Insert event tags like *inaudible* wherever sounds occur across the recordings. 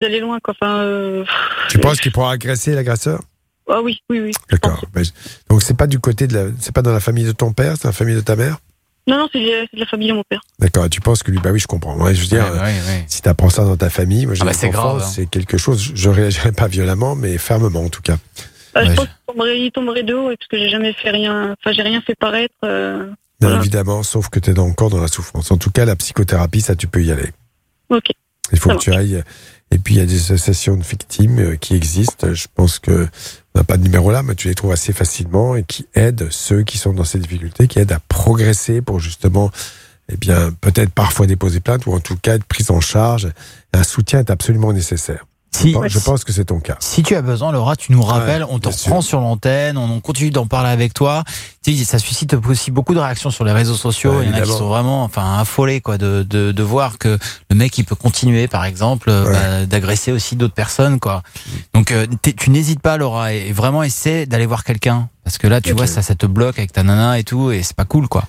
d'aller loin, quoi. Enfin, euh, Tu penses qu'il pourra agresser l'agresseur ah oui, oui, oui. D'accord. Donc c'est pas du côté de la, c'est pas dans la famille de ton père, c'est dans la famille de ta mère? Non, non, c'est de la famille de mon père. D'accord. Et tu penses que lui, bah oui, je comprends. Ouais, je veux dire, Ouais, ouais, ouais. si tu apprends ça dans ta famille, moi j'ai Ah bah, c'est grave, hein. c'est quelque chose. Je réagirais pas violemment, mais fermement en tout cas. Euh, Ouais, je pense qu'il tomberait, tomberait de haut, parce que j'ai jamais fait rien. Enfin, j'ai rien fait paraître. euh, Voilà. évidemment, sauf que tu es encore dans la souffrance. En tout cas, la psychothérapie, ça, tu peux y aller. Ok. Il faut Ça que tu ailles. Et puis, il y a des associations de victimes euh, qui existent. Je pense que on n'a pas de numéro là, mais tu les trouves assez facilement et qui aident ceux qui sont dans ces difficultés, qui aident à progresser pour justement, eh bien, peut-être parfois déposer plainte ou en tout cas être pris en charge. Un soutien est absolument nécessaire. Si, Je pense que c'est ton cas. si tu as besoin, Laura, tu nous rappelles, Ouais, on te reprend sûr. sur l'antenne, on continue d'en parler avec toi. Tu sais, ça suscite aussi beaucoup de réactions sur les réseaux sociaux. Ouais, il y en a qui sont vraiment enfin, affolés quoi, de, de, de voir que le mec il peut continuer, par exemple, Ouais. bah, d'agresser aussi d'autres personnes. Quoi. Donc euh, tu n'hésites pas, Laura, et vraiment essaie d'aller voir quelqu'un. Parce que là, tu vois, ça, ça te bloque avec ta nana et tout, et c'est pas cool. quoi.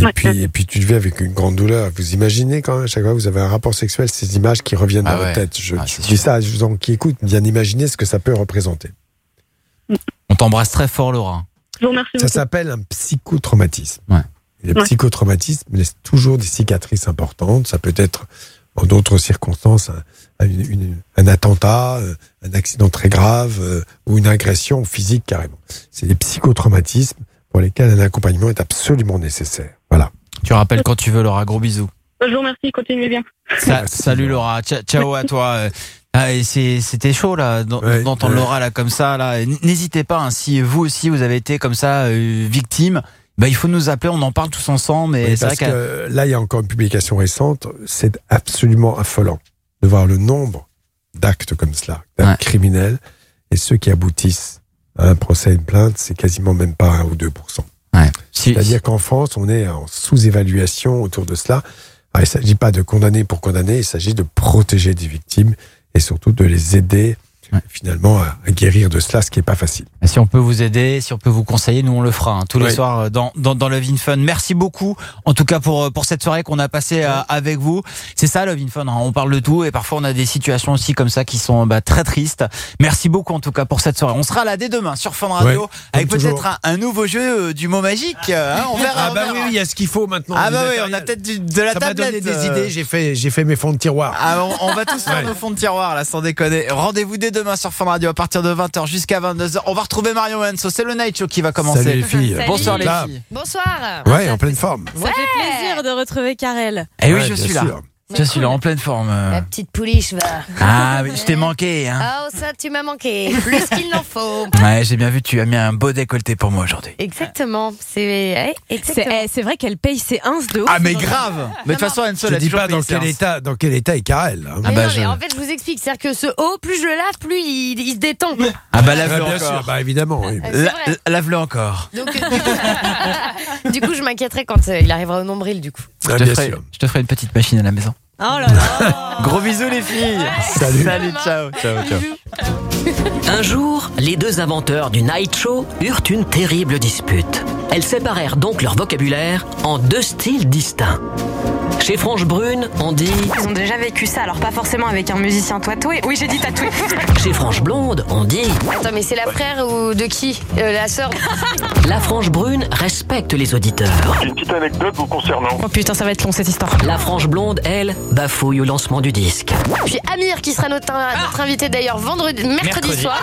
Et Ouais. puis, et puis tu le vis avec une grande douleur. Vous imaginez quand même, à chaque fois que vous avez un rapport sexuel, ces images qui reviennent Ah dans ouais. votre tête. Je, Ah, je dis ça à les gens qui écoutent, bien imaginer ce que ça peut représenter. On t'embrasse très fort, Laura. Je vous remercie Ça s'appelle un psychotraumatisme. Ouais. Et le Ouais. psychotraumatisme laisse toujours des cicatrices importantes. Ça peut être, en d'autres circonstances, un, une- une- un attentat, euh, un accident très grave euh, ou une agression physique carrément. C'est des psychotraumatismes pour lesquels un accompagnement est absolument nécessaire. Voilà. Tu rappelles quand tu veux, Laura. Gros bisous. Je vous remercie, continuez bien. Sa- Merci, salut Laura. Laura, Cia- ciao à toi. *laughs* Ah, C'était chaud là d'entendre ouais. Laura là comme ça là. N'hésitez pas hein, si vous aussi vous avez été comme ça euh, victime, bah, il faut nous appeler, on en parle tous ensemble. Et Oui, vrai que là, il y a encore une publication récente. C'est absolument affolant de voir le nombre d'actes comme cela, d'actes Ouais. criminels, et ceux qui aboutissent à un procès, une plainte, c'est quasiment même pas 1 ou 2 ouais. Si- C'est-à-dire qu'en France, on est en sous-évaluation autour de cela. Alors, il ne s'agit pas de condamner pour condamner, il s'agit de protéger des victimes et surtout de les aider Ouais. finalement à, à guérir de cela, ce qui n'est pas facile. Si on peut vous aider, si on peut vous conseiller, nous on le fera hein, tous les Oui. soirs euh, dans, dans, dans Love in Fun. Merci beaucoup en tout cas pour, euh, pour cette soirée qu'on a passée euh, avec vous. C'est ça Love in Fun, hein, on parle de tout et parfois on a des situations aussi comme ça qui sont bah, très tristes. Merci beaucoup en tout cas pour cette soirée. On sera là dès demain sur Fun Radio Ouais, avec peut-être un, un nouveau jeu du mot magique. hein, on verra. Ah on bah verra. oui, il y a ce qu'il faut maintenant. Ah bah oui, on a peut-être de la Ça tablette. donné des idées, j'ai fait, j'ai fait mes fonds de tiroir. ah, on, on va tous faire Ouais. nos fonds de tiroir là, sans déconner. Rendez-vous dès demain sur Fun Radio à partir de 20h jusqu'à 22h. On va retrouver Marion Enso. C'est le Night Show qui va commencer. Salut les filles. Salut. Bonsoir les filles. Bonsoir. Ouais, en pleine forme. Ça fait plaisir de retrouver Karel. Eh oui, Ouais, je suis là. sûr. Je suis là en pleine forme. euh. La petite pouliche, va. Ah, oui, je t'ai manqué. Hein. Oh, ça, tu m'as manqué. Plus qu'il n'en faut. Ouais, j'ai bien vu, tu as mis un beau décolleté pour moi aujourd'hui. Exactement. C'est eh, c'est vrai qu'elle paye ses ins de ouf. Ah, mais grave Mais de toute façon, elle a dis pas dans quel état, dans quel état est Karel. hein. Ah bah, non, mais en fait, je vous explique. C'est-à-dire que ce haut, plus je le lave, plus il, il se détend. Ah bah Ah, lave-le bien sûr, encore. bah évidemment. oui. Lave-le encore. Donc, euh, du coup, *laughs* je m'inquiéterais quand euh, il arrivera au nombril, du coup. Ah, Je te, bien ferai, sûr. je te ferai une petite machine à la maison. Oh là là. *laughs* Gros bisous les filles Salut. Salut, ciao, ciao, ciao. Un jour, les deux inventeurs du Night Show eurent une terrible dispute. Elles séparèrent donc leur vocabulaire en deux styles distincts. Chez Franche Brune, on dit Ils ont déjà vécu ça, alors pas forcément avec un musicien tatoué. Oui, j'ai dit tatoué. *laughs* Chez Franche Blonde, on dit Attends, mais c'est la frère ou de qui Euh, La sœur *laughs* La Franche Brune respecte les auditeurs. J'ai une petite anecdote vous concernant. Oh putain, ça va être long cette histoire. La Franche Blonde, elle, bafouille au lancement du disque. Puis Amir, qui sera notre, notre invité d'ailleurs vendredi, mercredi, Mercredi. soir.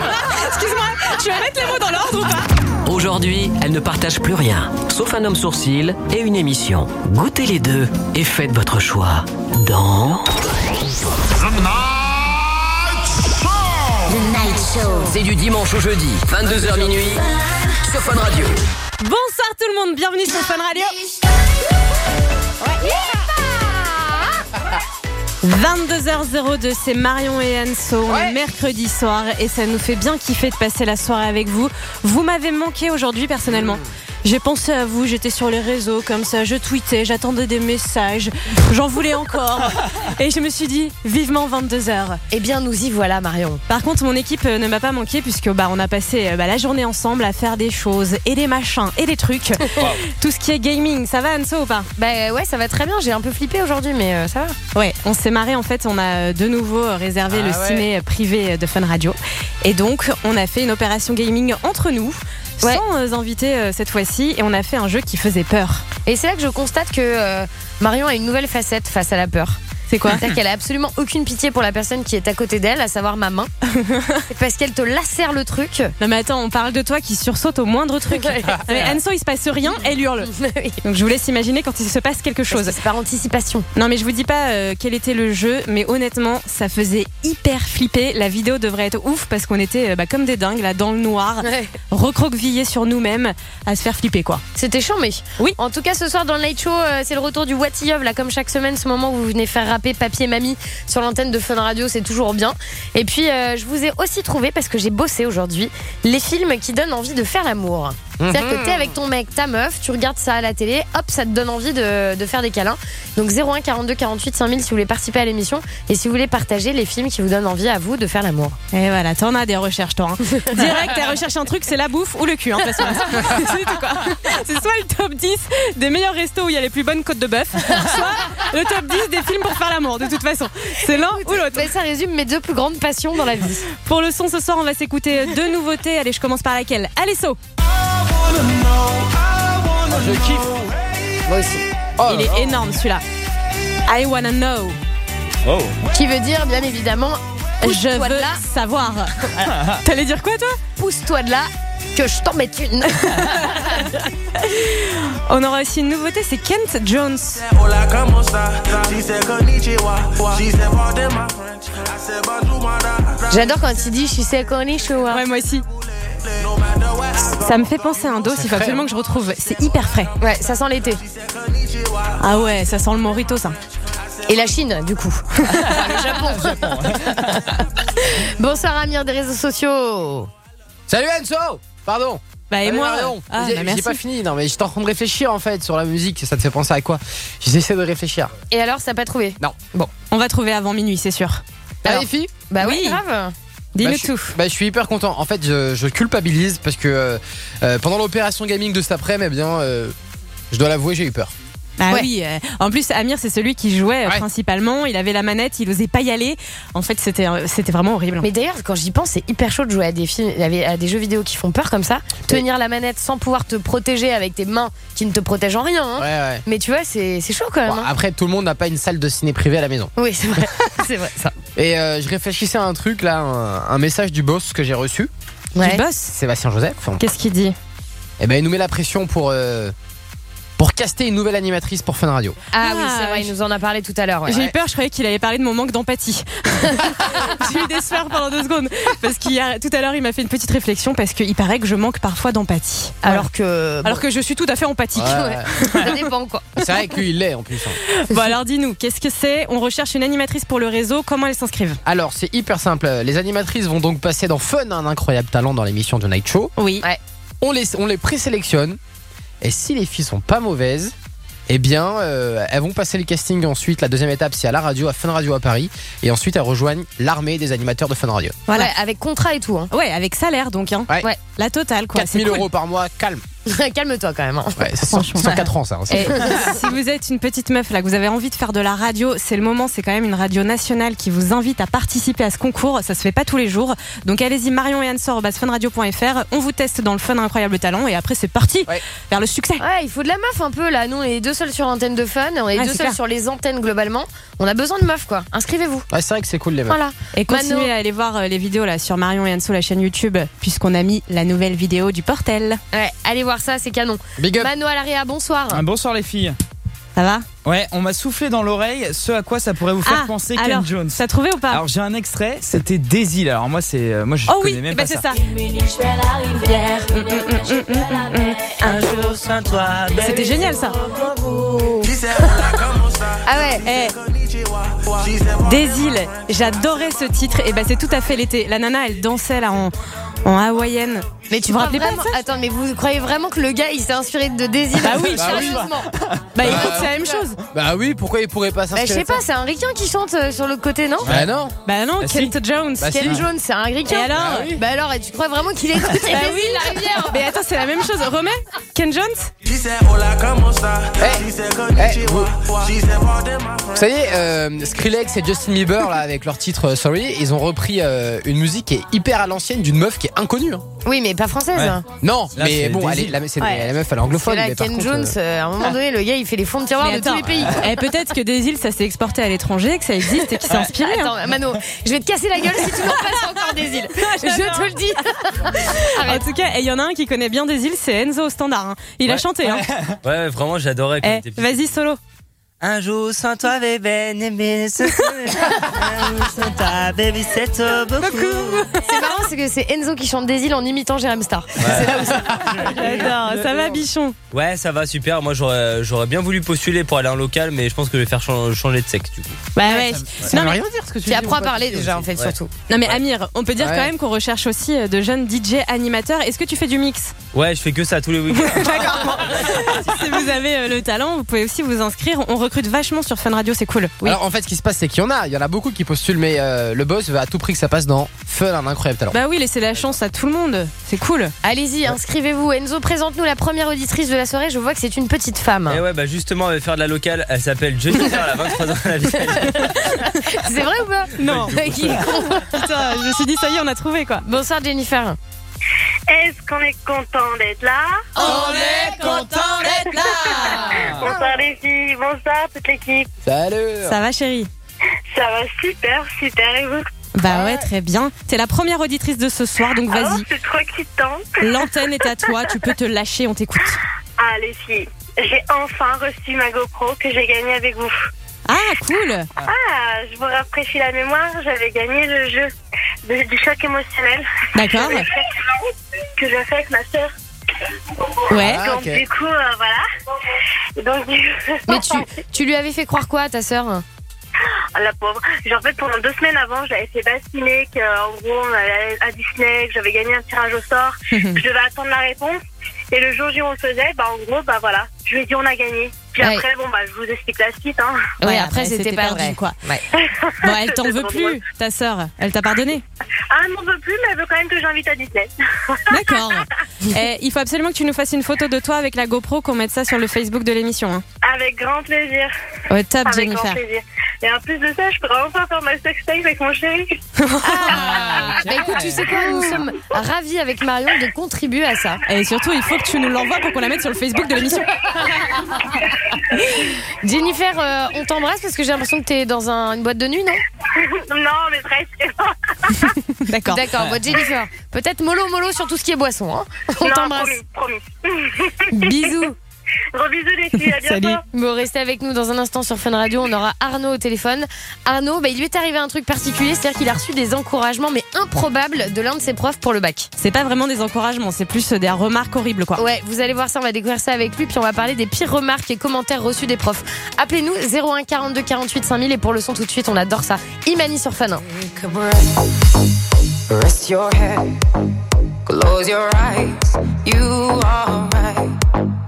Excuse-moi, tu vas mettre les mots dans l'ordre ou pas Aujourd'hui, elle ne partage plus rien, sauf un homme sourcil et une émission. Goûtez les deux et faites votre choix. Dans... C'est du dimanche au jeudi, 22h minuit, sur Fun Radio. Bonsoir tout le monde, bienvenue sur Fun Radio. 22h02, c'est Marion et Anso. Mercredi soir et ça nous fait bien kiffer de passer la soirée avec vous. Vous m'avez manqué aujourd'hui personnellement. J'ai pensé à vous, j'étais sur les réseaux comme ça, je tweetais, j'attendais des messages, j'en voulais encore. *laughs* Et je me suis dit, vivement 22h. Eh bien, nous y voilà, Marion. Par contre, mon équipe euh, ne m'a pas manqué puisque bah, on a passé euh, bah, la journée ensemble à faire des choses et des machins et des trucs. *laughs* Tout ce qui est gaming, ça va Anso ou pas? Bah ouais, ça va très bien. J'ai un peu flippé aujourd'hui, mais euh, ça va. Ouais, on s'est marré en fait, on a euh, de nouveau euh, réservé Ah le ouais. ciné privé de Fun Radio. Et donc, on a fait une opération gaming entre nous. Ouais. Sans euh, invités euh, cette fois-ci, et on a fait un jeu qui faisait peur. Et c'est là que je constate que euh, Marion a une nouvelle facette face à la peur. C'est quoi C'est-à-dire qu'elle a absolument aucune pitié pour la personne qui est à côté d'elle, à savoir ma main. C'est *laughs* parce qu'elle te lacère le truc. Non mais attends, on parle de toi qui sursaute au moindre truc. Ouais. Mais Anso, il se passe rien, elle hurle. *laughs* Oui. Donc je vous laisse imaginer quand il se passe quelque chose. C'est par anticipation. Non mais je vous dis pas euh, quel était le jeu, mais honnêtement, ça faisait hyper flipper. La vidéo devrait être ouf parce qu'on était euh, bah, comme des dingues là dans le noir, recroquevillés sur nous-mêmes, à se faire flipper quoi. C'était chiant, mais Oui. En tout cas, ce soir dans le Night Show, euh, c'est le retour du What là, comme chaque semaine, ce moment où vous venez faire Papier Mamie sur l'antenne de Fun Radio, c'est toujours bien. Et puis, euh, je vous ai aussi trouvé, parce que j'ai bossé aujourd'hui, les films qui donnent envie de faire l'amour. C'est-à-dire que t'es avec ton mec, ta meuf, tu regardes ça à la télé, hop, ça te donne envie de, de faire des câlins. Donc 01 42 48 5000 si vous voulez participer à l'émission et si vous voulez partager les films qui vous donnent envie à vous de faire l'amour. Et voilà, t'en as des recherches toi. hein. *laughs* Direct, t'as recherché un truc, c'est la bouffe ou le cul. Hein. *laughs* C'est soit le top 10 des meilleurs restos où il y a les plus bonnes côtes de bœuf, soit le top 10 des films pour faire l'amour. De toute façon, c'est l'un ou l'autre. Mais ça résume mes deux plus grandes passions dans la vie. Pour le son ce soir, on va s'écouter deux nouveautés. Allez, je commence par laquelle Allez, So Je kiffe. Moi aussi. Oh Il est énorme celui-là. I wanna know. Oh. Qui veut dire, bien évidemment, Je pousse-toi de veux là, savoir. *laughs* T'allais dire quoi toi? Pousse-toi de là, que je t'en mette une. *laughs* On aura aussi une nouveauté, c'est Kent Jones. J'adore quand il dit je sais qu'on est chaud. Ouais, moi aussi. Ça me fait penser à un dos, il faut absolument que je retrouve. C'est hyper frais. Ouais, ça sent l'été. Ah ouais, ça sent le morito ça. Et la Chine, du coup. *laughs* le Japon. *laughs* Bonsoir Amir des réseaux sociaux. Salut Enzo Pardon. Bah et moi Marion. Ah, J'ai bah, pas fini, non mais j'étais en train de réfléchir en fait sur la musique, ça te fait penser à quoi? J'essaie de réfléchir. Et alors, ça n'a pas trouvé? Non. On va trouver avant minuit, c'est sûr. Ah Alors. les filles Bah oui, Oui. grave. Dis-nous Bah, tout. bah, je suis hyper content. En fait, je, je culpabilise parce que euh, euh, pendant l'opération gaming de cet après-midi, eh bien, euh, je dois l'avouer, j'ai eu peur. Ah Ouais. oui, euh, en plus Amir c'est celui qui jouait euh, Ouais. principalement, il avait la manette, il osait pas y aller. En fait, c'était euh, c'était vraiment horrible. Mais d'ailleurs, quand j'y pense, c'est hyper chaud de jouer à des films, à des jeux vidéo qui font peur comme ça. Tenir la manette sans pouvoir te protéger avec tes mains qui ne te protègent en rien. hein. Ouais, ouais. Mais tu vois, c'est c'est chaud quand même. Bon, hein. après, tout le monde n'a pas une salle de ciné privée à la maison. Oui, c'est vrai. *laughs* c'est vrai ça. Et euh, je réfléchissais à un truc là, un, un message du boss que j'ai reçu, Ouais. Du boss Sébastien Joseph. Qu'est-ce qu'il dit? Et ben, il nous met la pression pour euh, pour caster une nouvelle animatrice pour Fun Radio. Ah, oui, Ah, c'est vrai, il nous en a parlé tout à l'heure. ouais. J'ai eu peur, je croyais qu'il allait parler de mon manque d'empathie. *laughs* J'ai eu des sueurs pendant deux secondes. Parce qu'il y a, tout à l'heure, il m'a fait une petite réflexion parce qu'il paraît que je manque parfois d'empathie. Alors que. Alors que je suis tout à fait empathique. Ouais, *laughs* ouais. ça dépend quoi. C'est vrai que lui, il l'est en plus. hein. Bon alors dis-nous, qu'est-ce que c'est? On recherche une animatrice pour le réseau, comment elles s'inscrivent? Alors, c'est hyper simple. Les animatrices vont donc passer dans Fun, un incroyable talent dans l'émission de Night Show. Oui. On les, on les présélectionne. Et si les filles sont pas mauvaises, eh bien, euh, elles vont passer le casting ensuite. La deuxième étape, c'est à la radio, à Fun Radio à Paris. Et ensuite, elles rejoignent l'armée des animateurs de Fun Radio. Voilà. Ouais, avec contrat et tout. Hein. Ouais, avec salaire donc. Hein. Ouais. Ouais. La totale quoi. 4000 c'est cool. euros par mois, calme. *laughs* Calme-toi quand même. hein. Ouais, c'est 100 104 ans, ça. hein. Et *laughs* si vous êtes une petite meuf là, que vous avez envie de faire de la radio, c'est le moment, c'est quand même une radio nationale qui vous invite à participer à ce concours. Ça se fait pas tous les jours. Donc allez-y, Marion et Anne funradio.fr. On vous teste dans le fun incroyable talent et après c'est parti Ouais. vers le succès. Ouais, il faut de la meuf un peu là. Nous, on est les deux seuls sur l'antenne de fun, on est Ouais, deux seuls clair. sur les antennes globalement. On a besoin de meufs quoi. Inscrivez-vous. Ouais, c'est vrai que c'est cool, les meufs. Voilà. Et continuez Mano. à aller voir euh, les vidéos là sur Marion et Anso la chaîne YouTube puisqu'on a mis la nouvelle vidéo du portel. Ouais, allez voir ça, c'est canon. Big up. Mano Alaria, bonsoir. Ah, Bonsoir les filles. Ça va? Ouais, on m'a soufflé dans l'oreille ce à quoi ça pourrait vous faire Ah, penser alors, Ken Jones. T'as trouvé ou pas? Alors j'ai un extrait, c'était Daisy. Alors moi c'est, euh, moi je Oh connais oui, même eh ben ça. ça. C'était génial ça. Ah ouais. Eh, Des îles, j'adorais ce titre. Et bah c'est tout à fait l'été. La nana, elle dansait là en, En hawaïenne. Mais tu vous crois rappelez pas vraiment... de ça Attends, mais vous croyez vraiment que le gars il s'est inspiré de Désir Bah oui, sérieusement. *laughs* Bah écoute, c'est la même chose. Bah oui, pourquoi il pourrait pas Bah, je s'inspirer sais pas, c'est un ricain qui chante euh, sur l'autre côté, non Bah non. Bah non, Bah. Kent Jones. Bah Ken si. Jones, c'est un ricain. Et alors Ah. Bah alors, et tu crois vraiment qu'il écoute Bah oui, la rivière Mais attends, c'est la même chose. Remets Ken Jones Eh, vous, vous savez, euh, Skrillex et Justin Bieber, là, avec leur titre euh, Sorry, ils ont repris euh, une musique qui est hyper à l'ancienne d'une meuf qui est inconnue. hein. Oui, mais pas française. Ouais. hein. Non, Là, mais c'est bon, des elle est, la, c'est- Ouais. la meuf, elle est C'est anglophone. là, mais par Ken contre, Jones, euh, euh, à un moment donné, le gars il fait les fonds de tiroir Mais de tous les attends, pays. *laughs* eh, peut-être que des îles, ça s'est exporté à l'étranger, que ça existe et qu'il s'est inspiré. hein. Attends, Mano, je vais te casser la gueule si tu m'en passes encore des îles. *laughs* Je te le dis. *laughs* En Arrête. tout cas, il y en a un qui connaît bien des îles, c'est Enzo au standard. hein. Il a chanté. Hein. Ouais, vraiment, j'adorais quand Eh, j'étais petit. Vas-y, solo. Un jour sans toi, bébé, bébé, c'est- un jour sans toi, baby, c'est trop beaucoup. C'est marrant, c'est que c'est Enzo qui chante des îles en imitant Jérém Star. C'est là où c'est. J'adore. Ça va, bichon? Ouais, ça va super. Moi, j'aurais, bien voulu postuler pour aller en local, mais je pense que je vais faire chan- changer de sexe du coup. Bah ouais. Ça Non, veut mais, rien dire ce que tu Tu dis. apprends à parler déjà, en fait, Ouais. surtout. non, mais Amir, on peut dire Ouais. quand même qu'on recherche aussi euh, de jeunes DJ animateurs. Est-ce que tu fais du mix? Ouais, je fais que ça tous les week-ends. *laughs* *laughs* Si vous avez euh, le talent, vous pouvez aussi vous inscrire. On recrute vachement sur Fun Radio, c'est cool. Oui. Alors en fait, ce qui se passe, c'est qu'il y en a, il y en a beaucoup qui postulent, mais euh, le boss veut à tout prix que ça passe dans Fun, un incroyable talent. Bah oui, laissez la chance à tout le monde. C'est cool. Allez-y, inscrivez-vous. Enzo, présente-nous la première auditrice de la soirée. Je vois que c'est une petite femme. Et ouais, bah justement, elle va faire de la locale. Elle s'appelle Jennifer, elle a 23 ans. Elle habite à Lille. *laughs* C'est vrai ou pas? Non. *laughs* Putain, je me suis dit, ça y est, on a trouvé quoi. Bonsoir Jennifer. Est-ce qu'on est content d'être là On est content d'être là Bonsoir les filles, bonsoir toute l'équipe. Salut Ça va, chérie Ça va super, super et vous Bah ouais, très bien. T'es la première auditrice de ce soir, donc Ah, vas-y. C'est trop excitant. L'antenne est à toi, tu peux te lâcher, on t'écoute. Ah les filles, j'ai enfin reçu ma GoPro que j'ai gagnée avec vous. Ah, cool Ah, je vous rafraîchis la mémoire, j'avais gagné le jeu de- du choc émotionnel. D'accord. Que j'ai fait avec ma soeur. Ouais. Ah, Donc ok. du coup, euh, voilà. Donc du Mais tu, tu lui avais fait croire quoi à ta sœur? Ah, la pauvre. Genre, en fait, pendant deux semaines avant, j'avais fait bassiner qu'en gros, on allait à Disney, que j'avais gagné un tirage au sort, que *laughs* je devais attendre la réponse. Et le jour où on le faisait, bah, en gros, bah voilà, je lui ai dit on a gagné. Puis Ouais. après, bon, bah, je vous explique la suite, hein. Ouais, après, c'était pas perdu, vrai. quoi. Ouais. *laughs* Bon, elle t'en C'était veut plus, drôle. ta sœur. Elle t'a pardonné. Ah, elle m'en veut plus, mais elle veut quand même que j'invite à Disney. *laughs* D'accord. Eh, il faut absolument que tu nous fasses une photo de toi avec la GoPro, qu'on mette ça sur le Facebook de l'émission. hein. Avec grand plaisir. Ouais, top, Avec grand Jennifer. plaisir. Et en plus de ça, je pourrais enfin faire ma sextape avec mon chéri. Ah, *laughs* bah écoute, tu sais quoi, nous sommes ravis avec Marion de contribuer à ça. Et surtout, il faut que tu nous l'envoies pour qu'on la mette sur le Facebook de l'émission. *laughs* Jennifer, euh, on t'embrasse parce que j'ai l'impression que t'es dans un- une boîte de nuit, non? *laughs* Non, mais presque. D'accord. D'accord, bon, Jennifer, peut-être mollo mollo sur tout ce qui est boisson. Hein on non, t'embrasse. promis, promis. Bisous. Gros bisous, les filles. À *laughs* bientôt. Salut. Bon, restez avec nous dans un instant sur Fun Radio. On aura Arnaud au téléphone. Arnaud, bah, il lui est arrivé un truc particulier, c'est-à-dire qu'il a reçu des encouragements, mais improbables, de l'un de ses profs pour le bac. C'est pas vraiment des encouragements, c'est plus des remarques horribles, quoi. Ouais, vous allez voir ça, on va découvrir ça avec lui, puis on va parler des pires remarques et commentaires reçus des profs. Appelez-nous 01 42 48 5000 et pour le son tout de suite, on adore ça. Imani sur Fun. Rest your head, close your eyes. You are right.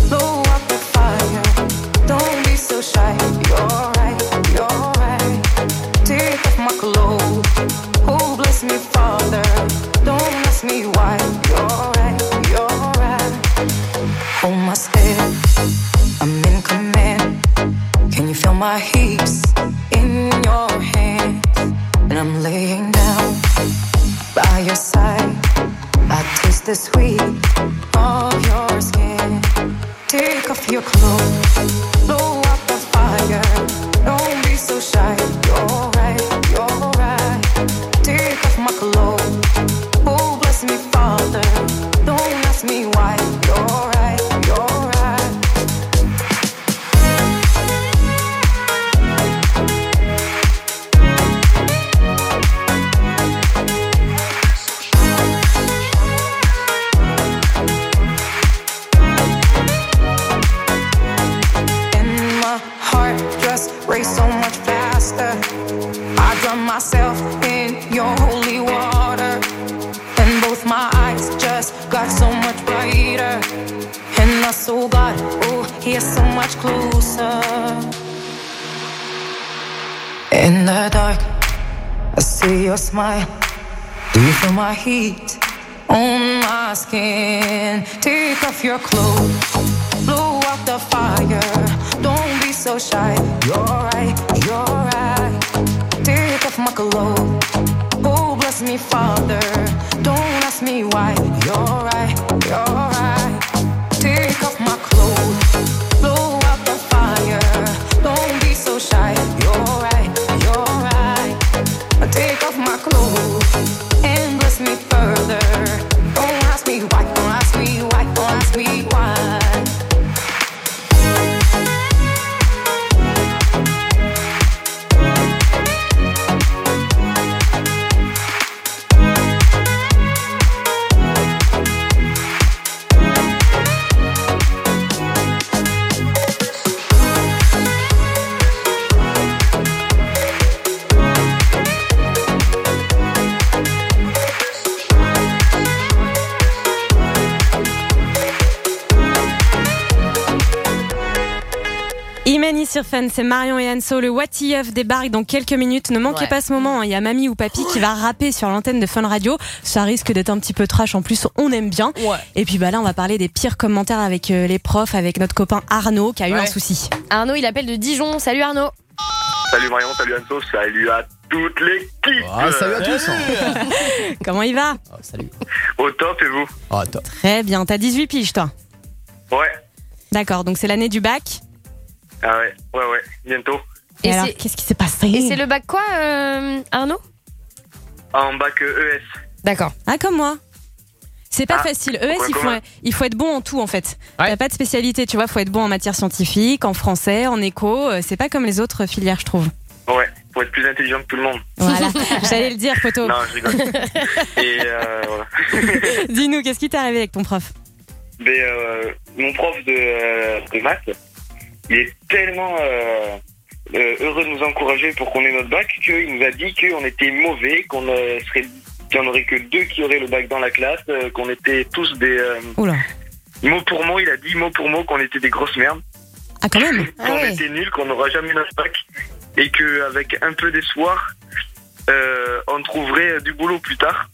sur Fun, c'est Marion et Anso. Le What If débarque dans quelques minutes. Ne manquez Ouais. pas ce moment. hein. Il y a mamie ou papy qui va rapper sur l'antenne de Fun Radio. Ça risque d'être un petit peu trash. En plus, on aime bien. Et puis bah là, on va parler des pires commentaires avec euh, les profs, avec notre copain Arnaud qui a eu Ouais. un souci. Arnaud, il appelle de Dijon. Salut Arnaud. Salut Marion, salut Anso, salut à toute l'équipe. Ah, salut à tous. hein. *laughs* Comment il va? Oh, salut. Au top et vous? Oh, top. Très bien. T'as 18 piges, toi. Ouais. D'accord. Donc c'est l'année du bac. Ah ouais, ouais, ouais, bientôt. Et, Et alors, c'est- qu'est-ce qui s'est passé Et c'est le bac quoi, euh, Arnaud? En bac euh, ES. D'accord. Ah, comme moi. C'est pas Ah, facile. ES, il faut, comment il faut être bon en tout, en fait. Ouais. T'as pas de spécialité, tu vois. Faut être bon en matière scientifique, en français, en éco. Euh, C'est pas comme les autres filières, je trouve. Ouais, pour être plus intelligent que tout le monde. Voilà. *laughs* J'allais le dire, poteau. Non, je rigole. *laughs* et euh, voilà. Dis-nous, qu'est-ce qui t'est arrivé avec ton prof? Mais euh, mon prof de, euh, de maths, il est tellement euh, euh, heureux de nous encourager pour qu'on ait notre bac qu'il nous a dit qu'on était mauvais, qu'on euh, serait qu'il n'y en aurait que deux qui auraient le bac dans la classe, euh, qu'on était tous des... euh, Oula. mot pour mot, il a dit mot pour mot qu'on était des grosses merdes, Ah, quand même Ah qu'on ouais. était nuls, qu'on n'aura jamais notre bac, et qu'avec un peu d'espoir, euh, on trouverait du boulot plus tard.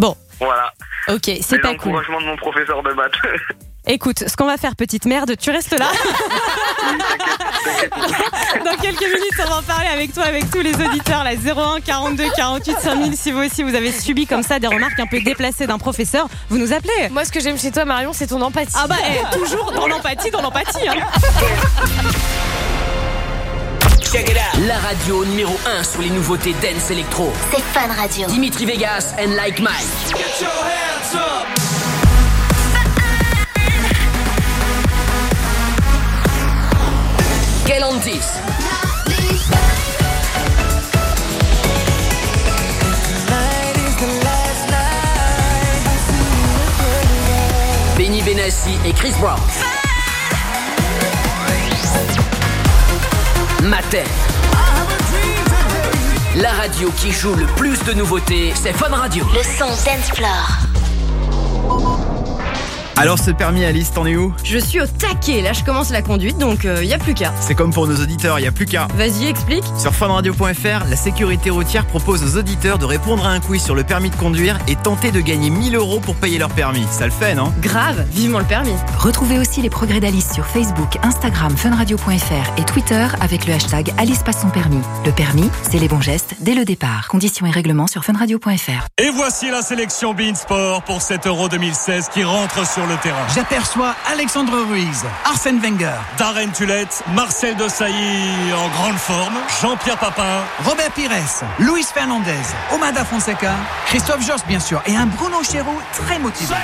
Bon. Voilà. Ok, c'est C'est pas cool. l'encouragement de mon professeur de maths. *laughs* Écoute, ce qu'on va faire, petite merde, tu restes là. *laughs* Dans quelques minutes, on va en parler avec toi, avec tous les auditeurs. La 01 42 48 5000. Si vous aussi vous avez subi comme ça des remarques un peu déplacées d'un professeur, vous nous appelez. Moi, ce que j'aime chez toi, Marion, c'est ton empathie. Ah bah, eh, toujours dans l'empathie, dans l'empathie. Hein. La radio numéro 1 sur les nouveautés dance électro. C'est Fun Radio. Dimitri Vegas and Like Mike. Benny Benassi et Chris Brown. Matin. La radio qui joue le plus de nouveautés, c'est Fun Radio. Le son Dance Floor. Alors ce permis Alice, t'en es où Je suis au taquet, là je commence la conduite donc il y a plus qu'à. C'est comme pour nos auditeurs, il y a plus qu'à. Vas-y, explique. Sur funradio.fr, la sécurité routière propose aux auditeurs de répondre à un quiz sur le permis de conduire et tenter de gagner 1000 euros pour payer leur permis. Ça le fait, non Grave, vivement le permis. Retrouvez aussi les progrès d'Alice sur Facebook, Instagram, funradio.fr et Twitter avec le hashtag Alice passe son permis. Le permis, c'est les bons gestes dès le départ. Conditions et règlements sur funradio.fr. Et voici la sélection Beansport pour cet Euro 2016 qui rentre sur le terrain. J'aperçois Alexandre Ruiz, Arsène Wenger, Darren Tulette, Marcel Desailly en grande forme, Jean-Pierre Papin, Robert Pires, Luis Fernandez, Omada Fonseca, Christophe Jost bien sûr et un Bruno Chéreau très motivé.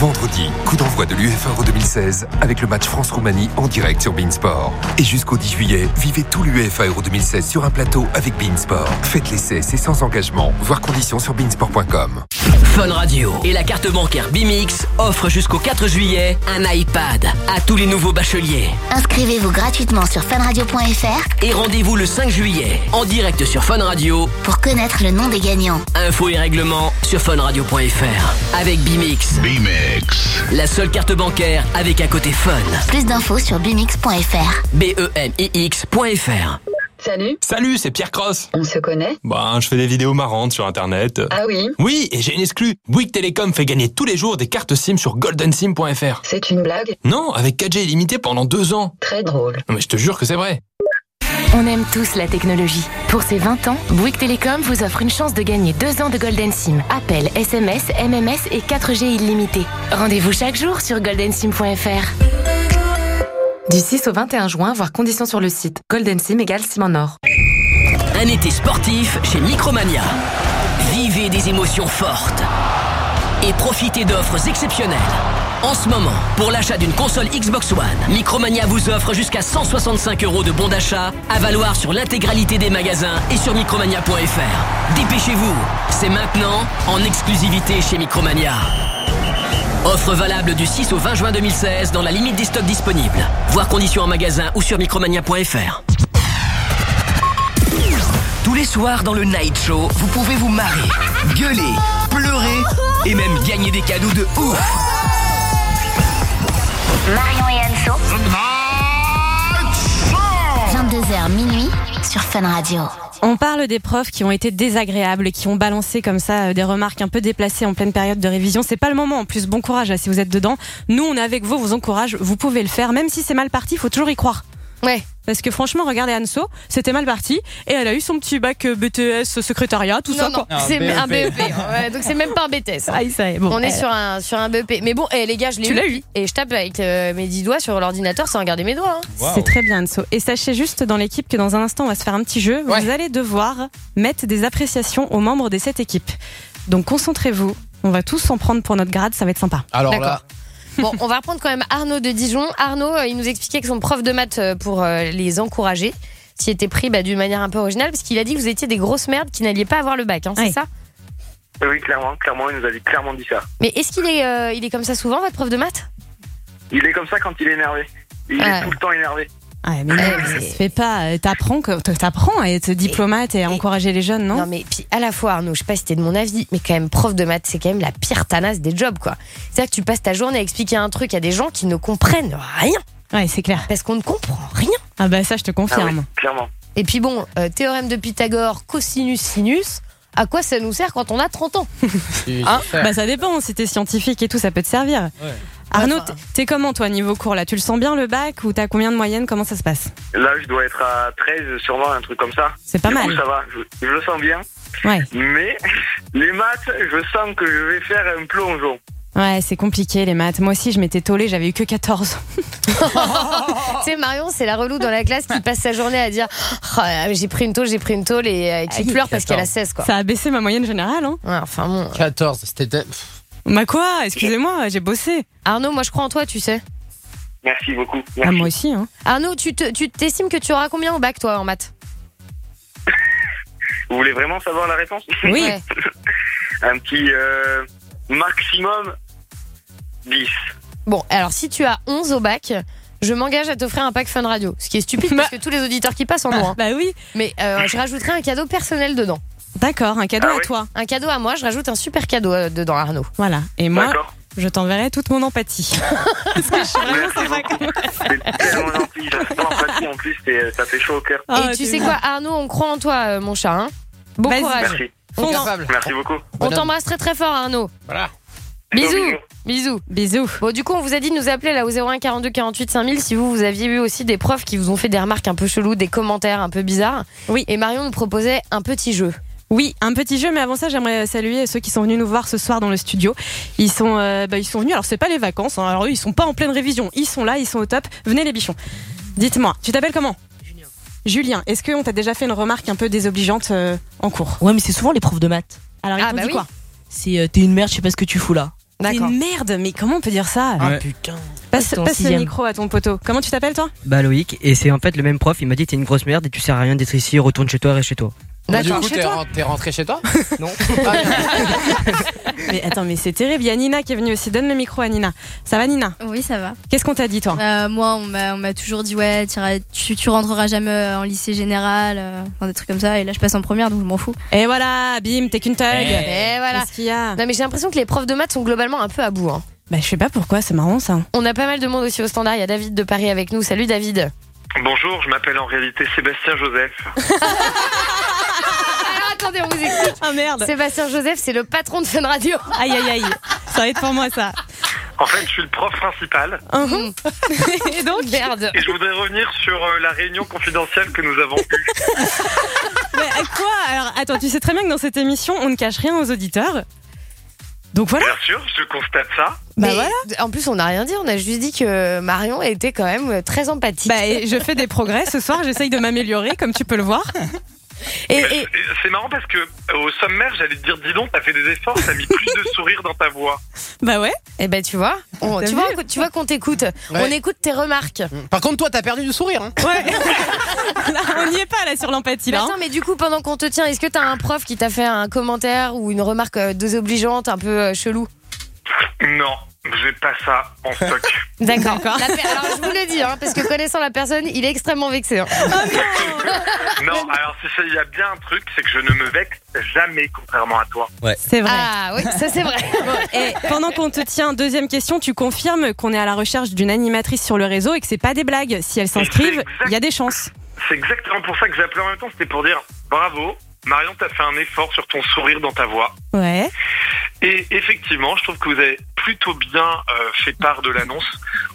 Vendredi, coup d'envoi de l'UEFA Euro 2016 avec le match France-Roumanie en direct sur Beansport. Et jusqu'au 10 juillet, vivez tout l'UEFA Euro 2016 sur un plateau avec Beansport. Faites l'essai, c'est sans engagement. Voir conditions sur beansport.com. Fun Radio et la carte bancaire Bimix offrent jusqu'au 4 juillet un iPad à tous les nouveaux bacheliers. Inscrivez-vous gratuitement sur funradio.fr Et rendez-vous le 5 juillet en direct sur Fun Radio. pour connaître le nom des gagnants. Infos et règlements sur funradio.fr avec Bimix. Bimix. Bimix. La seule carte bancaire avec un côté fun. Plus d'infos sur bimix.fr. B-E-M-I-X.fr. Salut. Salut, c'est Pierre Cross. On se connaît Bah, je fais des vidéos marrantes sur internet. Ah oui Oui, et j'ai une exclue. Bouygues Télécom fait gagner tous les jours des cartes SIM sur goldensim.fr. C'est une blague Non, avec 4G illimité pendant deux ans. Très drôle. Non, mais je te jure que c'est vrai. On aime tous la technologie. Pour ses 20 ans, Bouygues Télécom vous offre une chance de gagner deux ans de Golden SIM. Appel, SMS, MMS et 4G illimité. Rendez-vous chaque jour sur goldensim.fr. Du 6 au 21 juin, voir conditions sur le site. Golden Sim égale Sim en or. Un été sportif chez Micromania. Vivez des émotions fortes et profitez d'offres exceptionnelles. En ce moment, pour l'achat d'une console Xbox One, Micromania vous offre jusqu'à 165 euros de bons d'achat à valoir sur l'intégralité des magasins et sur micromania.fr. Dépêchez-vous, c'est maintenant en exclusivité chez Micromania. Offre valable du 6 au 20 juin 2016 dans la limite des stocks disponibles. Voir conditions en magasin ou sur micromania.fr. Tous les soirs dans le Night Show, vous pouvez vous marrer, gueuler, pleurer et même gagner des cadeaux de ouf. Marion et Anso. 22h minuit sur Fun Radio. On parle des profs qui ont été désagréables, qui ont balancé comme ça euh, des remarques un peu déplacées en pleine période de révision. C'est pas le moment. En plus, bon courage là, si vous êtes dedans. Nous, on est avec vous, on vous encourage. Vous pouvez le faire, même si c'est mal parti. Il faut toujours y croire. Ouais. Parce que franchement, regardez Anso, c'était mal parti et elle a eu son petit bac euh, BTS secrétariat, tout non, ça. non, c'est un BEP. Ouais, donc c'est même pas un BTS. Ah, ça y est, bon, on est euh, sur un, sur un BEP. Mais bon, eh, les gars, je l'ai Tu l'as eu. Et je tape avec euh, mes 10 doigts sur l'ordinateur sans regarder mes doigts. hein. C'est très bien, Anso. Et sachez juste dans l'équipe que dans un instant, on va se faire un petit jeu. Vous allez devoir mettre des appréciations aux membres de cette équipe. Donc concentrez-vous. On va tous s'en prendre pour notre grade, ça va être sympa. Alors là, Bon, on va reprendre quand même Arnaud de Dijon. Arnaud, euh, il nous expliquait que son prof de maths, euh, pour euh, les encourager, s'y était pris bah, d'une manière un peu originale, parce qu'il a dit que vous étiez des grosses merdes qui n'alliez pas avoir le bac, hein, c'est ça? Oui, clairement, clairement, il nous a dit clairement dit ça. Mais est-ce qu'il est, euh, il est comme ça souvent, votre prof de maths? Il est comme ça quand il est énervé. Il est tout le temps énervé. Ouais, mais non, ça se fait pas. Euh, T'apprends, que- t'apprends à être diplomate et à encourager les jeunes, non? Non, mais puis à la fois, Arnaud, je sais pas si t'es de mon avis, mais quand même, prof de maths, c'est quand même la pire tanasse des jobs, quoi. C'est-à-dire que tu passes ta journée à expliquer un truc à des gens qui ne comprennent rien. Ouais, c'est clair. Parce qu'on ne comprend rien. Ah bah ça, je te confirme. Clairement. Et puis bon, euh, théorème de Pythagore, cosinus, sinus, à quoi ça nous sert quand on a 30 ans? *laughs* Hein? bah ça dépend, si t'es scientifique et tout, ça peut te servir. Arnaud, t'es comment toi niveau cours là? Tu le sens bien le bac ou t'as combien de moyenne Comment ça se passe? Là, je dois être à 13, sûrement, un truc comme ça. C'est pas Du coup, mal. ça va, je, je le sens bien. Ouais. Mais *laughs* les maths, je sens que je vais faire un plongeon. Ouais, c'est compliqué les maths. Moi aussi, je m'étais tollée, j'avais eu que 14. *laughs* tu sais, Marion, c'est la relou dans la classe qui passe sa journée à dire Oh, j'ai pris une tôle, j'ai pris une tôle et euh, qui pleure parce qu'elle a 16 quoi. Ça a baissé ma moyenne générale. Hein. Ouais, enfin bon. 14, c'était. Bah quoi Excusez-moi, j'ai bossé. Arnaud, moi je crois en toi, tu sais. Merci beaucoup. Ah, moi aussi. Hein. Arnaud, tu te- tu t'estimes que tu auras combien au bac toi en maths? Vous voulez vraiment savoir la réponse? Oui. *laughs* un petit euh, maximum 10. Bon, alors si tu as 11 au bac, je m'engage à t'offrir un pack Fun Radio. Ce qui est stupide parce que tous les auditeurs qui passent en ont. Bah oui. Mais euh, je rajouterai un cadeau personnel dedans. D'accord, un cadeau Ah à toi. Un cadeau à moi, je rajoute un super cadeau euh, dedans, Arnaud. Voilà. Et moi, D'accord. je t'enverrai toute mon empathie. *laughs* Parce que je suis vraiment sympa C'est tellement gentil. J'adore l'empathie en plus, c'est- ça fait chaud au cœur. Ah, Et tu sais quoi, Arnaud, on croit en toi, euh, mon chat. hein. bon Vas-y. courage. Merci. On, Merci beaucoup. on t'embrasse très très fort, Arnaud. Voilà. Bisous. Bisous. Bisous. Bon, du coup, on vous a dit de nous appeler là au 01 42 48 5000 si vous, vous aviez eu aussi des profs qui vous ont fait des remarques un peu cheloues, des commentaires un peu bizarres. Oui. Et Marion nous proposait un petit jeu. Oui, un petit jeu, mais avant ça, j'aimerais saluer ceux qui sont venus nous voir ce soir dans le studio. Ils sont, euh, bah, ils sont venus. Alors c'est pas les vacances. hein. alors eux, ils sont pas en pleine révision. Ils sont là, ils sont au top. Venez les bichons. Dites-moi, tu t'appelles comment? Julien. Julien, est-ce qu'on t'a déjà fait une remarque un peu désobligeante euh, en cours? Ouais, mais c'est souvent les profs de maths. Alors ils Ah, t'ont bah dit oui. quoi? C'est euh, t'es une merde, je sais pas ce que tu fous là. T'es une merde, mais comment on peut dire ça? Ah Ouais. putain. Passe, le micro à ton poteau. Comment tu t'appelles toi? Bah Loïc, et c'est en fait le même prof, il m'a dit t'es une grosse merde et tu sers à rien d'être ici, retourne chez toi, reste chez toi. Bah, du D'accord. coup, Chez t'es toi ren- t'es rentré chez toi *laughs* Non *laughs* Mais attends, mais c'est terrible. Il y a Nina qui est venue aussi. Donne le micro à Nina. Ça va Nina? Oui, ça va. Qu'est-ce qu'on t'a dit toi? Euh, moi, on m'a toujours dit, ouais, tu, tu rentreras jamais en lycée général, euh, enfin, des trucs comme ça. Et là, je passe en première, donc je m'en fous. Et voilà, bim, t'es qu'une thug. Et voilà. Qu'est-ce qu'il y a? Non, mais j'ai l'impression que les profs de maths sont globalement un peu à bout. hein. Bah, je sais pas pourquoi, c'est marrant ça. On a pas mal de monde aussi au standard. Il y a David de Paris avec nous. Salut David. Bonjour, je m'appelle en réalité Sébastien Joseph. *laughs* Attendez, on vous explique. Ah merde. Sébastien Joseph, c'est le patron de Fun Radio. Aïe aïe aïe. Ça va être pour moi ça. En fait, je suis le prof principal Mhm. *laughs* Et donc Merde. et je voudrais revenir sur euh, la réunion confidentielle que nous avons eue. *laughs* Mais à quoi? Alors attends, tu sais très bien que dans cette émission, on ne cache rien aux auditeurs. Donc voilà. Bien sûr, je constate ça. Bah Mais voilà. En plus, on n'a rien dit. On a juste dit que Marion était quand même très empathique. Bah, et je fais des progrès ce soir, j'essaye de m'améliorer, comme tu peux le voir. Et, et- c'est- marrant parce que euh, au sommaire, j'allais te dire, dis donc, t'as fait des efforts, t'as mis plus de sourire dans ta voix. Bah ouais. eh ben, tu vois, on- tu vois, tu vois qu'on t'écoute. Ouais. On écoute tes remarques. Par contre, toi, t'as perdu du sourire. Hein. Ouais. *laughs* *laughs* Là, on n'y est pas là sur l'empathie hein. mais du coup, pendant qu'on te tient, est-ce que t'as un prof qui t'a fait un commentaire ou une remarque euh, désobligeante, un peu euh, chelou? Non, j'ai pas ça en stock. *laughs* D'accord. La per- Alors, je vous le dis, hein, parce que connaissant la personne, il est extrêmement vexé. hein. *laughs* non, alors si ça- il y a bien un truc, c'est que je ne me vexe jamais, contrairement à toi. C'est vrai. Ah oui, ça c'est vrai. *laughs* Et pendant qu'on te tient, deuxième question, tu confirmes qu'on est à la recherche d'une animatrice sur le réseau et que c'est pas des blagues. Si elles s'inscrivent, il y a des chances. C'est exactement pour ça que j'ai appelé en même temps, c'était pour dire bravo, Marion, t'as fait un effort sur ton sourire dans ta voix. Ouais. Et effectivement, je trouve que vous avez plutôt bien euh, fait part de l'annonce.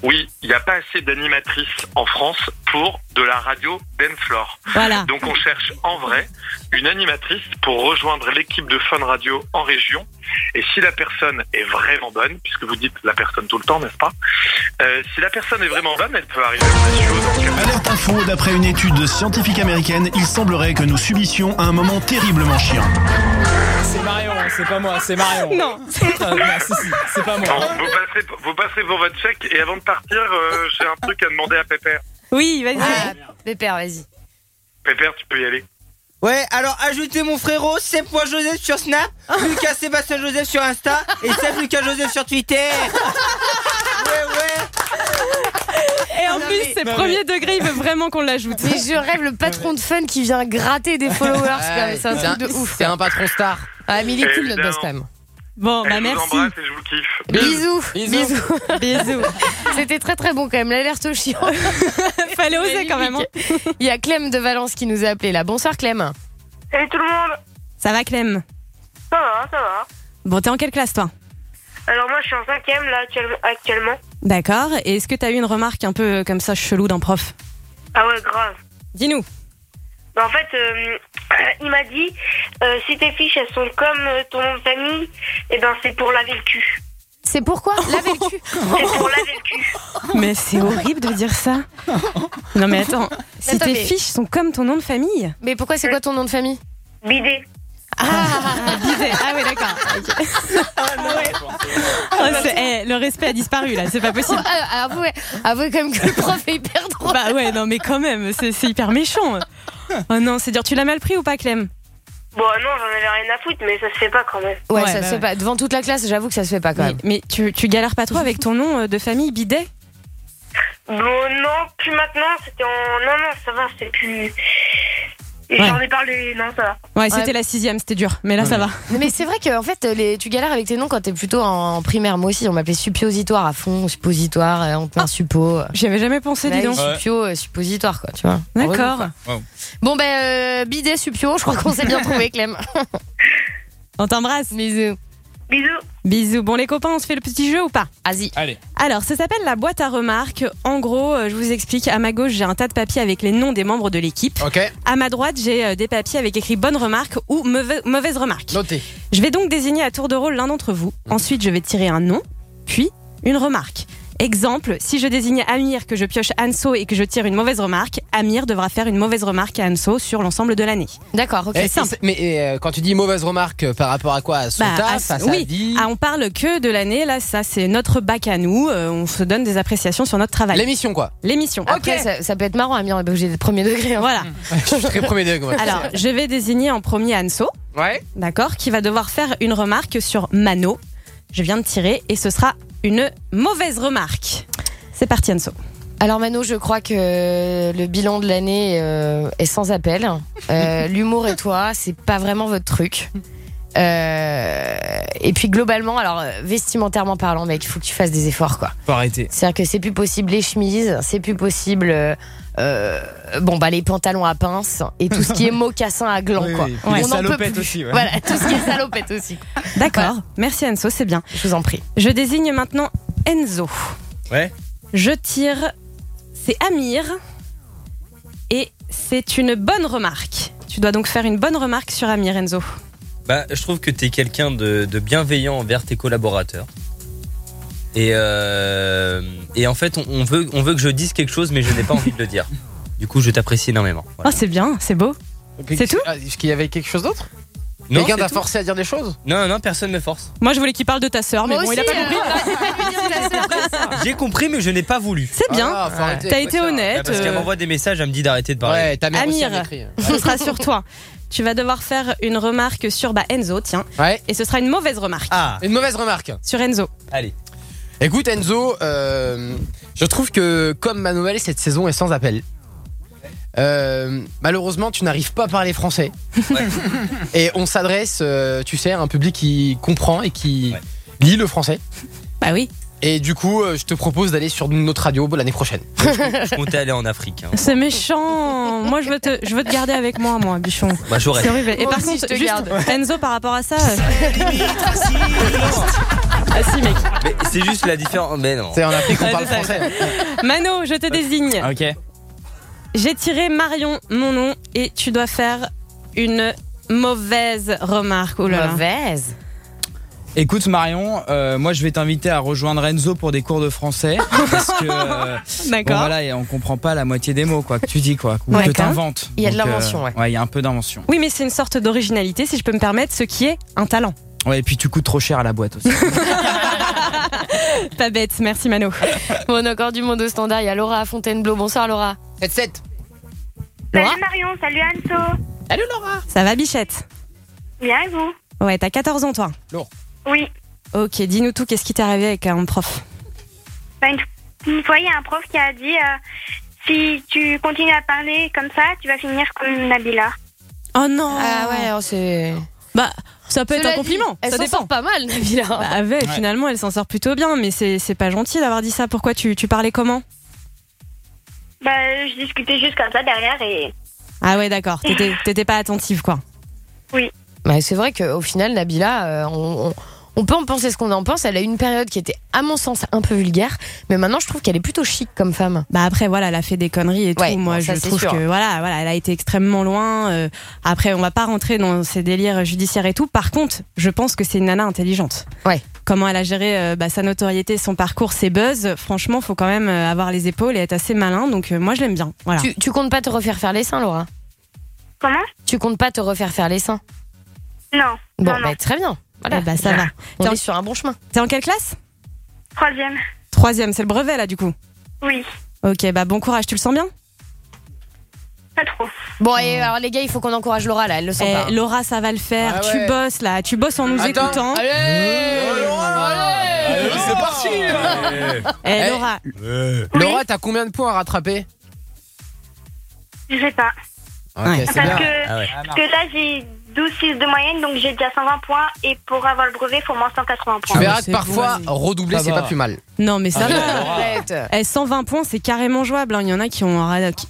Oui, il n'y a pas assez d'animatrices en France pour de la radio Dancefloor. Voilà. Donc on cherche en vrai une animatrice pour rejoindre l'équipe de Fun Radio en région. Et si la personne est vraiment bonne, puisque vous dites la personne tout le temps, n'est-ce pas Euh, Si la personne est vraiment bonne, elle peut arriver à la cas. Alerte info, d'après une étude scientifique américaine, il semblerait que nous subissions un moment terriblement chiant. C'est Marion, c'est pas moi, c'est Marion. Non. Ah, c'est pas moi. Vous, passerez, vous passerez pour votre chèque et avant de partir, euh, j'ai un truc à demander à Pépère. Oui, vas-y. Ah, Pépère, vas-y. Pépère, tu peux y aller. Ouais, alors ajoutez mon frérot, Seb.Joseph sur Snap, Lucas Sébastien Joseph sur Insta et Seb Lucas Joseph sur Twitter. *laughs* *laughs* Et en plus, c'est premier degré, il veut vraiment qu'on l'ajoute. Mais je rêve le patron de Fun qui vient gratter des followers. C'est un truc de ouf. C'est un patron star. Ah, mais il est cool notre boss quand même. Bon, bah je merci. vous embrasse et je vous kiffe. Bisous. Bisous. Bisous. Bisous. *laughs* C'était très très bon quand même. L'alerte au chien. *laughs* Fallait oser quand même. hein. Il y a Clem de Valence qui nous a appelé là. Bonsoir Clem. Salut tout le monde. Ça va, Clem? Ça va, ça va. Bon, t'es en quelle classe, toi? Alors moi je suis en cinquième là actuellement. D'accord. Et est-ce que t'as eu une remarque un peu comme ça chelou d'un prof? Ah ouais grave. Dis-nous. Bah, en fait, euh, *clears throat* il m'a dit euh, si tes fiches elles sont comme euh, ton nom de famille, et ben c'est pour laver le cul. C'est pourquoi Laver le cul? *laughs* C'est pour laver le cul. Mais c'est horrible de dire ça. Non mais attends, si Attends, tes mais- fiches sont comme ton nom de famille? Mais pourquoi c'est quoi ton nom de famille? Bidé. Ah, bidé. Ah oui, d'accord. ok. Oh, eh, le respect a disparu là, c'est pas possible. Ah, avouez, avouez quand même que le *laughs* prof est hyper drôle. Bah ouais, non mais quand même, c'est c'est hyper méchant. Oh non, c'est dur. Tu l'as mal pris ou pas, Clem? Bon non j'en avais rien à foutre mais ça se fait pas quand même. Ouais, Ouais, ça bah se fait ouais. pas. Devant toute la classe, j'avoue que ça se fait pas quand Mais, même. mais tu, tu galères pas trop avec ton nom euh, de famille, Bidet? Bon non plus maintenant c'était en non non ça va c'est plus. J'en ai parlé non ça va. Ouais, c'était la sixième, c'était dur, mais là ça va. Mais c'est vrai que en fait, les, tu galères avec tes noms quand t'es plutôt en primaire. Moi aussi, on m'appelait suppositoire à fond, suppositoire, euh, on te met un suppo. J'y avais jamais pensé, Bah dis oui, donc. Supio, euh, suppositoire, quoi, tu vois. D'accord. Bon, ben, euh, bidet, supio, je crois qu'on s'est bien *laughs* trouvé, Clem. On t'embrasse. Bisous. Bisous. Bisous. Bon, les copains, on se fait le petit jeu ou pas Vas-y. Allez. Alors, ça s'appelle la boîte à remarques. En gros, euh, je vous explique. À ma gauche, j'ai un tas de papiers avec les noms des membres de l'équipe. Ok. À ma droite, j'ai euh, des papiers avec écrit bonne remarque ou mauvais- mauvaise remarque. Notez. Je vais donc désigner à tour de rôle l'un d'entre vous. Ensuite, je vais tirer un nom, puis une remarque. Exemple, si je désigne Amir, que je pioche Anso et que je tire une mauvaise remarque, Amir devra faire une mauvaise remarque à Anso sur l'ensemble de l'année. D'accord, ok. Eh, simple. mais euh, quand tu dis mauvaise remarque euh, par rapport à quoi? À son Bah, taf, à- à sa oui, vie? Ah, on parle que de l'année. Là, ça, c'est notre bac à nous. Euh, on se donne des appréciations sur notre travail. L'émission, quoi. L'émission. Après, ça, ça peut être marrant, Amir, on est pas obligé d'être premier degré. hein. Voilà. *laughs* Je suis très premier degré. moi. Alors, je vais désigner en premier Anso, Ouais. d'accord, qui va devoir faire une remarque sur Mano. Je viens de tirer et ce sera une mauvaise remarque. C'est parti, Anso. Alors Mano, je crois que le bilan de l'année euh, est sans appel. Euh, *laughs* L'humour et toi, c'est pas vraiment votre truc. Euh, et puis globalement, alors vestimentairement parlant, mec, il faut que tu fasses des efforts, quoi. Faut arrêter. C'est-à-dire que c'est plus possible les chemises, c'est plus possible. Euh, bon bah les pantalons à pince et tout ce qui est *laughs* mocassin à gland Oui, quoi. oui. On Les n'en peut plus. aussi, ouais. Voilà, tout ce qui est salopette aussi. *laughs* D'accord. Merci Enzo, c'est bien. Je vous en prie. Je désigne maintenant Enzo. Ouais. Je tire. C'est Amir. Et c'est une bonne remarque. Tu dois donc faire une bonne remarque sur Amir, Enzo. Bah, je trouve que t'es quelqu'un de, de bienveillant envers tes collaborateurs. Et, euh, et en fait, on, on veut, on veut que je dise quelque chose, mais je n'ai pas envie de le dire. Du coup, je t'apprécie énormément. Oh, c'est bien, c'est beau. C'est tout Ah, Est-ce qu'il y avait quelque chose d'autre Quelqu'un t'a forcé à dire des choses Non, non, personne me force. Moi, je voulais qu'il parle de ta sœur, mais Moi bon, il a pas aussi, compris. J'ai compris, mais je n'ai pas voulu. C'est bien. Ah, arrêter T'as été honnête. Ah, parce qu'elle euh, m'envoie des messages, elle me dit d'arrêter de parler. Ouais, ta mère aussi, Amir, elle m'écrit. ce sera sur toi. Tu vas devoir faire une remarque sur bah, Enzo, tiens. Ouais. Et ce sera une mauvaise remarque Ah, Une mauvaise remarque. sur Enzo. allez. Écoute Enzo, euh, je trouve que comme Manuel, cette saison est sans appel. Euh, malheureusement, tu n'arrives pas à parler français. Et on s'adresse, euh, tu sais, à un public qui comprend et qui Ouais. lit le français. Bah oui. Et du coup, euh, je te propose d'aller sur une autre radio l'année prochaine. *laughs* Je comptais aller en Afrique. hein. C'est méchant. moi, je veux, te, je veux te garder avec moi, moi, Bichon. Bah, j'aurais. C'est horrible. Et Moi par aussi, contre, je te juste, garde. Enzo, par rapport à ça. euh, *laughs* ah si, mec. Mais c'est juste la différence. Mais non. C'est en Afrique, on Ouais, parle français. Mano, je te désigne. Ok. J'ai tiré Marion, mon nom, et tu dois faire une mauvaise remarque. Oh là là. Mauvaise. Écoute Marion, euh, moi je vais t'inviter à rejoindre Enzo pour des cours de français parce que euh, *laughs* bon, voilà, et on comprend pas la moitié des mots quoi que tu dis quoi, ou Ouais, que t'inventes. Il y a de Donc, l'invention, ouais. Ouais, il y a un peu d'invention. Oui, mais c'est une sorte d'originalité, si je peux me permettre, ce qui est un talent. Ouais, et puis tu coûtes trop cher à la boîte aussi. *laughs* Pas bête, merci Mano. Bon, on a encore du monde au standard. Il y a Laura à Fontainebleau. Bonsoir Laura. 7-7. Laura Salut Marion, salut Anso. Ça va, Bichette? Bien et vous? Ouais, t'as 14 ans, toi. Oui. Ok, dis-nous tout, qu'est-ce qui t'est arrivé avec un prof Bah, une, une fois, il y a un prof qui a dit euh, si tu continues à parler comme ça, tu vas finir comme Nabila. Oh non Ah ouais, oh, c'est. Bah, ça peut être un compliment. dit, Elle ça s'en dépend. sort pas mal, Nabila. Bah, ouais, finalement, elle s'en sort plutôt bien, mais c'est c'est pas gentil d'avoir dit ça. Pourquoi tu, tu parlais comment Bah, je discutais juste comme ça derrière et Ah ouais, d'accord. T'étais t'étais pas attentive, quoi. oui. Bah, c'est vrai qu'au final, Nabila, euh, on, on- on peut en penser ce qu'on en pense. Elle a eu une période qui était, à mon sens, un peu vulgaire. Mais maintenant, je trouve qu'elle est plutôt chic comme femme. Bah après voilà, elle a fait des conneries et tout. Moi, ça, je trouve sûr. que voilà, voilà, elle a été extrêmement loin. euh, après, on va pas rentrer dans ces délires judiciaires et tout. Par contre, je pense que c'est une nana intelligente. Ouais. Comment elle a géré euh, bah, sa notoriété, son parcours, ses buzz. Franchement, faut quand même euh, avoir les épaules et être assez malin. Donc euh, moi, je l'aime bien. Voilà. Tu, tu comptes pas te refaire faire les seins, Laura? Comment? Tu comptes pas te refaire faire les seins? Non. Bon, non, non. bah, très bien. Voilà. Eh bah, ça va. On T'es en- est sur un bon chemin. T'es en quelle classe? Troisième. Troisième, c'est le brevet là du coup? Oui. Ok, bah bon courage. Tu le sens bien? Pas trop. Bon, et alors, les gars, il faut qu'on encourage Laura, là. Elle le sent Eh, pas. hein. Laura, ça va le faire. Ah Tu bosses là. Tu bosses en nous Attends. écoutant. Allez, Allez, c'est parti. Eh, Eh. Laura, Laura, t'as combien de points à rattraper? Je sais pas. Ok, Ouais. c'est Parce bien. que, Ah ouais. parce que là, j'ai 12-6 de moyenne, donc j'ai déjà 120 points. Et pour avoir le brevet, il faut au moins 180 Tu points. verras mais que parfois, redoubler, c'est pas plus mal. non mais ça Ah, va. Eh, 120 points, c'est carrément jouable. hein. Il y en a qui ont.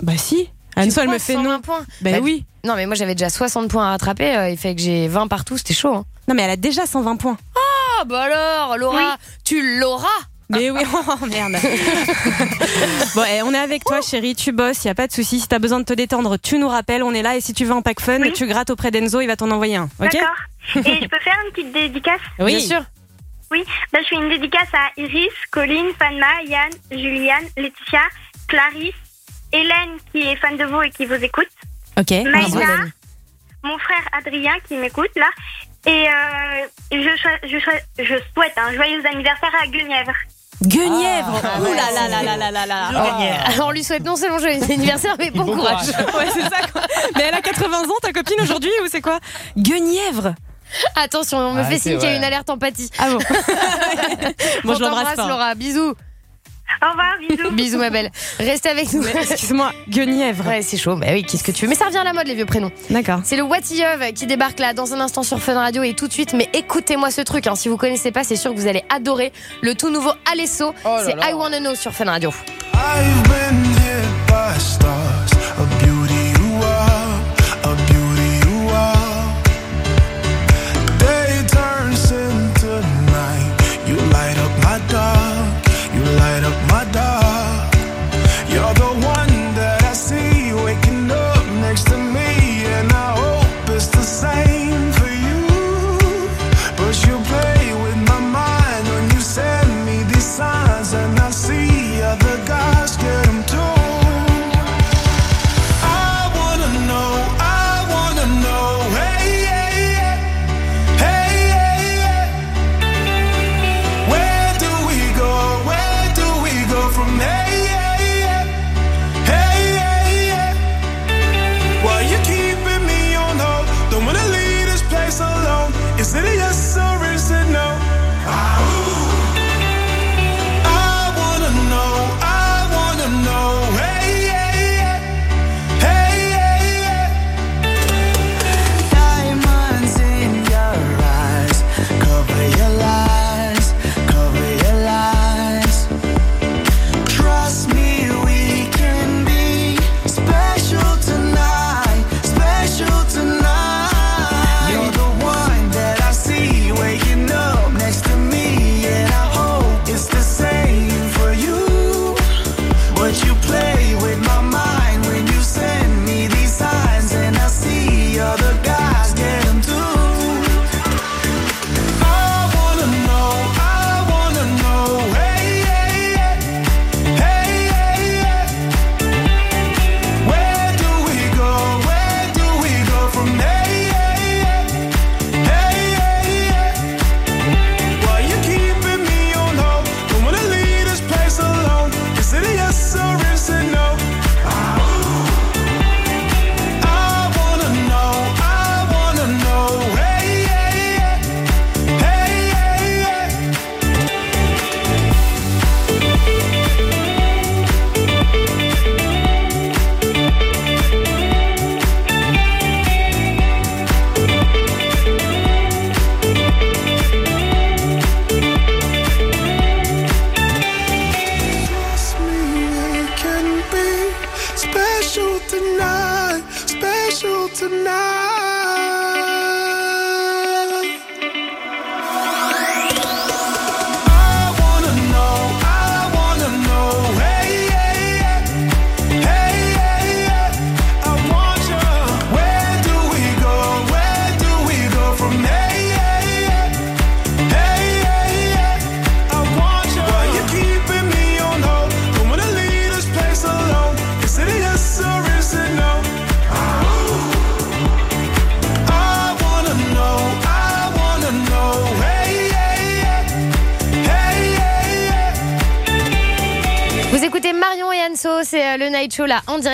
Bah si. Anne-Sophie, elle me fait 120 non. points. Bah Bah, oui. Non, mais moi, j'avais déjà 60 points à rattraper. euh, il fait que j'ai 20 partout. C'était chaud. Hein. Non mais elle a déjà 120 points. Ah, bah alors, Laura, tu l'auras. Mais oui, *laughs* oh merde. *laughs* bon, eh, on est avec toi, chérie. Tu bosses, y a pas de souci. Si t'as besoin de te détendre, tu nous rappelles. On est là. Et si tu veux un pack fun, Oui. tu grattes auprès d'Enzo. Il va t'en envoyer un. Ok D'accord. Et je peux faire une petite dédicace? Oui. Bien sûr. Oui. Bah, je fais une dédicace à Iris, Colline, Fanma, Yann, Juliane, Laetitia, Clarisse, Hélène qui est fan de vous et qui vous écoute, Ok. Maïna, Hélène. mon frère Adrien qui m'écoute là. Et euh, je, je souhaite un joyeux anniversaire à Guenièvre. Guenièvre. Ah, Ouh ouais, là là là là là là là. Alors, on lui souhaite non seulement joyeux anniversaire, mais bon, Bon courage. *laughs* Ouais, c'est ça quoi. Mais elle a 80 ans, ta copine aujourd'hui ou c'est quoi? Guenièvre. Attention, on me Ah, fait signe qu'il y a une alerte empathie. Ah bon. *laughs* Bon, Bon, je l'embrasse. Laura. Bisous. Au revoir, bisous. *laughs* Bisous, ma belle. Restez avec nous. Excuse-moi, Guenièvre. Ouais, c'est chaud. Bah oui, qu'est-ce que tu veux? Mais ça revient à la mode, les vieux prénoms. D'accord. C'est le Watilleuve qui débarque là dans un instant sur Fun Radio et tout de suite. Mais écoutez-moi ce truc. hein. Si vous connaissez pas, c'est sûr que vous allez adorer le tout nouveau Alesso. Oh c'est. I Wanna Know sur Fun Radio. I've been hit by stars, my dark.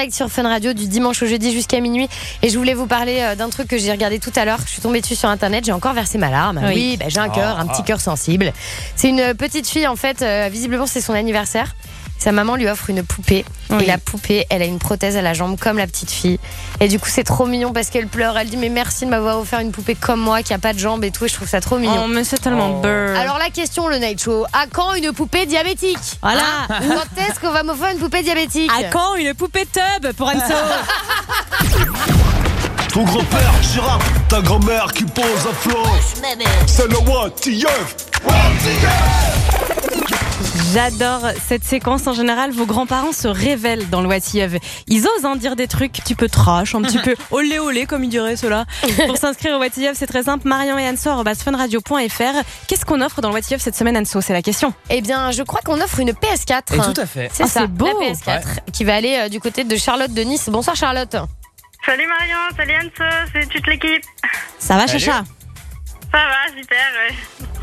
Direct sur Fun Radio du dimanche au jeudi jusqu'à minuit. Et je voulais vous parler euh, d'un truc que j'ai regardé tout à l'heure. Je suis tombée dessus sur internet, j'ai encore versé ma larme. Oui. Oui, bah, j'ai un cœur, Ah, un petit ah. cœur sensible. C'est une petite fille en fait, euh, visiblement c'est son anniversaire. Sa maman lui offre une poupée Oui. et la poupée, elle a une prothèse à la jambe comme la petite fille. Et du coup, c'est trop mignon parce qu'elle pleure. Elle dit mais merci de m'avoir offert une poupée comme moi qui a pas de jambes et tout. Et je trouve ça trop mignon. Oh, mais c'est tellement beurre. Alors la question, le Night Show, à quand une poupée diabétique? Voilà. Hein? Quand est-ce qu'on va m'offrir une poupée diabétique? À quand une poupée tub pour Anso *laughs* Ton grand-père Gérard, ta grand-mère qui pose à flot. C'est le Watilleuve. J'adore cette séquence. En général, vos grands-parents se révèlent dans le Watilleuve. Ils osent en dire des trucs un petit peu trash, un petit *laughs* peu olé olé, comme ils diraient cela. Pour s'inscrire au Watilleuve, c'est très simple. Marion et Anso, funradio.fr. Qu'est-ce qu'on offre dans le Watilleuve cette semaine, Anso C'est la question. Eh bien, je crois qu'on offre une PS4. Et tout à fait. C'est Ah, ça, c'est beau. la PS4 qui va aller euh, du côté de Charlotte de Nice. Bonsoir Charlotte. Salut Marion, salut Anso, c'est toute l'équipe. Ça va, Salut. Chacha? Ça va, super, ouais.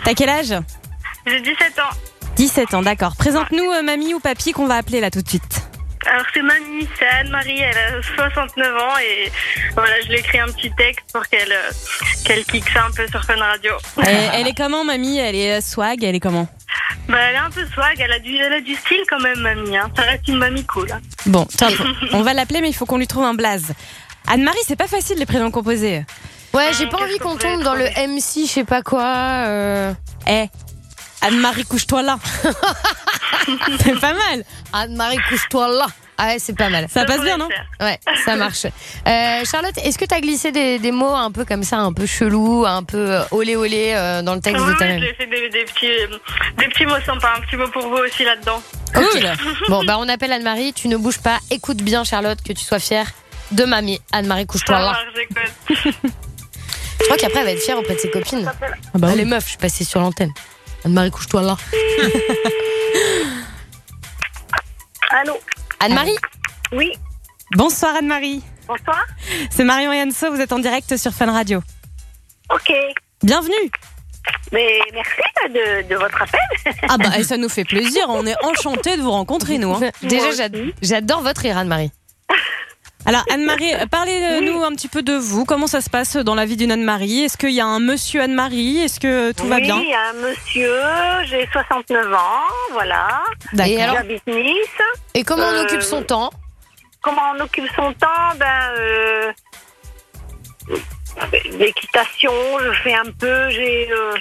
T'as quel âge? J'ai 17 ans. 17 ans, d'accord. Présente-nous euh, mamie ou papy qu'on va appeler là tout de suite. Alors c'est mamie, c'est Anne-Marie, elle a 69 ans et voilà, je lui ai écrit un petit texte pour qu'elle euh, qu'elle kick ça un peu sur Fun Radio. Elle, *laughs* elle est comment, mamie? Elle est euh, swag? Elle est comment? Bah elle est un peu swag, elle a du, elle a du style quand même mamie, hein. ça reste une mamie cool. hein. Bon, top. *laughs* On va l'appeler, mais il faut qu'on lui trouve un blaze. Anne-Marie, c'est pas facile les prénoms composés. Ouais, j'ai pas envie qu'on tombe dans le MC, je sais pas quoi. euh. Eh, Anne-Marie, couche-toi là. *laughs* c'est pas mal. Anne-Marie, couche-toi là. Ah ouais, c'est pas mal. Ça passe bien, non Ouais, ça marche. Euh, Charlotte, est-ce que t'as glissé des, des mots un peu comme ça, un peu chelou, un peu euh, olé olé euh, dans le texte Ouais, de ta ouais, même j'ai fait des, des petits, des petits mots sympas, un petit mot pour vous aussi là-dedans. Cool. *laughs* Bon, bah on appelle Anne-Marie, tu ne bouges pas, écoute bien Charlotte, que tu sois fière de mamie. Anne-Marie, couche-toi Ça là. marche, j'écoute. *laughs* Je crois qu'après elle va être fière auprès de ses copines. Ah Les meufs, je suis passée sur l'antenne. Anne-Marie, couche-toi là. *laughs* Allô Anne-Marie Oui. Bonsoir Anne-Marie. Bonsoir. C'est Marion et Anso, vous êtes en direct sur Fun Radio. Ok. Bienvenue. Mais merci de, de votre appel. Ah bah *laughs* et ça nous fait plaisir, on est enchantés de vous rencontrer nous. hein. Déjà, j'ad- j'adore votre rire, Anne-Marie. Alors Anne-Marie, euh, parlez-nous un petit peu de vous. Comment ça se passe dans la vie d'une Anne-Marie? Est-ce qu'il y a un monsieur Anne-Marie? Est-ce que tout va oui, bien? il y a un monsieur, j'ai 69 ans, voilà. D'accord. J'habite Nice. Et comment on Euh, occupe son temps? Comment on occupe son temps? Ben, euh, l'équitation, je fais un peu, j'ai... euh,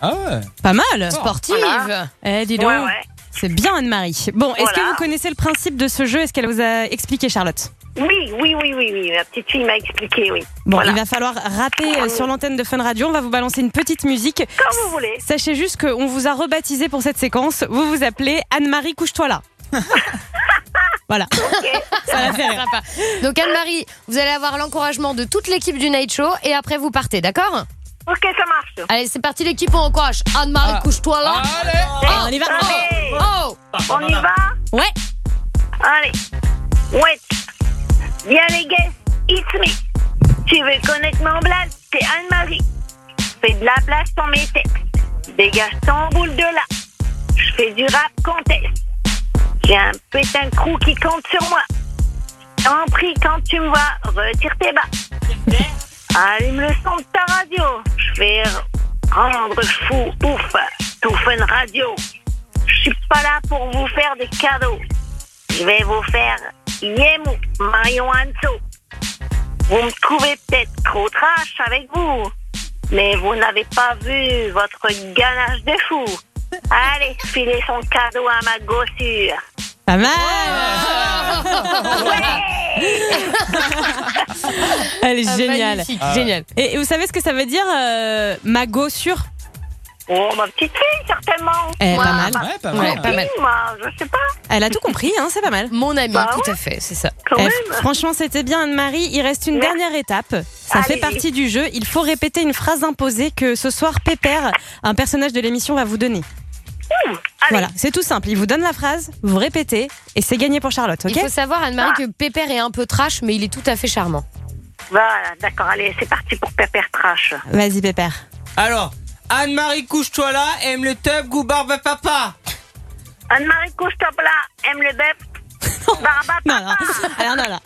Ah ouais. Pas mal. Sportive. Voilà. Eh dis donc. Ouais, ouais. C'est bien Anne-Marie. Bon, est-ce que vous connaissez le principe de ce jeu? Est-ce qu'elle vous a expliqué Charlotte? Oui, oui, oui, oui, oui, la petite fille m'a expliqué, oui. Bon, Voilà. il va falloir rapper euh, sur l'antenne de Fun Radio. On va vous balancer une petite musique. Comme vous voulez. Sachez juste qu'on vous a rebaptisé pour cette séquence. Vous vous appelez Anne-Marie Couche-toi là. *laughs* voilà. Ça va faire. Sympa. Donc Anne-Marie, vous allez avoir l'encouragement de toute l'équipe du Night Show et après vous partez, d'accord? Ok, ça marche. Allez, c'est parti l'équipe, on encourage. Anne-Marie, couche-toi là. Allez, on y va. Allez. Oh, On y va? Ouais. Allez. Ouais. Viens les gars, it's me. Tu veux connaître mon blague C'est Anne-Marie. Fais de la place pour mes textes. Dégage ton boule de là. Je fais du rap contest. J'ai un putain de crew qui compte sur moi. T'en prie, quand tu me vois, retire tes bas. Allume le son de ta radio. Je vais rendre fou, ouf, tout fun radio. Je suis pas là pour vous faire des cadeaux. Je vais vous faire Yemou, Marion Anso. Vous me trouvez peut-être trop trash avec vous, mais vous n'avez pas vu votre ganache de fou. Allez, filez son cadeau à ma gossure. Pas mal. *laughs* Elle est Ah, géniale. magnifique, Ah ouais. génial. Et, et vous savez ce que ça veut dire, euh, ma gossure? Oh, ma petite fille, certainement. Eh, Moi, pas mal. ma Ouais, pas mal. Pas mal. Moi, je sais pas. Elle a tout compris, hein, c'est pas mal. Mon ami, Bah tout ouais. à fait, c'est ça. Quand Eh, même. franchement, c'était bien Anne-Marie. Il reste une Merci. dernière étape. Ça fait partie du jeu. Il faut répéter une phrase imposée que ce soir Pépère, un personnage de l'émission, va vous donner. Voilà, c'est tout simple. Il vous donne la phrase, vous répétez, et c'est gagné pour Charlotte, ok Il faut savoir, Anne-Marie, que Pépère est un peu trash, mais il est tout à fait charmant. Voilà, d'accord, allez, c'est parti pour Pépère Trash. Vas-y, Pépère. Alors, Anne-Marie couche-toi là, aime le tub, goût barbe papa. Anne-Marie couche-toi là, aime le bœuf. *laughs* Barba Non, non. Alors, non, non.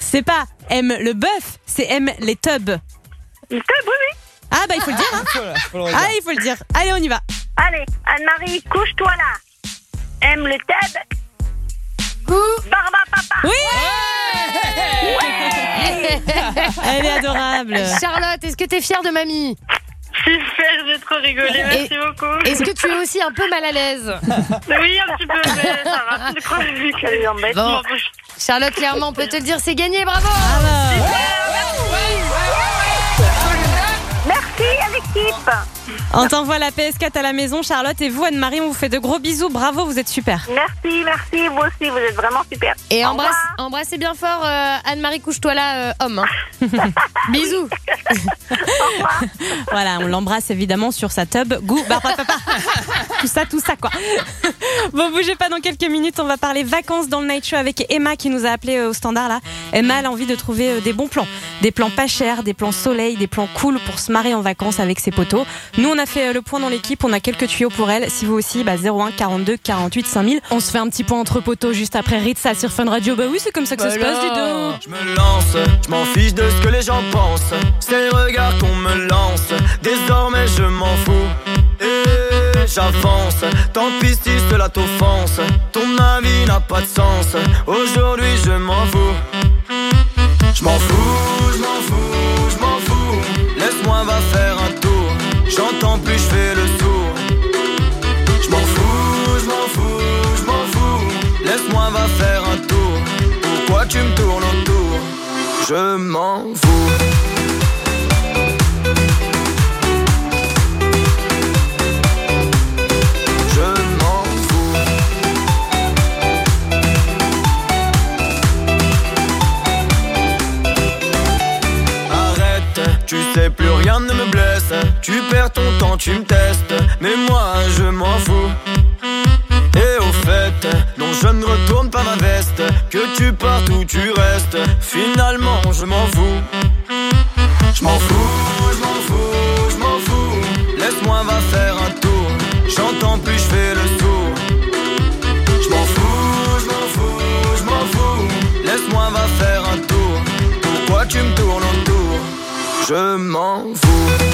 C'est pas aime le bœuf, c'est aime les tubs. Le tub, oui, oui. Ah, bah, il faut le dire, hein. Ah, il faut le dire. Allez, on y va. Allez, Anne-Marie, couche-toi là. Aime le tub. Barba papa. Oui *laughs* Elle est adorable. Charlotte, est-ce que t'es fière de mamie? Super, j'ai trop rigolé, merci Et- beaucoup. Est-ce que tu es aussi un peu mal à l'aise *laughs* Oui, un petit peu, mais ça va. *laughs* Je crois qu'elle est embête. Bon. Charlotte, clairement, on peut te le dire, c'est gagné, bravo Merci à l'équipe. On t'envoie la PS4 à la maison, Charlotte, et vous, Anne-Marie, on vous fait de gros bisous. Bravo, vous êtes super. Merci, merci, vous aussi, vous êtes vraiment super. Et Au embrasse, embrassez bien fort euh, Anne-Marie, couche-toi là, euh, homme. hein. *laughs* Bisous *laughs* *laughs* Voilà, on l'embrasse évidemment sur sa tub. Goût, bah, papa. tout ça, tout ça, quoi. Bon, bougez pas dans quelques minutes. On va parler vacances dans le night show avec Emma qui nous a appelé euh, au standard là. Emma elle a envie de trouver euh, des bons plans. Des plans pas chers, des plans soleil, des plans cool pour se marrer en vacances avec ses potos. Nous, on a fait euh, le point dans l'équipe, on a quelques tuyaux pour elle. Si vous aussi, bah 01 42 48 5000. On se fait un petit point entre poteaux juste après Ritza sur Fun Radio. Bah oui, c'est comme ça que ça se passe, dis donc. Je me lance, je m'en fiche de ce que les gens pensent. C'est le regard qu'on me lance. Désormais je m'en fous. Et j'avance. Tant pis si cela t'offense. Ton avis n'a pas de sens. Aujourd'hui je m'en fous. Je m'en fous, je m'en fous, je m'en fous. Laisse-moi va faire. J'entends plus, je fais le sourd. Je m'en fous, je m'en fous, je m'en fous. Laisse-moi va faire un tour. Pourquoi tu me tournes autour? Je m'en fous. Je m'en fous. Arrête, tu sais plus rien ne me blesse. Tu tu partes ou tu restes. Finalement je m'en fous. Je m'en fous, je m'en fous, je m'en fous. Laisse-moi va faire un tour. J'entends plus, je fais le sourd Je m'en fous, je m'en fous, je m'en fous. Laisse-moi va faire un tour. Pourquoi tu me tournes autour? Je m'en fous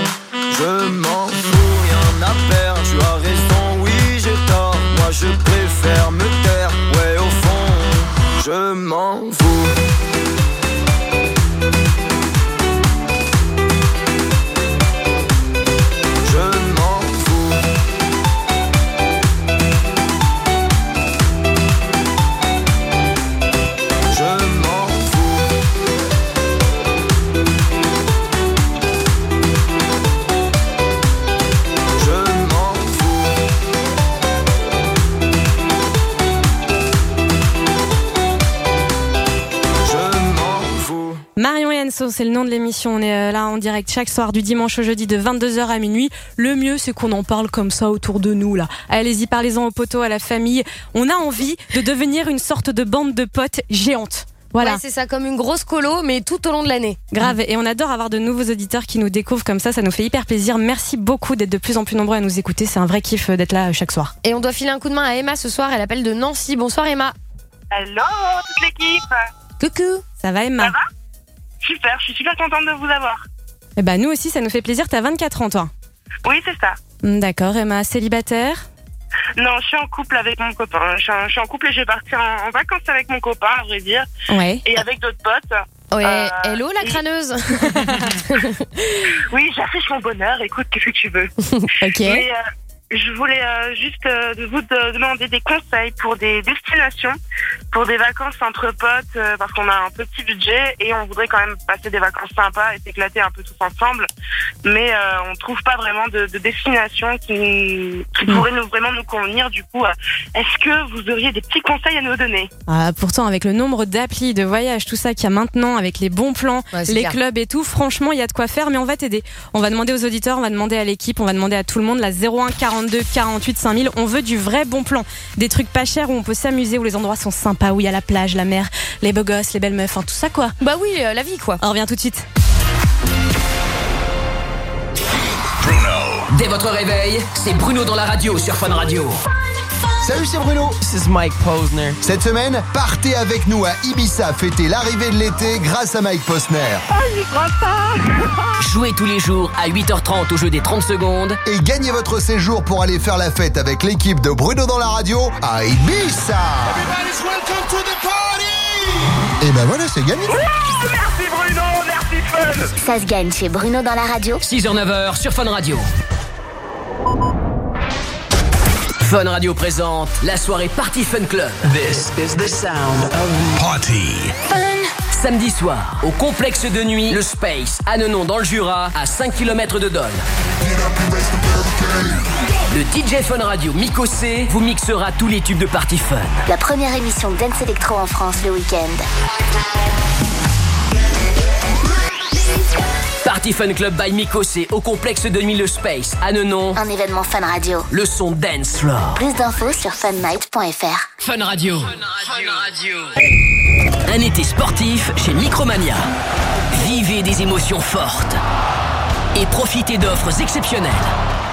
C'est le nom de l'émission. On est euh, là en direct chaque soir du dimanche au jeudi de 22h à minuit. Le mieux, c'est qu'on en parle comme ça autour de nous, là. Allez-y, parlez-en aux potos, à la famille. On a envie de devenir une sorte de bande de potes géante. Voilà. Ouais, c'est ça, comme une grosse colo, mais tout au long de l'année. Grave, et on adore avoir de nouveaux auditeurs qui nous découvrent comme ça, ça nous fait hyper plaisir. Merci beaucoup d'être de plus en plus nombreux à nous écouter, c'est un vrai kiff euh, d'être là euh, chaque soir. Et on doit filer un coup de main à Emma ce soir, elle appelle de Nancy. Bonsoir Emma. Hello, toute l'équipe. Coucou. Ça va Emma? Ça va? Super, je suis super contente de vous avoir. Eh ben nous aussi, ça nous fait plaisir, t'as 24 ans toi. Oui, c'est ça. Hmm, D'accord, Emma, célibataire? Non, je suis en couple avec mon copain. Je suis en, je suis en couple et je vais partir en, en vacances avec mon copain, à vrai dire. Ouais. Et avec d'autres potes. Ouais, Euh, hello la et- crâneuse. *laughs* Oui, j'affiche mon bonheur. Écoute, qu'est-ce que tu veux *laughs* ok. Mais, euh, je voulais euh, juste euh, de vous de- demander des conseils pour des destinations, pour des vacances entre potes, euh, parce qu'on a un petit budget et on voudrait quand même passer des vacances sympas et s'éclater un peu tous ensemble. Mais euh, on trouve pas vraiment de, de destination qui, qui Mm. pourrait nous vraiment nous convenir. Du coup, euh, est-ce que vous auriez des petits conseils à nous donner? Ah, pourtant, avec le nombre d'applis, de voyages, tout ça qu'il y a maintenant, avec les bons plans, Ouais, les clair. clubs et tout, franchement, il y a de quoi faire, mais on va t'aider. On va demander aux auditeurs, on va demander à l'équipe, on va demander à tout le monde, la 01 42 48 5000. On veut du vrai bon plan. Des trucs pas chers où on peut s'amuser, où les endroits sont sympas, où il y a la plage, la mer, les beaux gosses, les belles meufs, enfin tout ça quoi. Bah oui, euh, la vie quoi. On revient tout de suite. Dès votre réveil, c'est Bruno dans la radio sur Fun Radio. Salut, c'est Bruno. This is Mike Posner. Cette semaine, partez avec nous à Ibiza fêter l'arrivée de l'été grâce à Mike Posner. Ah, j'y crois pas Jouez tous les jours à 8h30 au jeu des 30 secondes. Et gagnez votre séjour pour aller faire la fête avec l'équipe de Bruno dans la radio à Ibiza. Et ben voilà, c'est gagné. Merci Bruno, merci Fun Ça se gagne chez Bruno dans la radio. 6h-9h sur Fun Radio. Fun Radio présente la soirée Party Fun Club. This is the sound of Party. Samedi soir, au complexe de nuit, le Space, à Nenon dans le Jura, à 5 km de Dole. Le DJ Fun Radio Miko C vous mixera tous les tubes de Party Fun. La première émission de Dance Electro en France le week-end. Party Fun Club by Miko C au complexe de nuit Le Space, à Nenon. Un événement Fun Radio. Le son dance floor. Plus d'infos sur funnight.fr. Fun Radio. Un été sportif chez Micromania. Vivez des émotions fortes et profitez d'offres exceptionnelles.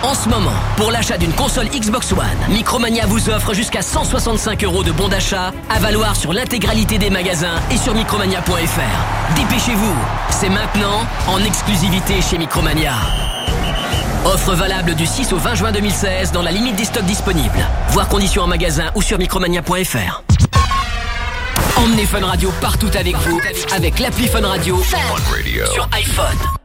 En ce moment, pour l'achat d'une console Xbox One, Micromania vous offre jusqu'à 165 euros de bons d'achat à valoir sur l'intégralité des magasins et sur micromania.fr. Dépêchez-vous, c'est maintenant en exclusivité chez Micromania. Offre valable du 6 au 20 juin 2016 dans la limite des stocks disponibles. Voir conditions en magasin ou sur micromania.fr. Emmenez Fun Radio partout avec vous avec l'appli Fun Radio sur iPhone.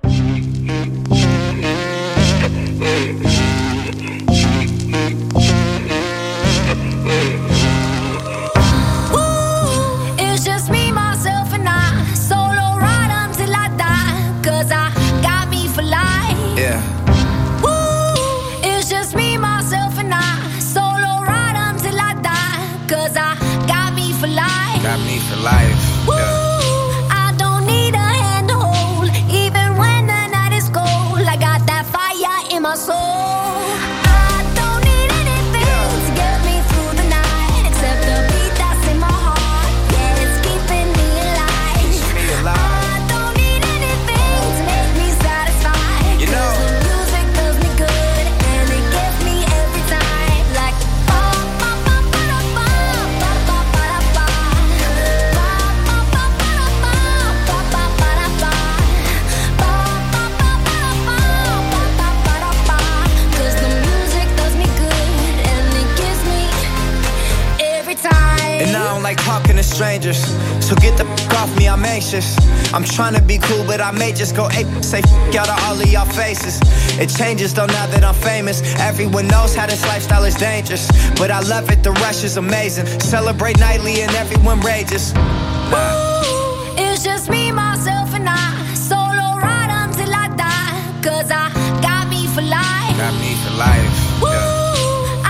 Anxious. I'm trying to be cool, but I may just go ape. Say f out of all of y'all faces. It changes though now that I'm famous. Everyone knows how this lifestyle is dangerous. But I love it, the rush is amazing. Celebrate nightly and everyone rages. Nah. It's just me, myself, and I. Solo ride until I die. Cause I got me for life. Got me for life. Woo!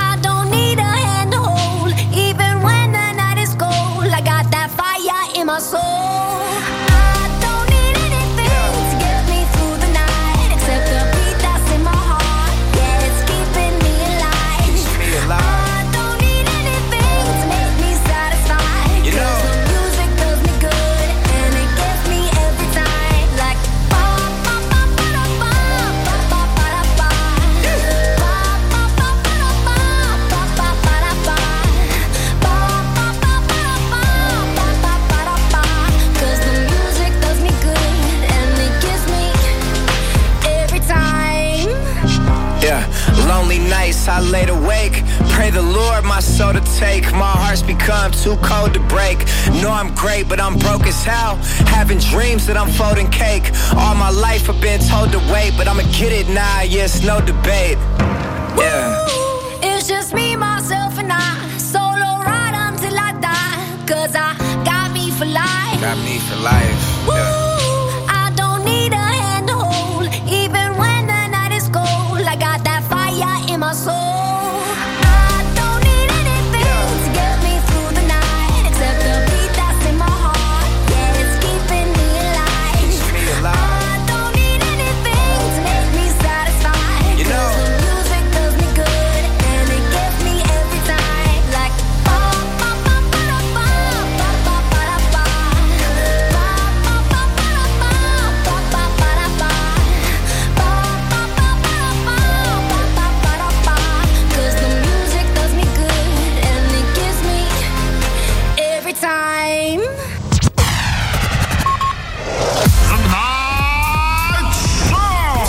I don't nights I laid awake. Pray the Lord my soul to take. My heart's become too cold to break. Know I'm great, but I'm broke as hell. Having dreams that I'm folding cake. All my life I've been told to wait, but I'ma get it now. Yeah, it's no debate. Yeah. It's just me, myself, and I. Solo ride until I die. Cause I got me for life. Got me for life. Woo!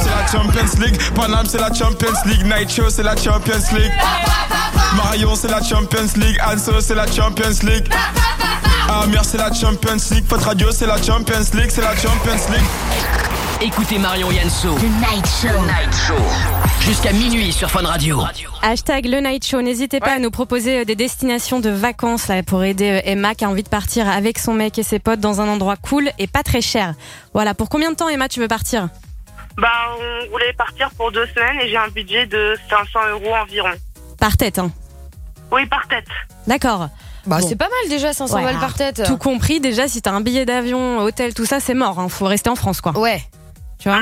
C'est la Champions League, Paname c'est la Champions League, Night Show c'est la Champions League. Marion c'est la Champions League, Anso c'est la Champions League. Amir c'est la Champions League, Faute Radio c'est la Champions League, c'est la Champions League. Écoutez Marion et Anso. Le Night Show. Jusqu'à minuit sur Fun Radio. Hashtag le night show. N'hésitez pas à nous proposer euh, des destinations de vacances là, pour aider euh, Emma qui a envie de partir avec son mec et ses potes dans un endroit cool et pas très cher. Voilà. Pour combien de temps, Emma, tu veux partir? Bah, on voulait partir pour deux semaines et j'ai un budget de 500 euros environ. Par tête, hein Oui, par tête. D'accord. Bah, Bon. c'est pas mal déjà, 500 Ouais, balles par tête. Tout compris, déjà, si t'as un billet d'avion, hôtel, tout ça, c'est mort. Hein. Faut rester en France, quoi. Ouais. Tu vois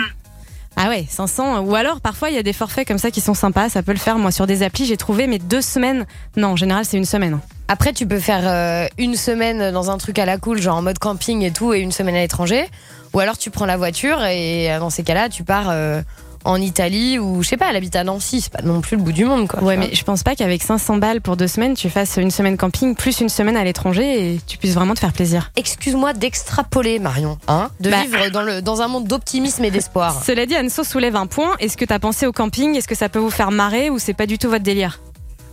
Ah ouais, 500. Ou alors, parfois, il y a des forfaits comme ça qui sont sympas. Ça peut le faire. Moi, sur des applis, j'ai trouvé, mais deux semaines. Non, en général, c'est une semaine. Après, tu peux faire euh, une semaine dans un truc à la cool, genre en mode camping et tout, et une semaine à l'étranger. Ou alors tu prends la voiture et euh, dans ces cas-là, tu pars euh, en Italie ou je sais pas, elle habite à Nancy, c'est pas non plus le bout du monde quoi. Ouais, mais je pense pas qu'avec 500 balles pour deux semaines, tu fasses une semaine camping plus une semaine à l'étranger et tu puisses vraiment te faire plaisir. Excuse-moi d'extrapoler, Marion, hein, de Bah. vivre dans, le, dans un monde d'optimisme et d'espoir. *laughs* Cela dit, Anso soulève un point. Est-ce que t'as pensé au camping? Est-ce que ça peut vous faire marrer ou c'est pas du tout votre délire?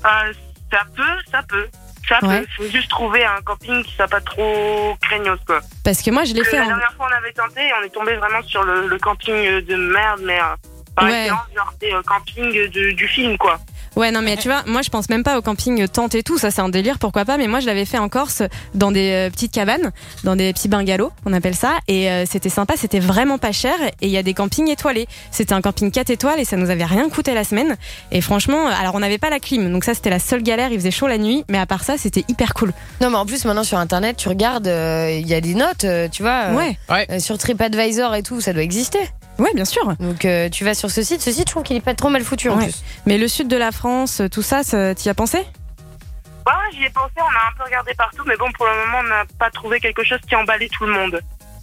Euh, ça peut, ça peut. Ça Ouais. peut. Faut juste trouver un camping qui soit pas trop craignos, quoi. Parce que moi, je l'ai fait La en. dernière fois, on avait tenté et on est tombé vraiment sur le, le camping de merde, mais euh, par Ouais. excellence, genre, c'est euh, camping de- du film, quoi. Ouais, non, mais tu vois, moi, je pense même pas au camping tente et tout. Ça, c'est un délire, pourquoi pas. Mais moi, je l'avais fait en Corse, dans des euh, petites cabanes, dans des petits bungalows, on appelle ça. Et euh, c'était sympa, c'était vraiment pas cher. Et il y a des campings étoilés. C'était un camping 4 étoiles et ça nous avait rien coûté la semaine. Et franchement, alors on n'avait pas la clim. Donc ça, c'était la seule galère. Il faisait chaud la nuit. Mais à part ça, c'était hyper cool. Non, mais en plus, maintenant sur internet, tu regardes, euh, il y a des notes, euh, tu vois. euh, Ouais. euh, sur TripAdvisor et tout, ça doit exister. Ouais, bien sûr. Donc euh, tu vas sur ce site, ce site, je trouve qu'il est pas trop mal foutu en Ouais. plus. Mais le sud de la France, tout ça, ça t'y as pensé? Ouais, ouais, j'y ai pensé, on a un peu regardé partout, mais bon, pour le moment, on n'a pas trouvé quelque chose qui emballait tout le monde.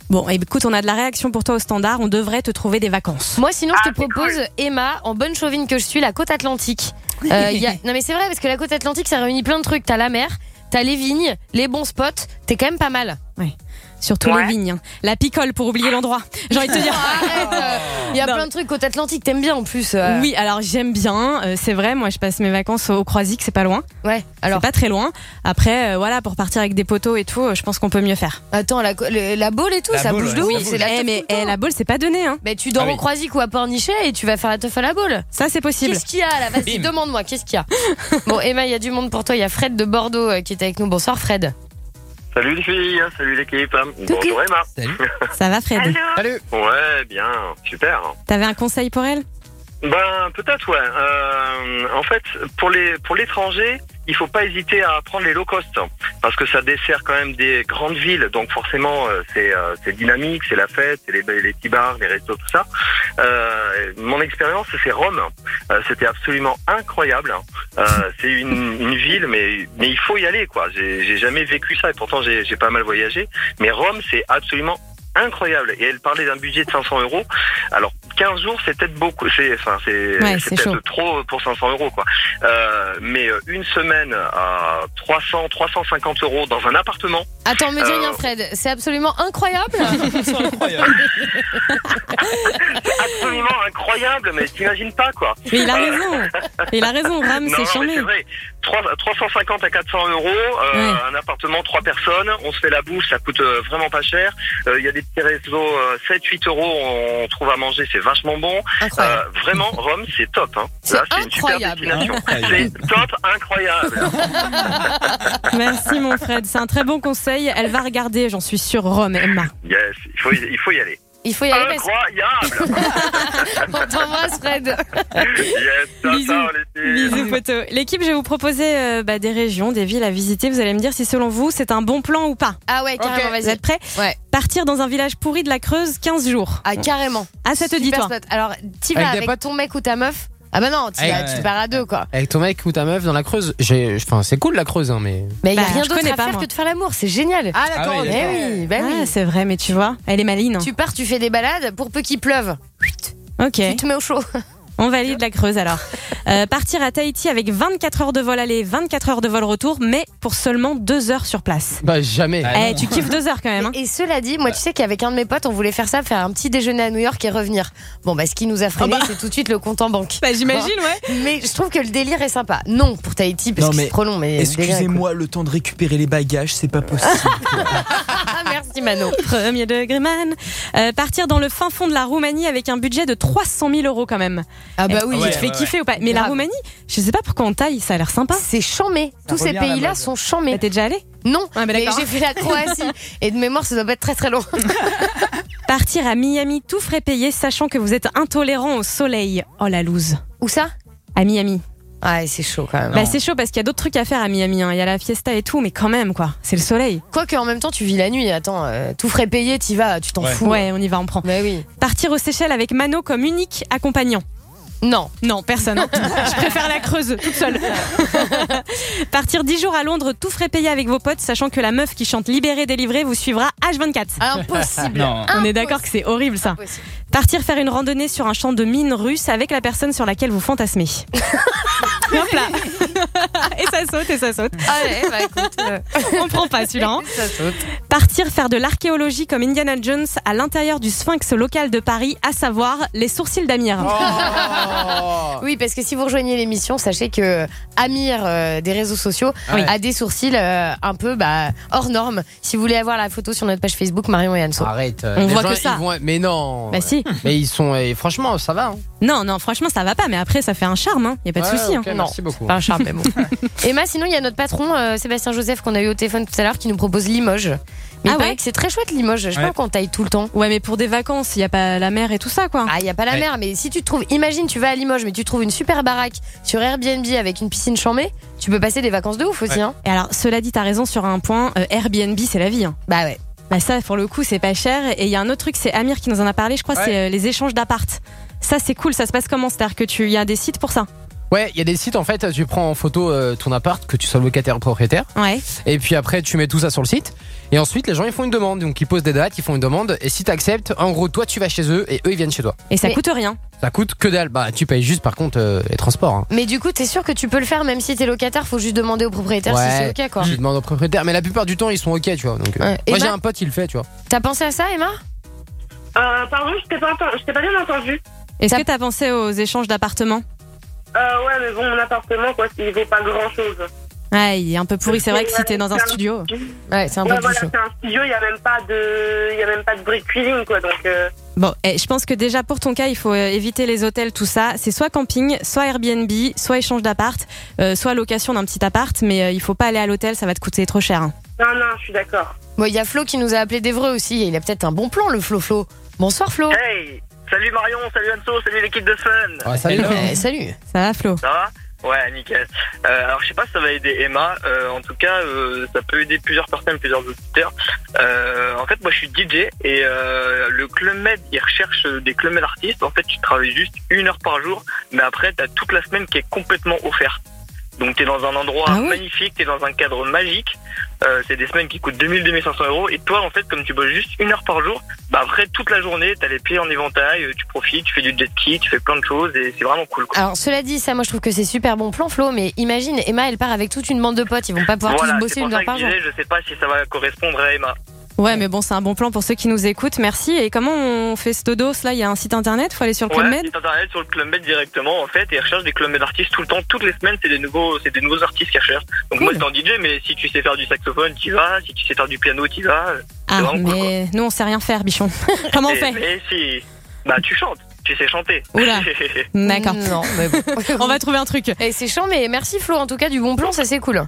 Bon, eh, écoute, on a de la réaction pour toi au standard. On devrait te trouver des vacances. Moi, sinon, Ah, je te propose, Emma, en bonne chauvine que je suis, la côte atlantique. *laughs* Euh, y a- Non, mais c'est vrai, parce que la côte atlantique, ça réunit plein de trucs. T'as la mer, t'as les vignes, les bons spots. T'es quand même pas mal. Ouais. Surtout Ouais. les vignes. hein. La picole pour oublier l'endroit. J'ai envie de te dire. Arrête *laughs* euh, Il y a Non. plein de trucs côte atlantique, t'aimes bien en plus. euh. Oui, alors j'aime bien. euh, c'est vrai, moi je passe mes vacances au Croisic, c'est pas loin. Ouais, alors. C'est pas très loin. Après, euh, voilà, pour partir avec des poteaux et tout, je pense qu'on peut mieux faire. Attends, la, co- le- la boule et tout, La ça boule, bouge de ouais, ouf. ça C'est la Eh, mais eh, la boule, c'est pas donné, hein. Mais tu dors Ah oui. au Croisic ou à Pornichet et tu vas faire la teuf à la boule. Ça, c'est possible. Qu'est-ce qu'il y a là? Vas-y, demande-moi, qu'est-ce qu'il y a? *laughs* Bon, Emma, il y a du monde pour toi. Il y a Fred de Bordeaux euh, qui est avec nous. Bonsoir, Fred. Salut les filles, salut l'équipe. Bonjour Emma. Ça va, Fred Allô Salut. Ouais, bien, super. T'avais un conseil pour elle? Ben peut-être ouais. Euh, en fait, pour les pour l'étranger, il faut pas hésiter à prendre les low cost parce que ça dessert quand même des grandes villes, donc forcément euh, c'est euh, c'est dynamique, c'est la fête, c'est les, les petits bars, les restos, tout ça. Euh, mon expérience c'est Rome. Euh, C'était absolument incroyable. Euh, c'est une, une ville, mais mais il faut y aller quoi. J'ai jamais vécu ça et pourtant j'ai pas mal voyagé. Mais Rome c'est absolument incroyable. Et elle parlait d'un budget de 500 euros. Alors 15 jours, c'est peut-être beaucoup. C'est enfin c'est Ouais, peut-être trop pour 500 euros quoi. Euh, mais euh, une semaine à 300 350 euros dans un appartement. Attends, me dis Euh, rien, Fred. C'est absolument incroyable. *laughs* C'est incroyable. *laughs* Absolument incroyable, mais t'imagines pas quoi. Mais il a raison. *laughs* Il a raison, Ram, c'est charmé. c'est vrai. Trois- 350 à 400 euros, euh, Ouais. un appartement, trois personnes, on se fait la bouffe, ça coûte vraiment pas cher. Euh, Il y a des petits réseaux, euh, 7-8 euros, on trouve à manger, c'est vachement bon. Euh, vraiment, Rome, c'est top. Hein. C'est Là, c'est une super incroyable. destination. Incroyable. C'est top, incroyable. *laughs* Merci, mon Fred. C'est un très bon conseil. Elle va regarder, j'en suis sûre, Rome, Emma. Yes, il faut, y- il faut y aller. Il faut y aller Incroyable. *laughs* qu'on t'embrasse, Fred. yes, Bisous. poteau. L'équipe, je vais vous proposer euh, bah, des régions, des villes à visiter. Vous allez me dire si, selon vous, c'est un bon plan ou pas. Ah ouais, carrément, Vous vas-y. êtes prêts Ouais. Partir dans un village pourri de la Creuse 15 jours. Ah, carrément. Ah, ça te dit, toi spot. Alors, t'y vas Avec avec, ton mec ou ta meuf Ah bah non, vas- tu pars à deux, quoi. Avec ton mec ou ta meuf dans la Creuse, j'ai, enfin, c'est cool la Creuse, hein, mais. Mais il y a Bah, rien je d'autre connais à pas, faire moi. que de faire l'amour, c'est génial. Ah d'accord, Eh ok. oui, bah Ah, oui. c'est vrai, mais tu vois, elle est maline. Tu pars, tu fais des balades pour peu qu'il pleuve. Ok, Tu te mets au chaud. *laughs* on valide la Creuse alors. *laughs* Euh, partir à Tahiti avec 24 heures de vol aller, 24 heures de vol retour, mais pour seulement 2 heures sur place. Bah jamais. Eh, tu kiffes 2 heures quand même. hein. Et cela dit, moi, tu sais qu'avec un de mes potes, on voulait faire ça, faire un petit déjeuner à New York et revenir. Bon, bah, ce qui nous a freiné, c'est tout de suite le compte en banque. Bah, j'imagine, ouais. Mais je trouve que le délire est sympa. Non, pour Tahiti, parce Non, que c'est trop long, mais. Excusez-moi, le temps de récupérer les bagages, c'est pas possible. *laughs* Ah, merci, Mano. Premier degré man. Euh, partir dans le fin fond de la Roumanie avec un budget de 300 000 euros quand même. Ah, bah oui. Tu Ouais, te fais ouais, kiffer ou pas Mais la. Roumanie, je sais pas pourquoi on taille, ça a l'air sympa. C'est chamé. Tous ces pays-là sont chamés. T'es déjà allé? Non, bah, mais j'ai fait la Croatie. *laughs* Et de mémoire, ça doit pas être très très long. *laughs* Partir à Miami, tout frais payé, sachant que vous êtes intolérant au soleil. Oh la loose. Où ça? À Miami. Ouais, c'est chaud quand même. Bah, c'est chaud parce qu'il y a d'autres trucs à faire à Miami. hein. Il y a la fiesta et tout, mais quand même, quoi. C'est le soleil. Quoique en même temps, tu vis la nuit. Attends, euh, tout frais payé, t'y vas, tu t'en Ouais. fous. Ouais, on y va, on prend. Bah oui. Partir aux Seychelles avec Mano comme unique accompagnant. Non. Non, personne. *laughs* Je préfère la creuse toute seule. *laughs* Partir 10 jours à Londres, tout frais payé avec vos potes, sachant que la meuf qui chante Libéré, délivré vous suivra H24. Impossible. Non. On est d'accord que c'est horrible ça. Partir faire une randonnée sur un champ de mine russe avec la personne sur laquelle vous fantasmez. *laughs* Hop là. *laughs* Et ça saute, et ça saute. Allez, bah écoute. euh, *laughs* On prend pas celui-là. hein. *laughs* Ça saute. Partir faire de l'archéologie comme Indiana Jones à l'intérieur du sphinx local de Paris, à savoir les sourcils d'Amir. Oui, parce que si vous rejoignez l'émission, sachez que Amir euh, des réseaux sociaux Oui. a des sourcils euh, un peu bah, hors normes. Si vous voulez avoir la photo sur notre page Facebook, Marion et Anso. Arrête. euh, On les voit gens, que ça. ils vont- Mais non. Bah si. Mais ils sont. et franchement, ça va. hein. Non, non, franchement, ça va pas, mais après, ça fait un charme, hein. y a pas de Ouais, souci. ok, hein. Merci beaucoup. Pas un charme, mais bon. *laughs* Emma, sinon, il y a notre patron, euh, Sébastien Joseph, qu'on a eu au téléphone tout à l'heure, qui nous propose Limoges. Mais Ah il paraît ouais que c'est très chouette, Limoges. Je sais Ouais. pas qu'on taille tout le temps. Ouais, mais pour des vacances, il y a pas la mer et tout ça, quoi. Ah, il y a pas la Ouais. mer, mais si tu trouves, imagine, tu vas à Limoges, mais tu trouves une super baraque sur Airbnb avec une piscine chamée, tu peux passer des vacances de ouf aussi, Ouais. hein. Et alors, cela dit, t'as raison sur un point. euh, Airbnb, c'est la vie. hein. Bah ouais. Bah ça, pour le coup, c'est pas cher. Et il y a un autre truc, c'est Amir qui nous en a parlé. Je crois, Ouais. c'est euh, les échanges d'appart. Ça, c'est cool. Ça se passe comment? C'est-à-dire que tu, il y a des sites pour ça? Ouais, il y a des sites en fait, tu prends en photo euh, ton appart, que tu sois locataire ou propriétaire, Ouais. et puis après tu mets tout ça sur le site, et ensuite les gens ils font une demande, donc ils posent des dates, ils font une demande, et si tu acceptes, en gros toi tu vas chez eux et eux ils viennent chez toi. Et ça Mais- coûte rien. Ça coûte que dalle, bah tu payes juste par contre euh, les transports. hein. Mais du coup, t'es sûr que tu peux le faire même si t'es locataire, faut juste demander au propriétaire si c'est ok quoi. Tu demandes au propriétaire, mais la plupart du temps ils sont ok, tu vois. Donc, euh, Ouais. Moi Emma j'ai un pote, il le fait, tu vois. T'as pensé à ça, Emma? Euh, pardon, je t'ai pas, enten- je t'ai pas bien entendu. Est-ce T'as- que t'as pensé aux échanges d'appartements? Euh, ouais, mais bon, mon appartement, quoi, il vaut pas grand chose. Ouais, il est un peu pourri. C'est vrai que si t'es dans un studio. Ouais, c'est un peu Ouais, voilà, c'est un studio, il y a même pas de, il y a même pas de briques cuisine, quoi, donc. Euh... Bon, eh, je pense que déjà pour ton cas, il faut euh, éviter les hôtels, tout ça. C'est soit camping, soit Airbnb, soit échange d'appart, euh, soit location d'un petit appart. Mais euh, il faut pas aller à l'hôtel, ça va te coûter trop cher. hein. Non, non, je suis d'accord. Bon, il y a Flo qui nous a appelé d'Evreux aussi. Il a peut-être un bon plan, le Flo Flo. Bonsoir, Flo. Hey Salut Marion, salut Anso, salut l'équipe de Fun Ouais, salut. Salut. Ça va, Flo? Ça va? Ouais, nickel. Euh, alors je sais pas si ça va aider Emma, euh, en tout cas euh, ça peut aider plusieurs personnes, plusieurs auditeurs. Euh, en fait moi je suis DJ et euh, le Club Med il recherche des Club Med artistes. En fait tu travailles juste une heure par jour, mais après t'as toute la semaine qui est complètement offerte. Donc t'es dans un endroit Ah ouais magnifique, t'es dans un cadre magique. Euh, c'est des semaines qui coûtent 2000-2500 euros et toi en fait comme tu bosses juste une heure par jour, bah après toute la journée t'as les pieds en éventail, euh, tu profites, tu fais du jet ski, tu fais plein de choses et c'est vraiment cool. Quoi. Alors, cela dit, ça, moi, je trouve que c'est super bon plan, Flo. Mais imagine, Emma, elle part avec toute une bande de potes. Ils vont pas pouvoir Voilà, tous bosser une heure par jour. je sais pas si ça va correspondre à Emma. Ouais, mais bon, c'est un bon plan pour ceux qui nous écoutent. Merci. Et comment on fait ce dodos là Il y a un site internet, faut aller sur le Club Ouais, Med? site internet sur le Club Med directement en fait et ils recherchent des Club Med artistes tout le temps, toutes les semaines c'est des nouveaux, c'est des nouveaux artistes qui recherchent. Donc moi c'est en DJ mais si tu sais faire du saxophone tu vas, si tu sais faire du piano tu vas. Ah, vraiment cool, mais nous, on sait rien faire, bichon. *laughs* comment on Et- fait? Mais si, bah tu chantes, tu sais chanter. Oula. *laughs* D'accord. Non, mais bon. *laughs* On va trouver un truc. Et c'est chiant, mais merci, Flo. En tout cas, du bon plan, ça, c'est cool.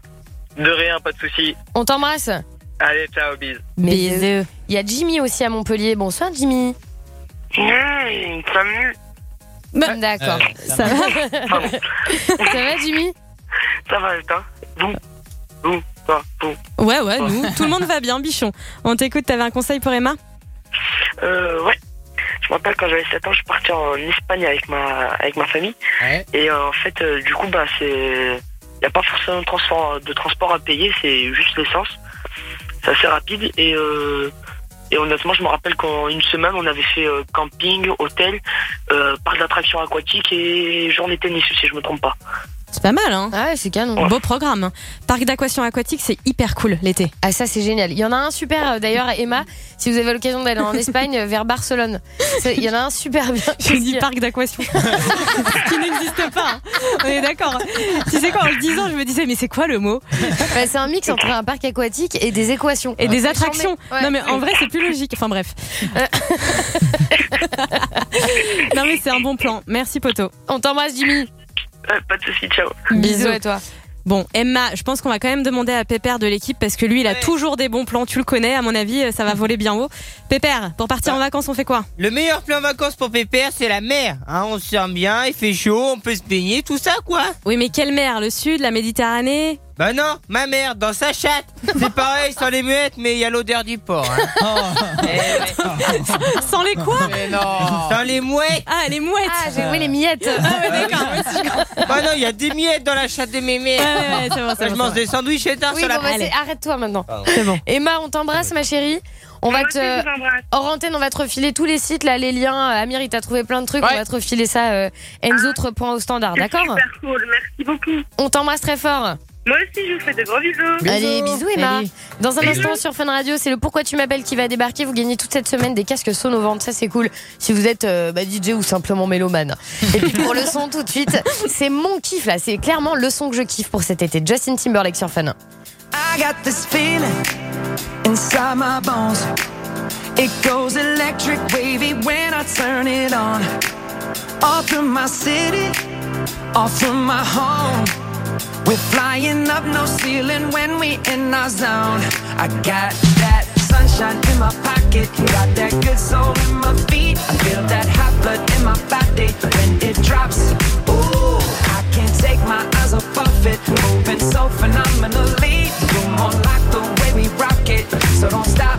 De rien, pas de souci. On t'embrasse. Allez, ciao, bis. Bisous. Il y a Jimmy aussi à Montpellier. Bonsoir, Jimmy. Mmh, salut. D'accord. Euh, ça va *laughs* Ça va, Jimmy? Ça va, et toi? Vous Vous Toi Vous Ouais, ouais, nous, tout le monde va bien, bichon. On t'écoute, t'avais un conseil pour Emma? Euh, ouais. Je me rappelle quand j'avais 7 ans, je suis parti en Espagne avec ma, avec ma famille. Ouais. Et euh, en fait, euh, du coup, bah, c'est. Il n'y a pas forcément de transport, de transport à payer, c'est juste l'essence. C'est assez rapide. Et euh, Et honnêtement, je me rappelle qu'en une semaine, on avait fait euh, camping, hôtel, euh, parc d'attractions aquatiques et journée tennis, si je me trompe pas. C'est pas mal, hein Ouais, c'est canon. Beau programme. Parc d'aquation aquatique, c'est hyper cool l'été. Ah, ça, c'est génial. Il y en a un super, euh, d'ailleurs, Emma, si vous avez l'occasion d'aller en *laughs* Espagne, euh, vers Barcelone. C'est- Il y en a un super bien. J'ai dit parc d'aquation. *laughs* qui n'existe pas. hein. On est d'accord. Tu sais quoi, en le disant, je me disais, mais c'est quoi le mot? Bah, c'est un mix entre un parc aquatique et des équations. Et des attractions. Ouais. Non, mais en vrai, c'est plus logique. Enfin, bref. *laughs* non, mais c'est un bon plan. Merci, Poto. On t'embrasse, Jimmy. *laughs* pas de soucis, ciao. Bisous à toi. Bon, Emma, je pense qu'on va quand même demander à Pépère de l'équipe parce que lui, il a toujours des bons plans. Tu le connais, à mon avis, ça va voler bien haut. Pépère, pour partir en vacances, on fait quoi? Le meilleur plan vacances pour Pépère, c'est la mer. Hein, on se sent bien, il fait chaud, on peut se baigner, tout ça quoi. Oui, mais quelle mer? Le sud, la Méditerranée? Bah non, ma mère, dans sa chatte. C'est pareil, sans les muettes, mais il y a l'odeur du porc. Hein. *laughs* Eh Sans les quoi Mais non. Sans les mouettes. Ah, les mouettes. Ah, j'ai oui, les miettes. Ah, ouais, d'accord. Bah non, il y a des miettes dans la chatte de mes mères. Ouais, ouais, ouais, c'est bon, c'est je bon, mange c'est des sandwichs et tard Oui, sur la bon, bah, c'est- arrête-toi maintenant. C'est bon. Emma, on t'embrasse, ma chérie. On va te. Hors antenne, on va te refiler tous les sites, là, les liens. Euh, Amir, il t'a trouvé plein de trucs. Ouais. On va te refiler ça, euh, Enzo te reprend au standard, d'accord Super cool, merci beaucoup. On t'embrasse très fort. Moi aussi, je vous fais de gros bisous. Allez, bisous Emma. Salut. Dans un Bisous. instant sur Fun Radio, c'est le Pourquoi tu m'appelles qui va débarquer. Vous gagnez toute cette semaine des casques sonoventes, ça c'est cool. Si vous êtes euh, bah, DJ ou simplement mélomane. Et puis pour le son tout de suite, c'est mon kiff là. C'est clairement le son que je kiffe pour cet été. Justin Timberlake sur Fun. I got this feeling inside my bones. It goes electric wavy when I turn it on. Off from my city, off from my home. We're flying up no ceiling when we in our zone. I got that sunshine in my pocket, got that good soul in my feet. I feel that hot blood in my body when it drops. Ooh, I can't take my eyes off of it, moving so phenomenally. You're more like the way we rock it, so don't stop.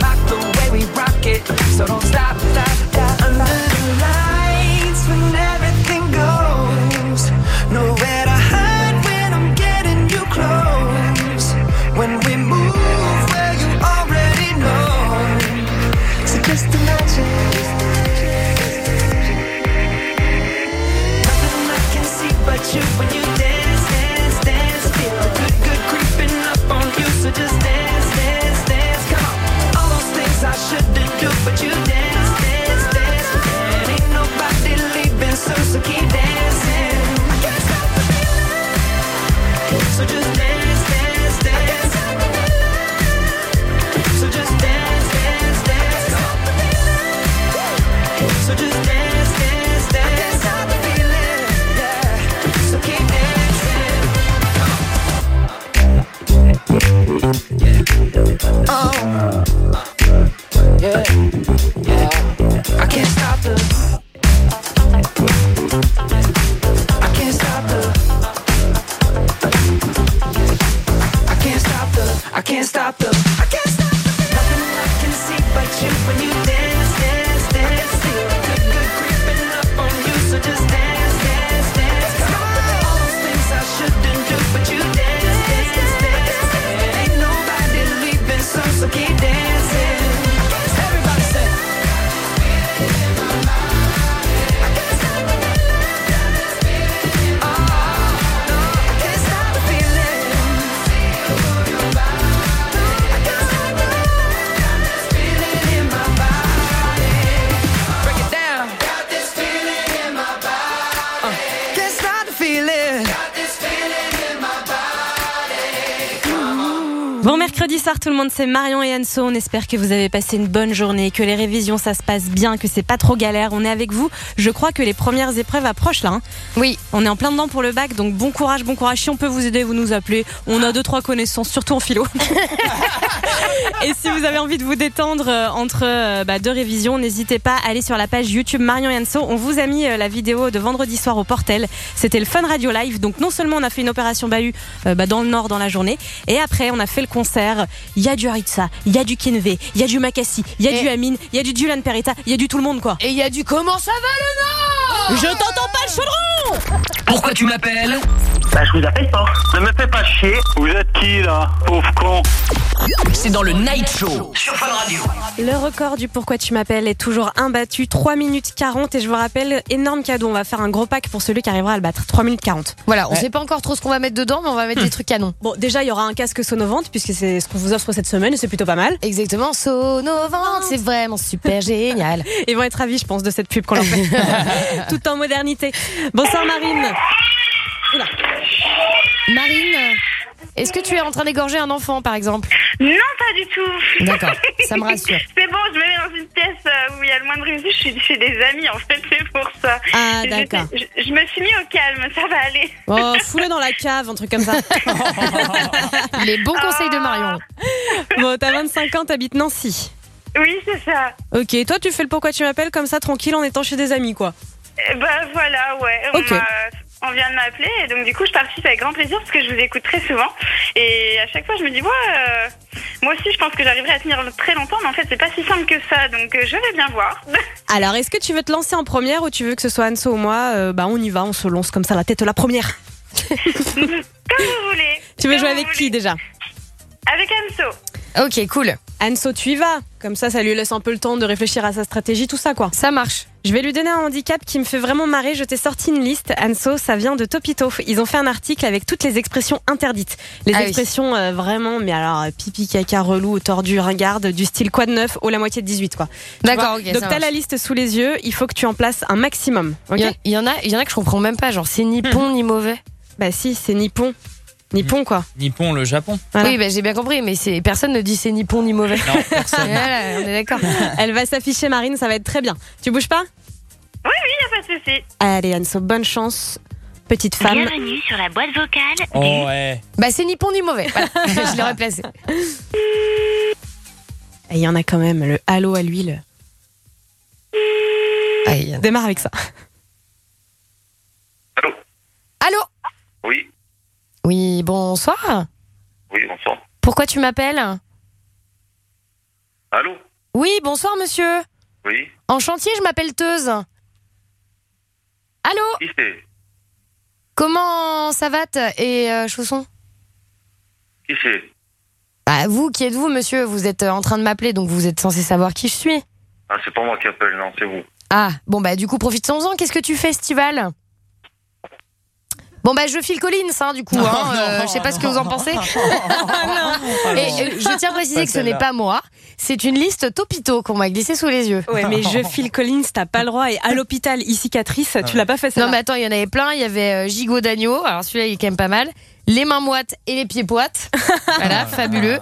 it, so don't stop, stop, stop. Tout le monde, c'est Marion et Anso. On espère que vous avez passé une bonne journée, que les révisions ça se passe bien, que c'est pas trop galère. On est avec vous. Je crois que les premières épreuves approchent là. hein. Oui. On est en plein dedans pour le bac, donc bon courage, bon courage. Si on peut vous aider, vous nous appelez. On a deux trois connaissances, surtout en philo. *laughs* et si vous avez envie de vous détendre euh, entre euh, bah, deux révisions, n'hésitez pas à aller sur la page YouTube Marion et Anso. On vous a mis euh, la vidéo de vendredi soir au Portel. C'était le Fun Radio Live. Donc non seulement on a fait une opération bahut bah, dans le Nord dans la journée, et après on a fait le concert. Il y a du Haritza, il y a du Kenvé, il y a du Makassi, il y a du Amine, il y a du Dylan Peretta, il y a du tout le monde quoi. Et il y a du comment ça va le Nord Je t'entends pas le chaudron! Pourquoi tu m'appelles? Bah, je vous appelle pas. Ne me fais pas chier. Vous êtes qui là, pauvre con C'est dans le Night Show sur Fun Radio. Le record du Pourquoi tu m'appelles est toujours imbattu, 3 minutes 40 et je vous rappelle, énorme cadeau, on va faire un gros pack pour celui qui arrivera à le battre, 3 minutes 40. Voilà, on Ouais. sait pas encore trop ce qu'on va mettre dedans, mais on va mettre des trucs canons. Bon, déjà il y aura un casque sonovente puisque c'est ce qu'on vous offre cette semaine et c'est plutôt pas mal. Exactement, Sonovante, c'est vraiment super génial. *laughs* Ils vont être ravis, je pense, de cette pub qu'on leur fait. *laughs* Tout en modernité. Bonsoir Marine. Oula. Marine, est-ce que tu es en train d'égorger un enfant par exemple Non, pas du tout. D'accord, ça me rassure. *laughs* C'est bon, je me mets dans une pièce euh, où il y a le moins de bruit. Je suis chez des amis, en fait, c'est pour ça. Ah, d'accord. Je, je me suis mis au calme, ça va aller. Oh, *laughs* fous-le dans la cave, un truc comme ça. *laughs* Les bons conseils de Marion. Bon, t'as 25 ans, t'habites Nancy. Oui, c'est ça. Ok, toi tu fais le pourquoi tu m'appelles comme ça tranquille en étant chez des amis quoi. Eh bah voilà, ouais. On, Ok. On vient de m'appeler et donc du coup je participe avec grand plaisir parce que je vous écoute très souvent et à chaque fois je me dis ouais euh, moi aussi je pense que j'arriverai à tenir très longtemps mais en fait c'est pas si simple que ça donc euh, je vais bien voir. *laughs* Alors, est-ce que tu veux te lancer en première ou tu veux que ce soit Anso ou moi Euh, Bah, on y va, on se lance comme ça, la tête la première. *laughs* Comme vous voulez. Tu veux jouer avec voulez. qui déjà? Avec Anso. Ok, cool. Anso, tu y vas. Comme ça, ça lui laisse un peu le temps de réfléchir à sa stratégie, tout ça quoi. Ça marche. Je vais lui donner un handicap qui me fait vraiment marrer. Je t'ai sorti une liste, Anso, ça vient de Topito. Ils ont fait un article avec toutes les expressions interdites. Les Ah oui. expressions euh, vraiment, mais alors, euh, pipi, caca, relou, tordu, ringarde, du style quoi de neuf ou la moitié de 18 quoi. D'accord, ok, Donc t'as la liste sous les yeux, il faut que tu en places un maximum. Il y, a- il y en a, il y en a que je comprends même pas. Genre, c'est ni bon ni mauvais. Bah si, c'est nippon. Nippon quoi. Nippon, le Japon. Voilà. Oui, bah, j'ai bien compris, mais c'est personne ne dit c'est ni bon ni mauvais. Non, personne. *laughs* Voilà, on est d'accord. *laughs* Elle va s'afficher, Marine, ça va être très bien. Tu bouges pas? Oui, oui, y a pas de souci. Allez, Anso, bonne chance. Petite femme. Bienvenue sur la boîte vocale. Oh ouais. Bah, c'est ni bon ni mauvais. Voilà. *laughs* je l'aurais placé. Et il y en a quand même, le halo à l'huile. Ah, Démarre avec ça. Allô Oui, Oui, bonsoir. oui, bonsoir. Pourquoi tu m'appelles? Allô? Oui, bonsoir, monsieur. Oui, En chantier, je m'appelle Teuse. Allô? Qui c'est? Comment ça va et euh, Chausson? Qui c'est? Bah, vous, qui êtes-vous, monsieur? Vous êtes euh, en train de m'appeler, donc vous êtes censé savoir qui je suis. Ah, c'est pas moi qui appelle, non, c'est vous. Ah, bon, bah, du coup, profitons-en. Qu'est-ce que tu fais, Stival? Bon, bah, je file Collins, hein, du coup. Non, hein, non, euh, je sais pas ce que vous en pensez. *laughs* Et euh, je tiens à préciser que ce n'est pas moi. C'est une liste Topito qu'on m'a glissée sous les yeux. Ouais, mais je *laughs* file Collins, t'as pas le droit. Et à l'hôpital, ici Catrice, tu l'as pas fait ça. Non, mais attends, il y en avait plein. Il y avait euh, Gigot d'agneau. Alors, celui-là, il est quand même pas mal. Les mains moites et les pieds poites. *laughs* voilà, fabuleux.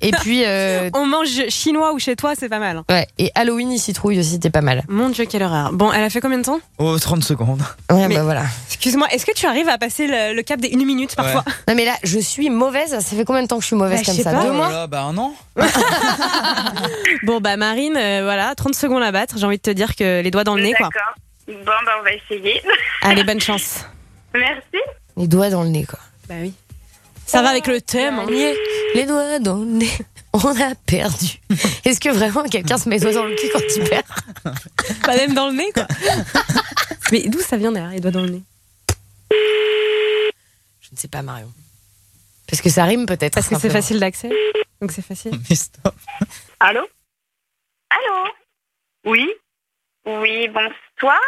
Et puis, euh, *laughs* On mange chinois ou chez toi, c'est pas mal. ouais, et Halloween, il citrouille aussi, c'était pas mal. Mon dieu, quelle horreur. Bon, elle a fait combien de temps? Oh, 30 secondes. Ouais, Mais- bah voilà. Excuse-moi, est-ce que tu arrives à passer le, le cap des une minute parfois? Non, mais là, je suis mauvaise. Ça fait combien de temps que je suis mauvaise Bah, comme ça? pas. Deux Oh mois là, bah un an. *laughs* Bon, bah Marine, euh, voilà, 30 secondes à battre. J'ai envie de te dire que les doigts dans le nez, quoi. D'accord. Bon, bah on va essayer. Allez, bonne chance. Merci. Les doigts dans le nez, quoi. Bah oui. Ça va avec le thème. hein. Nier, Les doigts dans le nez. *laughs* On a perdu. Est-ce que vraiment quelqu'un se met les doigts dans le cul quand il perd *laughs* Pas même dans le nez, quoi. *laughs* Mais d'où ça vient d'ailleurs, les doigts dans le nez? Je ne sais pas, Marion. Parce que ça rime peut-être. Parce que c'est facile d'accès. Donc c'est facile. Mais stop. Allô? Allô? Oui Oui, bonsoir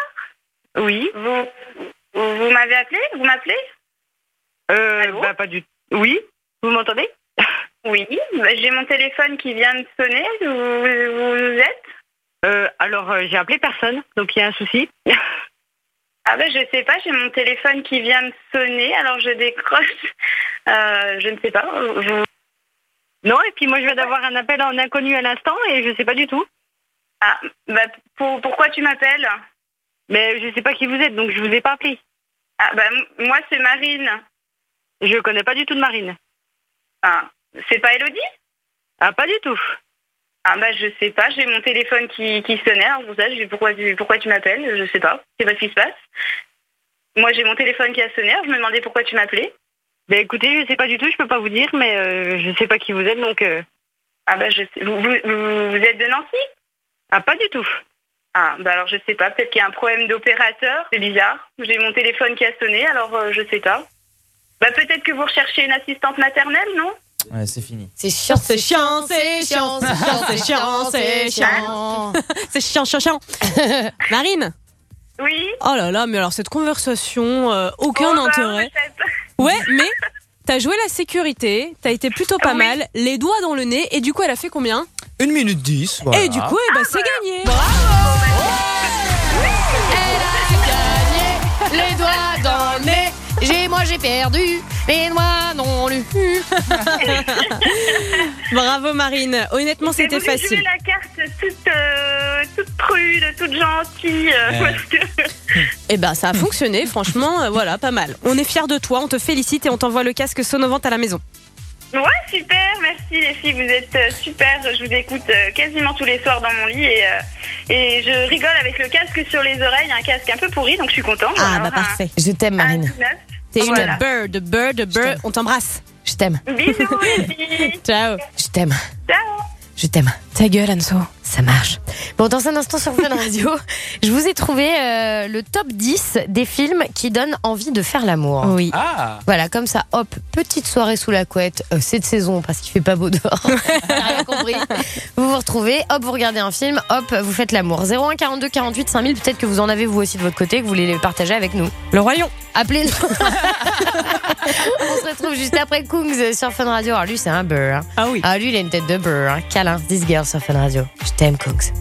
Oui Vous, vous m'avez appelé? Vous m'appelez? Euh, bah pas du Oui Vous m'entendez *laughs* Oui, bah, j'ai mon téléphone qui vient de sonner. Vous, êtes euh, Alors, euh, j'ai appelé personne, donc il y a un souci. *laughs* Ah ben je sais pas, j'ai mon téléphone qui vient de sonner, alors je décroche. *laughs* Euh, je ne sais pas. Vous... Non, et puis moi je viens d'avoir un appel en inconnu à l'instant et je sais pas du tout. Ah, bah, pour- pourquoi tu m'appelles? Mais je sais pas qui vous êtes, donc je vous ai pas appelé. Ah, bah, moi, c'est Marine. Je connais pas du tout de Marine. Ah, c'est pas Elodie? Ah, pas du tout. Ah, bah, je sais pas, j'ai mon téléphone qui, qui sonnait, alors pour ça, je dis pourquoi, tu- pourquoi tu m'appelles Je sais pas, je sais pas ce qui se passe. Moi, j'ai mon téléphone qui a sonné, alors je me demandais pourquoi tu m'appelais. Ben écoutez, je sais pas du tout, je peux pas vous dire, mais euh, je sais pas qui vous êtes, donc. euh, Ah, bah, je sais. Vous, vous, vous- vous êtes de Nancy? Ah, pas du tout. Ah, bah alors je sais pas, peut-être qu'il y a un problème d'opérateur, c'est bizarre. J'ai mon téléphone qui a sonné, alors euh, je sais pas. Bah peut-être que vous recherchez une assistante maternelle, non? Ouais, c'est fini. C'est chiant, c'est chiant, c'est chiant, c'est chiant, *laughs* c'est chiant, c'est chiant. C'est chiant, chiant, chiant. *laughs* Marine? Oui Oh là là, mais alors cette conversation, euh, aucun Oh, bah, intérêt. *laughs* Ouais, mais t'as joué la sécurité, t'as été plutôt pas mal, les doigts dans le nez, et du coup elle a fait combien? Une minute 10. Et du coup, eh ben, c'est gagné. Les doigts dans le nez. J'ai, moi j'ai perdu. Les doigts dans le cul. Bravo Marine, honnêtement c'était facile. joué la carte toute, euh, toute prude, toute gentille. euh, Ouais. parce que- *laughs* Eh ben ça a fonctionné, franchement, euh, voilà, pas mal. On est fiers de toi, on te félicite et on t'envoie le casque Sonovante à la maison. Ouais, super, merci les filles, vous êtes euh, super. Je vous écoute quasiment tous les soirs dans mon lit et, et je rigole avec le casque sur les oreilles, un casque un peu pourri, donc je suis contente. Ah Alors, bah parfait. Je t'aime Marine. un T'es une Voilà. bird, bird, bird, on t'embrasse. Je t'aime. Bisous. *laughs* Ciao. Je t'aime. Ciao. Je t'aime. Ta gueule, Anso. Ça marche. Bon, dans un instant sur Fun Radio, *laughs* je vous ai trouvé euh, le top 10 des films qui donnent envie de faire l'amour. Oui. Ah Voilà, comme ça, hop, petite soirée sous la couette. Euh, c'est de saison parce qu'il fait pas beau dehors. *laughs* Rien compris. Vous vous retrouvez, hop, vous regardez un film, hop, vous faites l'amour. 01 42 48 5000, peut-être que vous en avez vous aussi de votre côté, que vous voulez les partager avec nous. Le royaume. Appelez-nous. *laughs* On se retrouve juste après Kungs sur Fun Radio. Alors lui, c'est un beurre. hein. Ah oui. Ah lui, il a une tête de beurre. Hein. Câlin, this girl sur Fun Radio. Je t'aime, Kungs.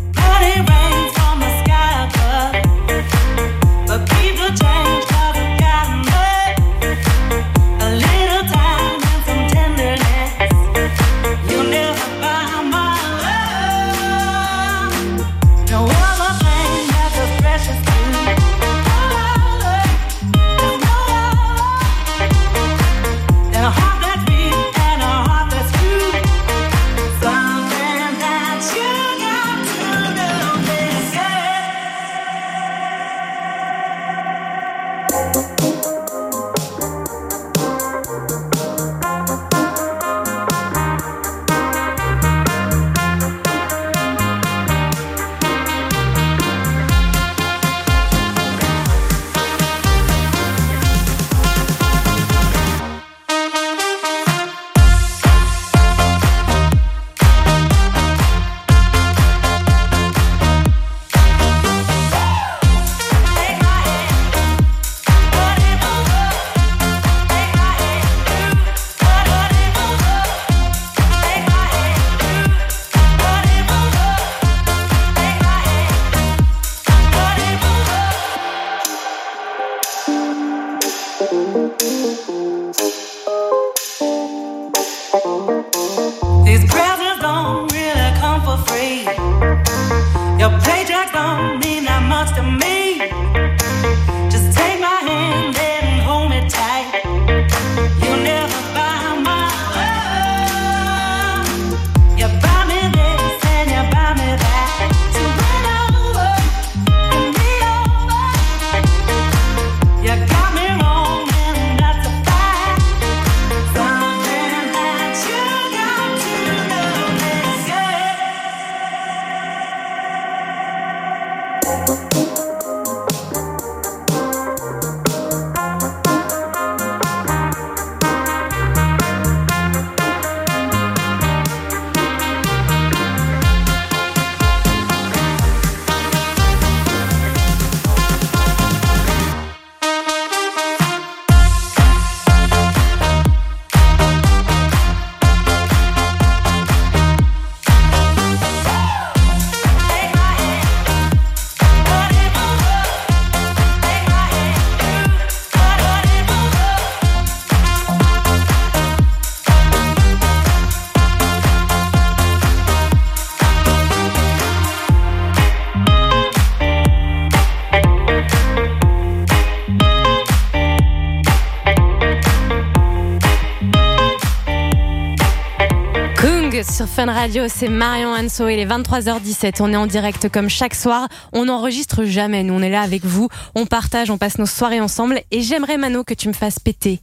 Fun Radio, c'est Marion Anso, il est 23h17. On est en direct comme chaque soir. On n'enregistre jamais, nous on est là avec vous. On partage, on passe nos soirées ensemble. Et j'aimerais Mano que tu me fasses péter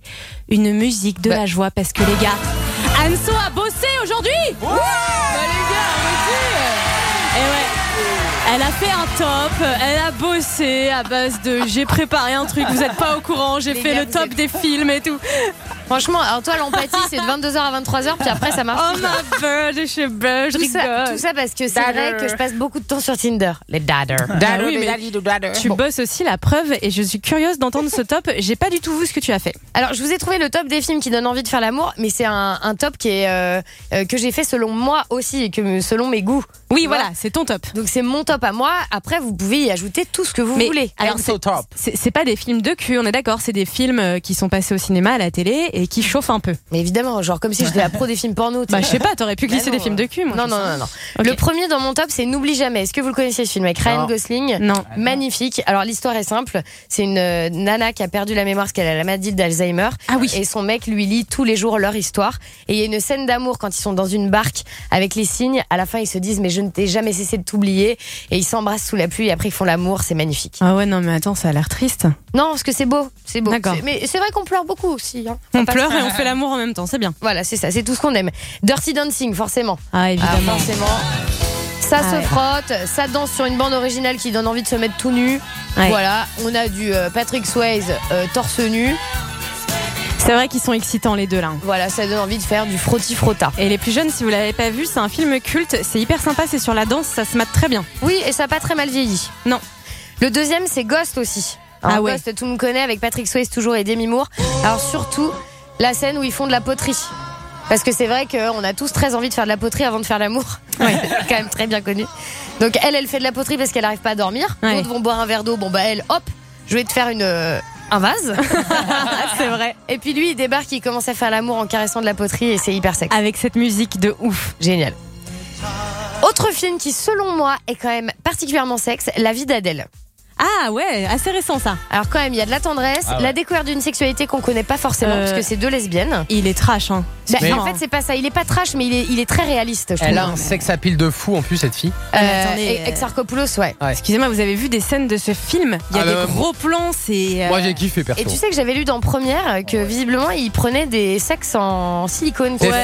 une musique de la joie parce que les gars, Anso a bossé aujourd'hui Bah, les gars, arrêtez. Et ouais. Elle a fait un top, elle a bossé à base de j'ai préparé un truc, vous êtes pas au courant, j'ai fait gars, le top êtes- des films et tout. Franchement, alors toi, l'empathie, c'est de 22h à 23h, puis après, ça marche. Oh ma bird, je je tout ça, rigole. tout ça parce que c'est vrai que je passe beaucoup de temps sur Tinder. Les dader. Ah oui, mais tu bosses aussi la preuve et je suis curieuse d'entendre ce top. J'ai pas du tout vu ce que tu as fait. Alors, je vous ai trouvé le top des films qui donnent envie de faire l'amour, mais c'est un, un top qui est euh, euh, que j'ai fait selon moi aussi et que selon mes goûts. Oui, voilà, c'est ton top. Donc c'est mon top à moi. Après, vous pouvez y ajouter tout ce que vous Mais voulez. alors, c'est pas des films de cul, on est d'accord, c'est des films euh, qui sont passés au cinéma, à la télé et qui chauffent un peu. Mais évidemment, genre comme si j'étais la *laughs* pro des films porno. Bah, je sais pas, t'aurais pu Bah glisser non, des films de cul, moi. Non, non, non, non. Le premier dans mon top, c'est N'oublie jamais. Est-ce que vous le connaissez ce film avec Ryan Non. Gosling Non. Magnifique. Alors l'histoire est simple. C'est une euh, nana qui a perdu la mémoire parce qu'elle a la maladie d'Alzheimer. Ah oui. Et son mec lui lit tous les jours leur histoire. Et il y a une scène d'amour quand ils sont dans une barque avec les signes. À la fin, ils se disent mais je ne t'ai jamais cessé de t'oublier. Et ils s'embrassent sous la pluie. Et après, ils font l'amour. C'est magnifique. Ah ouais, non, mais attends, ça a l'air triste. Non, parce que c'est beau. C'est beau. Mais c'est vrai qu'on pleure beaucoup aussi. hein. On pleure et on fait *laughs* l'amour en même temps, c'est bien. Voilà, c'est ça. C'est tout ce qu'on aime. Dirty Dancing, forcément. Ah, évidemment. Ah, forcément. Ça Ah se ouais. frotte, ça danse sur une bande originale qui donne envie de se mettre tout nu. Ouais. Voilà, on a du euh, Patrick Swayze euh, torse nu. C'est vrai qu'ils sont excitants les deux là. Voilà, ça donne envie de faire du frotti-frotta. Et les plus jeunes, si vous l'avez pas vu, c'est un film culte, c'est hyper sympa, c'est sur la danse, ça se mate très bien. Oui, et ça n'a pas très mal vieilli. Non. Le deuxième, c'est Ghost aussi. Alors, Ah ouais. Ghost, tout le monde connaît avec Patrick Swayze toujours et Demi Moore. Alors surtout, la scène où ils font de la poterie. Parce que c'est vrai qu'on a tous très envie de faire de la poterie avant de faire l'amour. Ouais. *laughs* quand même très bien connu. Donc elle, elle fait de la poterie parce qu'elle n'arrive pas à dormir. Ouais. D'autres vont boire un verre d'eau. Bon bah elle, hop, je vais te faire une euh, un vase. *laughs* c'est vrai. Et puis lui, il débarque, il commence à faire l'amour en caressant de la poterie et c'est hyper sexy. Avec cette musique de ouf. Génial. Autre film qui, selon moi, est quand même particulièrement sexe, La vie d'Adèle. Ah ouais, assez récent ça. Alors quand même, il y a de la tendresse, Ah ouais. la découverte d'une sexualité qu'on connaît pas forcément, Euh, parce que c'est deux lesbiennes. Il est trash, hein. Bah, Mais- en fait, c'est pas ça. Il est pas trash, mais il est, il est très réaliste. Je Elle trouve. a un sex appeal de fou en plus, cette fille. Euh, euh, Exarchopoulos, ouais. Excusez-moi, vous avez vu des scènes de ce film? Il y a Ah, des le- gros plans, c'est. euh, Moi j'ai kiffé perso. Et tu sais que j'avais lu dans Première que visiblement il prenait des sexes en silicone. C'est Ouais,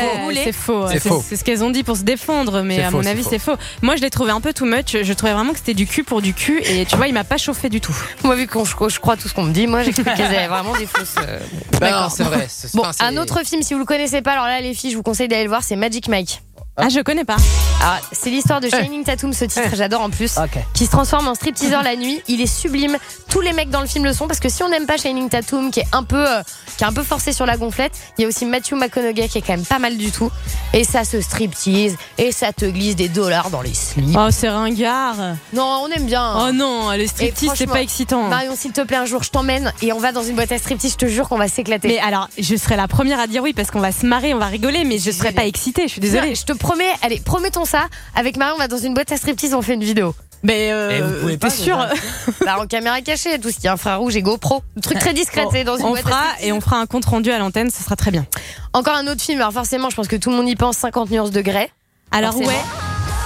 faux. C'est faux. C'est ce qu'elles ont dit pour se défendre, mais à faux, mon avis, c'est faux. Moi, je l'ai trouvé un peu too much. Je trouvais vraiment que c'était du cul pour du cul, et tu vois, il m'a pas chauffé du tout. Moi, vu que je, je crois tout ce qu'on me dit, moi j'ai cru qu'elles avaient vraiment des fausses. euh, Bah d'accord. non, c'est vrai. Bon, un autre film, si vous le connaissez pas, alors là, les filles, je vous conseille d'aller le voir, c'est Magic Mike. Ah, je connais pas. Ah, c'est l'histoire de Shining Tatum, ce titre, j'adore en plus. Ok. Qui se transforme en stripteaseur la nuit. Il est sublime. Tous les mecs dans le film le sont parce que si on n'aime pas Shining Tatum, qui est un peu, euh, qui est un peu forcé sur la gonflette, il y a aussi Matthew McConaughey qui est quand même pas mal du tout. Et ça se striptease et ça te glisse des dollars dans les slips. Oh, c'est ringard. Non, on aime bien. Oh non, les striptease, c'est pas excitant. Marion, s'il te plaît, un jour, je t'emmène et on va dans une boîte à striptease. Je te jure qu'on va s'éclater. Mais alors, je serais la première à dire oui parce qu'on va se marrer, on va rigoler, mais je serais pas excitée. Je suis désolée. Non, je te promets, allez, promettons ça. Avec Marion, on va dans une boîte à striptease, on fait une vidéo. Mais Eh, euh, vous pouvez pas, t'es sûr *laughs* Bah, en caméra cachée, tout ce qui est infrarouge et GoPro. Le truc très discret, c'est dans une On boîte à fera striptease. et on fera un compte rendu à l'antenne, ce sera très bien. Encore un autre film, alors forcément, je pense que tout le monde y pense 50 nuances de Grey. Alors Forcément. ouais.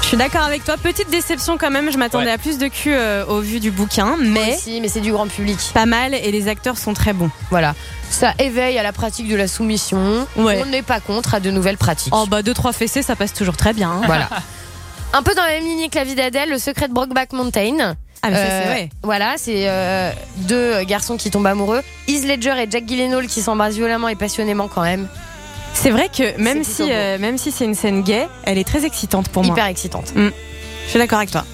Je suis d'accord avec toi. Petite déception quand même. Je m'attendais Ouais. à plus de cul euh, au vu du bouquin, Mais mais si, mais c'est du grand public. pas mal et les acteurs sont très bons. Voilà. Ça éveille à la pratique de la soumission. Ouais. On n'est pas contre à de nouvelles pratiques. Oh bah deux trois fessées, ça passe toujours très bien. hein. Voilà. *laughs* Un peu dans la même lignée que la vie d'Adèle, le secret de Brokeback Mountain. Ah mais ça Euh, c'est vrai. Voilà, c'est euh, deux garçons qui tombent amoureux. Heath Ledger et Jack Gyllenhaal qui s'embrassent violemment et passionnément quand même. C'est vrai que même si euh, même si c'est une scène gay, elle est très excitante pour moi. Hyper excitante. Je suis d'accord avec toi.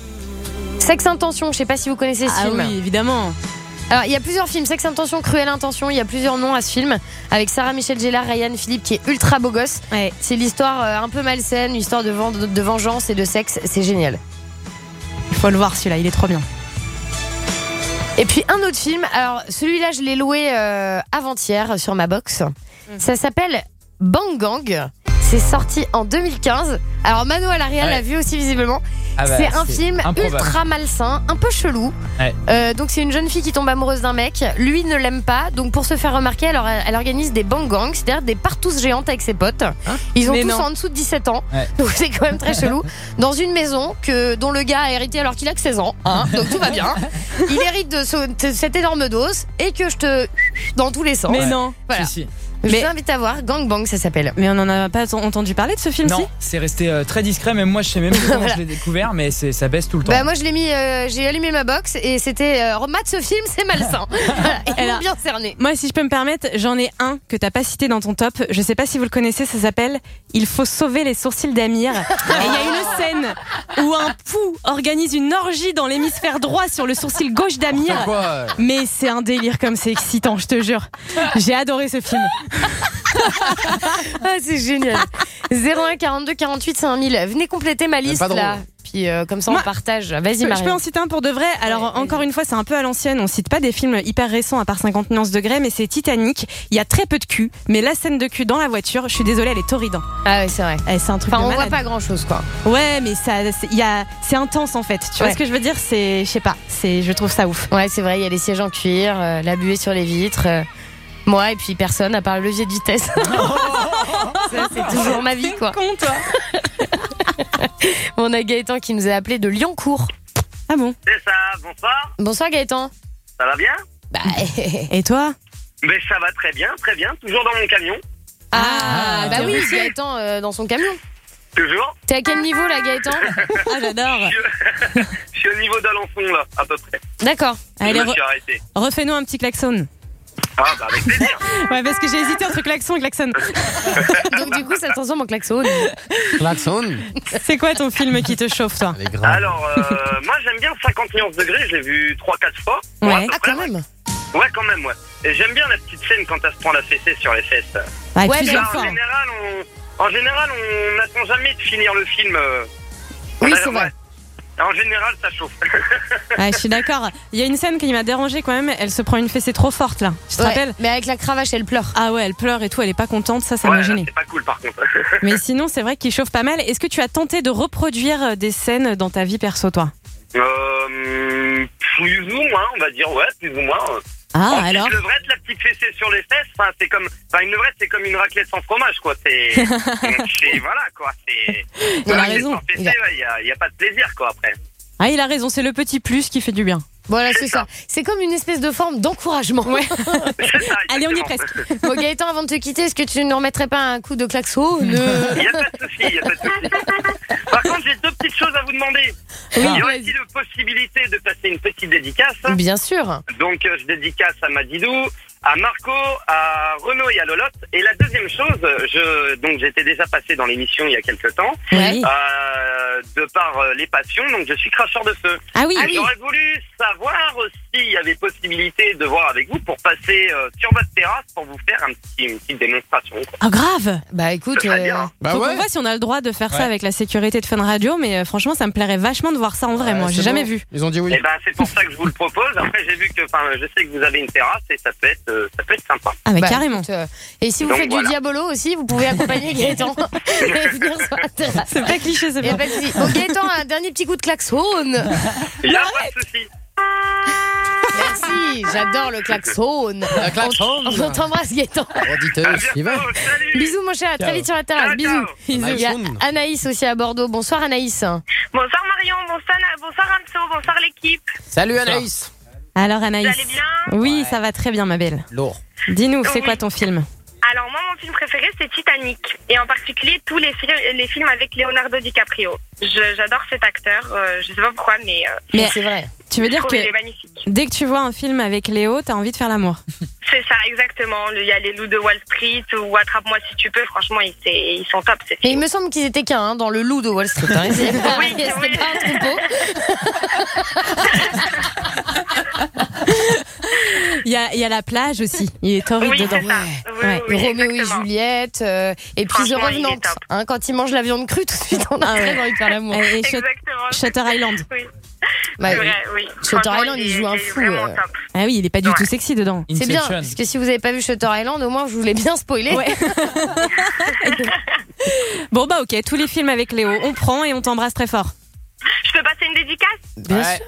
Sex Intention, je sais pas si vous connaissez ce Ah film. oui, évidemment. Alors, il y a plusieurs films. Sex Intention, Cruelle Intention, il y a plusieurs noms à ce film. Avec Sarah Michelle Gellar, Ryan Philippe qui est ultra beau gosse. Ouais. C'est l'histoire euh, un peu malsaine, une histoire de, ven- de vengeance et de sexe. C'est génial. Il faut le voir celui-là, il est trop bien. Et puis un autre film, alors celui-là je l'ai loué euh, avant-hier sur ma box. Ça s'appelle Bang Gang. C'est sorti en 2015. Alors Mano Alaria Ouais. l'a vu aussi visiblement. Ah bah, c'est un film improbable. ultra malsain, un peu chelou. Ouais. Euh, donc c'est une jeune fille qui tombe amoureuse d'un mec. Lui ne l'aime pas. Donc pour se faire remarquer, alors elle, elle organise des bang gangs, c'est-à-dire des partous géantes avec ses potes. Ils ont Mais tous non. en dessous de 17 ans. Ouais. *laughs* Donc c'est quand même très chelou. Dans une maison que dont le gars a hérité alors qu'il a que 16 ans. hein. donc tout va bien. Il hérite de, ce- de cette énorme dose et que je te dans tous les sens. Mais non. Voilà. Si, si. Je Mais- vous invite à voir Gangbang, ça s'appelle. Mais on en a pas entendu parler de ce film-ci Non, c'est resté euh, très discret, même moi je sais même pas *laughs* comment Voilà. je l'ai découvert, mais ça baisse tout le temps. Bah moi je l'ai mis, euh, j'ai allumé ma box et c'était euh, remate ce film, c'est malsain. *laughs* Voilà, Ils Elle m'ont a- bien cerné. Moi, si je peux me permettre, j'en ai un que t'as pas cité dans ton top. Je sais pas si vous le connaissez, ça s'appelle Il faut sauver les sourcils d'Amir. Et il y a une scène où un pou organise une orgie dans l'hémisphère droit sur le sourcil gauche d'Amir. Mais c'est un délire comme c'est excitant, je te jure. J'ai adoré ce film. Ah c'est génial. 01 42 48 5000. Venez compléter ma liste pas drôle. là. Puis euh, comme ça on Moi, partage. Vas-y peux, je Marie. peux en citer un pour de vrai. Alors Ouais, encore une fois, c'est un peu à l'ancienne. On cite pas des films hyper récents à part 50 nuances degrés, mais c'est Titanic. Il y a très peu de cul, mais la scène de cul dans la voiture, je suis désolée, elle est torride. Ah ouais c'est vrai. Eh, c'est un truc Enfin de on voit pas grand chose quoi. Ouais, mais ça, c'est- il y a, c'est intense en fait. Tu vois ce que je veux dire? C'est, je sais pas, c'est, je trouve ça ouf. Ouais c'est vrai, il y a les sièges en cuir, euh, la buée sur les vitres. euh, moi et puis personne à part le levier de vitesse. *laughs* Ça, c'est toujours ma vie quoi. Con toi. *laughs* On a Gaëtan qui nous a appelé de Lyoncourt. Ah bon C'est ça, bonsoir. Bonsoir Gaëtan. Ça va bien Bah, Et toi Mais ça va très bien, très bien. Toujours dans mon camion. ah, bah bien oui, vu. Gaëtan euh, dans son camion. Toujours. T'es à quel niveau là Gaëtan *laughs* Ah j'adore. Je suis au niveau d'Alençon, là, à peu près. D'accord. Allez, re- refais-nous un petit klaxon. Ah, bah avec plaisir. *laughs* Ouais, parce que j'ai hésité entre klaxon et klaxon. *laughs* Donc du coup ça transforme en klaxon. Klaxon C'est quoi ton film qui te chauffe toi. Alors, euh, *laughs* moi j'aime bien 50 nuances degrés, je l'ai vu 3-4 fois. Ouais. Ah près, quand même. Ouais, quand même, ouais. Et j'aime bien la petite scène quand elle se prend la fessée sur les fesses. Ouais, Ouais, plusieurs fois. en général, on, en général, on n'attend jamais de finir le film. euh, Oui c'est vrai. En général, ça chauffe. Ouais, *laughs* je suis d'accord. Il y a une scène qui m'a dérangée quand même. Elle se prend une fessée trop forte là. Tu te Ouais, rappelles Mais avec la cravache elle pleure. Ah ouais, elle pleure et tout. Elle est pas contente. Ça, ça ouais, m'a c'est pas cool par contre. *laughs* Mais *laughs* sinon, c'est vrai qu'il chauffe pas mal. Est-ce que tu as tenté de reproduire euh, des scènes dans ta vie perso, toi? Euh, plus ou moins, on va dire, ouais, plus ou moins. Ah, Ensuite, alors Le vrai, la petite fessée sur les fesses, enfin, c'est comme, enfin, une levrette, c'est comme une raclette sans fromage, quoi. C'est, *laughs* voilà, quoi. C'est. Il a une raison. fessée, Il a- ouais, il y a, il y a pas de plaisir, quoi, après. Ah, il a raison. C'est le petit plus qui fait du bien. Voilà C'est c'est ça. C'est comme une espèce de forme d'encouragement. *laughs* Ça, Allez, on y est presque. Bon Gaëtan avant de te quitter, est-ce que tu ne remettrais pas un coup de klaxon Il n'y a pas de souci, il n'y a pas de souci. Par contre, j'ai deux petites choses à vous demander. Oui, il y aurait-il possibilité de passer une petite dédicace? Bien sûr. Donc, euh, je dédicace à Madidou, à Marco, à Renaud et à Lolotte. Et la deuxième chose, je, donc j'étais déjà passé dans l'émission il y a quelques temps, Oui. euh, de par euh, les passions, donc je suis cracheur de feu. Ah oui. Et J'aurais voulu savoir s'il y avait possibilité de voir avec vous pour passer euh, sur votre terrasse pour vous faire un petit, une petite démonstration. quoi. Ah, grave. Bah écoute, Ce serait euh, bien. Bah Faut qu'on ouais. voit si on a le droit de faire ça avec la sécurité de Fun Radio, mais euh, franchement, ça me plairait vachement de voir ça en vrai. Ouais, moi, c'est j'ai jamais bon. vu. Ils ont dit oui. Eh ben, c'est pour ça que je vous le propose. Après, j'ai vu que, enfin, je sais que vous avez une terrasse et ça peut être, euh, ça peut être sympa. Ah, mais bah, carrément. écoute, euh, et si vous Donc, faites voilà. du diabolo aussi, vous pouvez accompagner *laughs* Gaëtan *laughs* et venir sur la terrasse. C'est pas cliché, c'est Y a bien. pas de souci. Bon Gaëtan, un dernier petit coup de klaxon. Il y a pas de souci. Merci, j'adore le klaxon. Le klaxon. On, on t'embrasse Gaëtan. Bientôt. Salut. Bisous mon cher, à très vite sur la terrasse. Bisous. Bisous. Il y a. Anaïs aussi à Bordeaux. Bonsoir Anaïs. Bonsoir Marion, bonsoir, bonsoir Anso, bonsoir l'équipe. Salut Anaïs. Alors, Vous Anaïs. allez bien Oui, ça va très bien, ma belle. Lourd. Dis-nous, c'est Oui. quoi ton film Alors moi, mon film préféré, c'est Titanic. Et en particulier, tous les, fil- les films avec Leonardo DiCaprio. Je- J'adore cet acteur, euh, je sais pas pourquoi, mais, euh, Mais c'est vrai. Tu veux je dire que est dès que tu vois un film avec Léo, t'as envie de faire l'amour *laughs* C'est ça, exactement. Il y a les loups de Wall Street ou Attrape-moi si tu peux. Franchement, ils, ils sont top, ces Et il me semble qu'ils étaient qu'un hein, dans le loup de Wall Street. Hein. Pas, *laughs* Oui, c'était oui. pas un troupeau. Il y a, il y a la plage aussi. Il est torride Oui, dedans. c'est ça. Oui, Ouais. oui, Roméo et. Juliette. euh, et puis The il est Revenant. Hein, quand ils mangent la viande crue, tout de suite, on a Ah ouais. très envie de faire l'amour. Et. Shutter Island. Oui. *laughs* Bah, c'est vrai, oui. Shutter Island, il joue un fou, euh. Ah oui, il est pas du Ouais. tout sexy dedans. C'est bien, parce que si vous avez pas vu Shutter Island, au moins je vous l'ai bien spoilé. Ouais. *laughs* Bon bah ok, tous les films avec Léo, on prend et on t'embrasse très fort. Je peux passer une dédicace Bien Ouais. sûr.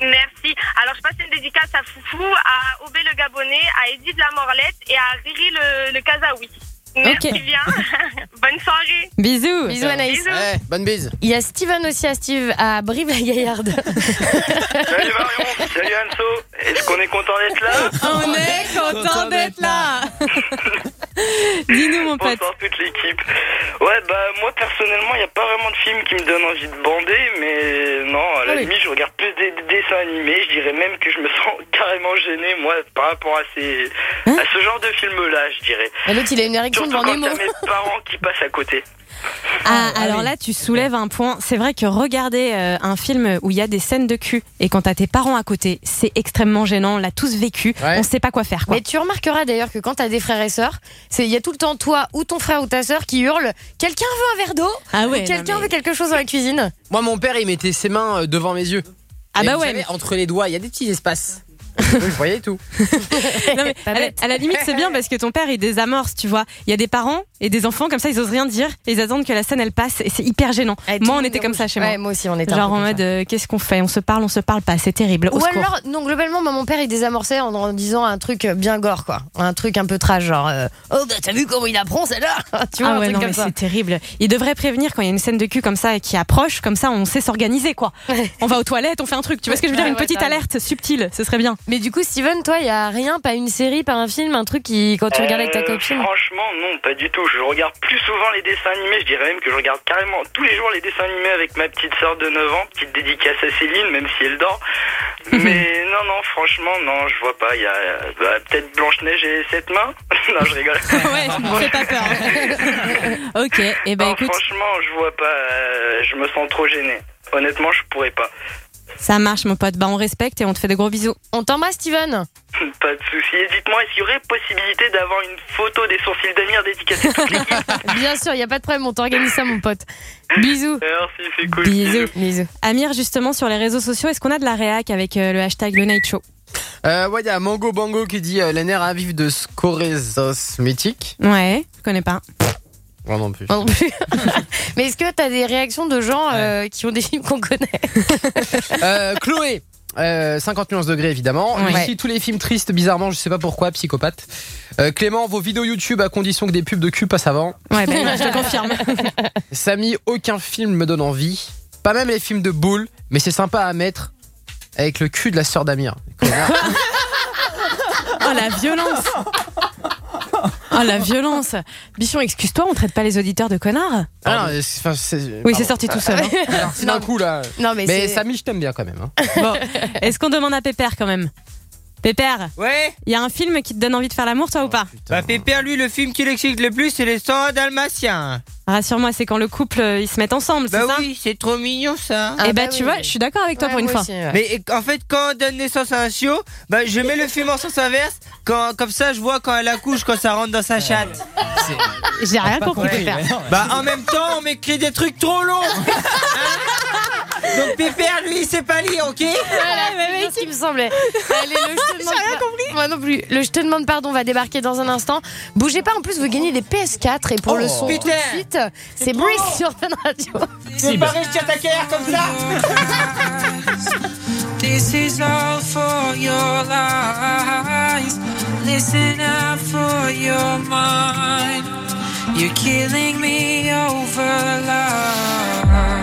Merci. Alors, je passe une dédicace à Foufou, à Obé le Gabonais, à Edith la Morlette et à Riri le, le Kazaoui. Merci Ok. bien. *laughs* Bonne soirée. Bisous. Bisous Anaïs. Ouais, bonne bise. Il y a Steven aussi à Steve à Brive-la-Gaillarde. *laughs* Salut Marion, salut Anso. Est-ce qu'on est content d'être là? On est content d'être là. *laughs* *laughs* Dis-nous mon pote. Bonsoir toute l'équipe. Ouais, bah moi personnellement, il n'y a pas vraiment de film qui me donne envie de bander, mais non, à la Ah limite, je regarde plus des, des dessins animés. Je dirais même que je me *laughs* sens carrément gêné, moi, par rapport à, ces, Hein à ce genre de film-là, je dirais. L'autre, il a une érection Surtout devant quand Nemo. mes *laughs* parents qui passent à côté. Ah, alors là, tu soulèves un point. C'est vrai que regarder euh, un film où il y a des scènes de cul et quand t'as tes parents à côté, c'est extrêmement gênant. On l'a tous vécu. On sait pas quoi faire. Quoi. Mais tu remarqueras d'ailleurs que quand t'as des frères et sœurs, c'est il y a tout le temps toi ou ton frère ou ta sœur qui hurle quelqu'un veut un verre d'eau Ah ouais, Ou quelqu'un mais- veut quelque chose dans la cuisine? Moi, mon père, il mettait ses mains euh, devant mes yeux. Ah Et bah ouais, savez, Entre les doigts, il y a des petits espaces. *laughs* Oui, je voyais tout. *laughs* Non, mais à, la, à la limite, c'est bien parce que ton père, il désamorce, tu vois. Il y a des parents et des enfants comme ça, ils osent rien dire et ils attendent que la scène elle passe et c'est hyper gênant. Moi, on était comme ça chez moi. Ouais, moi aussi, on était Genre en mode, euh, qu'est-ce qu'on fait? On se parle, on se parle pas, c'est terrible. Au Ou secours. alors, non, globalement, moi, mon père, il désamorçait en, en disant un truc bien gore, quoi. Un truc un peu trash, genre, euh, oh, bah, t'as vu comment il apprend, celle-là? *laughs* Tu vois, ah un ouais, truc non, comme ça. c'est terrible. Il devrait prévenir quand il y a une scène de cul comme ça et qui approche, comme ça on sait s'organiser quoi. On va aux toilettes, on fait un truc. Tu vois ce que je veux dire? Une petite alerte subtile, ce serait bien. Mais du coup, Steven, toi, il y a rien, pas une série, pas un film, un truc qui, quand tu regardes avec ta Euh, copine. Franchement, non, pas du tout. Je regarde plus souvent les dessins animés. Je dirais même que je regarde carrément tous les jours les dessins animés avec ma petite sœur de 9 ans. Petite dédicace à Céline, même si elle dort. *laughs* Mais non, non, franchement, non, je vois pas. Il y a bah, peut-être Blanche-Neige et sept mains. *laughs* non, je rigole. *laughs* ouais, fais pas peur. ok, et ben Non, écoute, franchement, je vois pas. euh, je me sens trop gêné. Honnêtement, je pourrais pas. Ça marche mon pote. Bah on respecte et on te fait des gros bisous. On t'embrasse, Steven. *laughs* Pas de souci. Dites-moi, est-ce qu'il y aurait possibilité d'avoir une photo des sourcils d'Amir dédicacée à toute l'équipe? *laughs* Bien sûr, il y a pas de problème, on t'organise ça, mon pote. Bisous. Merci, c'est cool. Bisous. Bisous. Amir, justement sur les réseaux sociaux, est-ce qu'on a de la réac avec euh, le hashtag le night show? Euh, ouais, il y a Mango Bango qui dit euh, les nerfs à vif de Scorezos mythique. Ouais, je connais pas. Moi non plus. Moi non plus. *laughs* Mais est-ce que t'as des réactions de gens euh, qui ont des films qu'on connaît *laughs* Euh, Chloé. Euh, 50 nuances degrés évidemment. Ouais. Lucie, tous les films tristes, bizarrement, je sais pas pourquoi, psychopathe. Euh, Clément, vos vidéos YouTube à condition que des pubs de cul passent avant. Ouais, ben je te confirme. *laughs* Samy, aucun film me donne envie. Pas même les films de boules, mais c'est sympa à mettre avec le cul de la sœur d'Amir. Oh la violence Oh la violence Bichon, excuse-toi, on traite pas les auditeurs de connards Ah non, c'est- enfin, c'est- Oui, c'est sorti tout seul. hein. Alors, c'est d'un coup là. Non, mais c'est- Samy, je t'aime bien quand même. hein. Bon, est-ce qu'on demande à Pépère quand même? Pépère Ouais Il y a un film qui te donne envie de faire l'amour, toi ou pas? Bah Pépère, lui, le film qui l'excite le plus, c'est les 100 dalmatiens. Rassure-moi, c'est quand le couple euh, ils se mettent ensemble, c'est Bah ça oui, c'est trop mignon ça. Eh bah, tu vois, je suis d'accord avec toi pour une fois. Mais en fait, quand on donne naissance à un chiot, bah, je mets le film en sens inverse. Quand, comme ça, je vois quand elle accouche, quand ça rentre dans sa chatte. J'ai rien compris, Pépère. Bah, en même temps, on m'écrit des trucs trop longs. *laughs* Hein Donc, Pépère, lui, il sait pas lire, ok Voilà, c'est bien ce qui me semblait. Allez, le je te *laughs* demande rien compris. Moi non plus. Le je te demande pardon va débarquer dans un instant. Bougez pas, en plus vous gagnez des PS4 et pour Oh, le son tout putain. de suite, c'est Brice sur Fun Radio. C'est pas réussi à ta carrière comme ça *laughs* This is all for your lies. Listen out for your mind. You're killing me over love.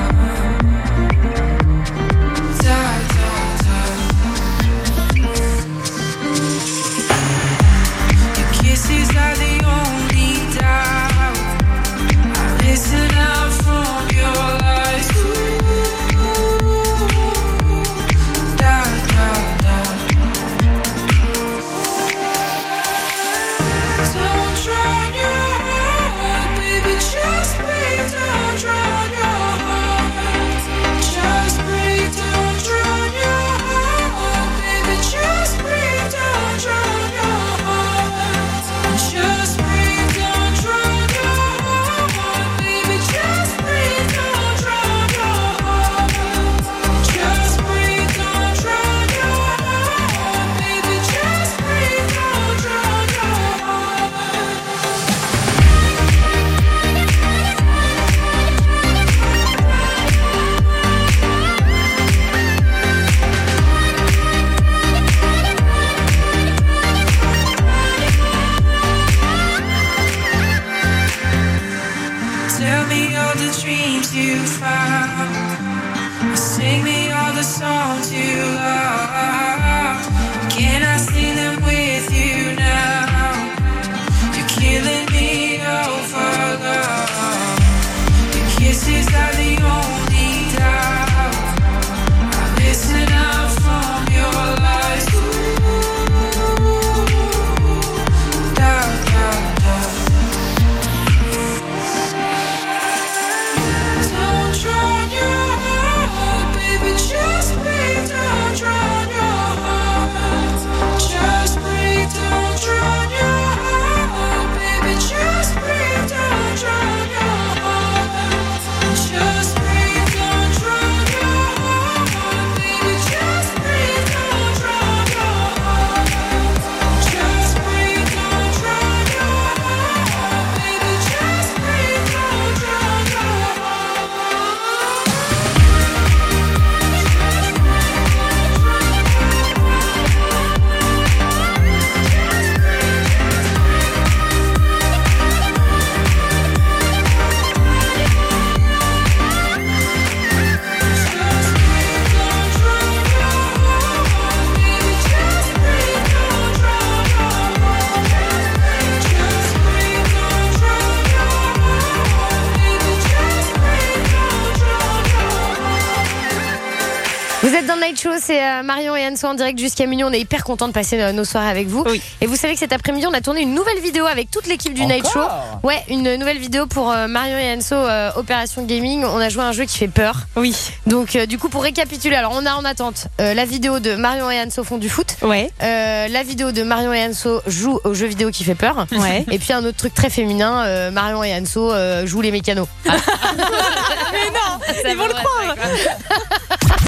Anso en direct jusqu'à minuit. On est hyper content de passer euh, nos soirées avec vous. Et vous savez que cet après-midi, on a tourné une nouvelle vidéo avec toute l'équipe du Night Show. Ouais, une nouvelle vidéo pour euh, Marion et Anso, euh, Opération Gaming. On a joué à un jeu qui fait peur. Oui. Donc, euh, du coup, pour récapituler, alors on a en attente la vidéo de Marion et Anso font du foot. Ouais. La vidéo de Marion et Anso jouent au jeu vidéo qui fait peur. Ouais. *laughs* Et puis un autre truc très féminin, Marion et Anso jouent les mécanos. Ah. *laughs* Mais non, ils vont le croire. *laughs*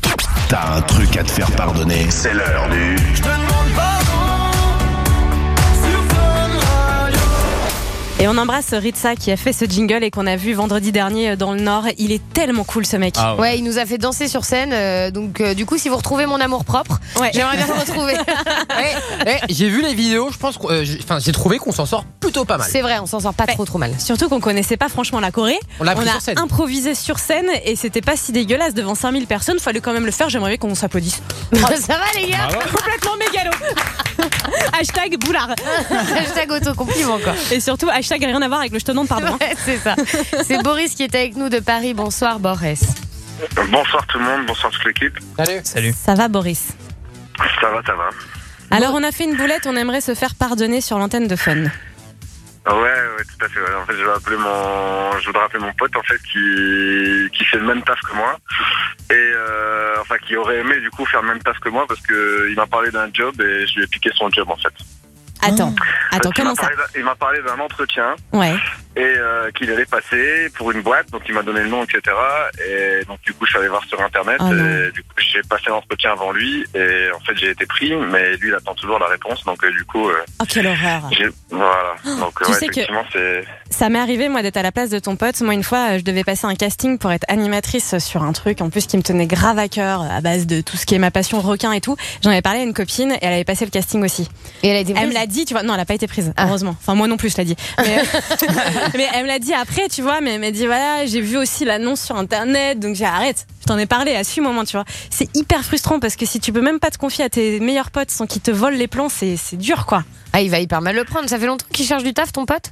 T'as un truc à te faire pardonner. C'est l'heure du. On embrasse Ritza qui a fait ce jingle et qu'on a vu vendredi dernier dans le Nord. Il est tellement cool ce mec. Ah ouais. il nous a fait danser sur scène. euh, donc, euh, du coup, si vous retrouvez mon amour propre, j'aimerais bien le *laughs* retrouver. Eh, j'ai vu les vidéos, je pense que euh, j'ai- enfin, j'ai trouvé qu'on s'en sort plutôt pas mal. C'est vrai, on s'en sort pas trop trop mal. Surtout qu'on connaissait pas franchement la Corée. On a sur scène. improvisé sur scène et c'était pas si dégueulasse devant 5000 personnes. Fallait quand même le faire. J'aimerais bien qu'on s'applaudisse. *laughs* Ça va les gars Complètement mégalo. *laughs* hashtag boulard. *laughs* Hashtag autocompliment quoi. Et surtout hashtag rien à voir avec le je te demande pardon. Ouais, c'est ça. C'est Boris qui est avec nous de Paris. Bonsoir Boris. Bonsoir tout le monde, bonsoir toute l'équipe. Salut. Salut. Ça va Boris? Ça va, ça va. Alors on a fait une boulette. On aimerait se faire pardonner sur l'antenne de Fun. Ouais, ouais, tout à fait. ouais. En fait, je vais appeler mon, je voudrais appeler mon pote en fait qui qui fait le même taf que moi et euh, enfin qui aurait aimé du coup faire le même taf que moi parce que il m'a parlé d'un job et je lui ai piqué son job en fait. Attends, attends, Parce qu'il comment ça Il m'a parlé d'un entretien Ouais. Et euh, qu'il allait passer pour une boîte, donc il m'a donné le nom, etc. Et donc du coup, je suis allé voir sur internet Oh non. et du coup, j'ai passé l'entretien avant lui et en fait, j'ai été pris, mais lui, il attend toujours la réponse, donc euh, du coup, euh, Oh quelle horreur. voilà. Donc Tu ouais, sais que- effectivement, c'est Ça m'est arrivé, moi, d'être à la place de ton pote. Moi, une fois, euh, je devais passer un casting pour être animatrice sur un truc, en plus, qui me tenait grave à cœur, à base de tout ce qui est ma passion requin et tout. J'en avais parlé à une copine et elle avait passé le casting aussi. Et elle a été Elle me prise l'a dit, tu vois. Non, elle a pas été prise, heureusement. Enfin, moi non plus, je l'ai dit. Mais, *laughs* *laughs* mais elle me l'a dit après, tu vois. Mais elle m'a dit, voilà, j'ai vu aussi l'annonce sur Internet, donc j'ai arrête. Je t'en ai parlé à ce moment, tu vois. C'est hyper frustrant parce que si tu peux même pas te confier à tes meilleurs potes sans qu'ils te volent les plans, c'est c'est dur, quoi. Ah, il va hyper mal le prendre. Ça fait longtemps qu'il cherche du taf, ton pote?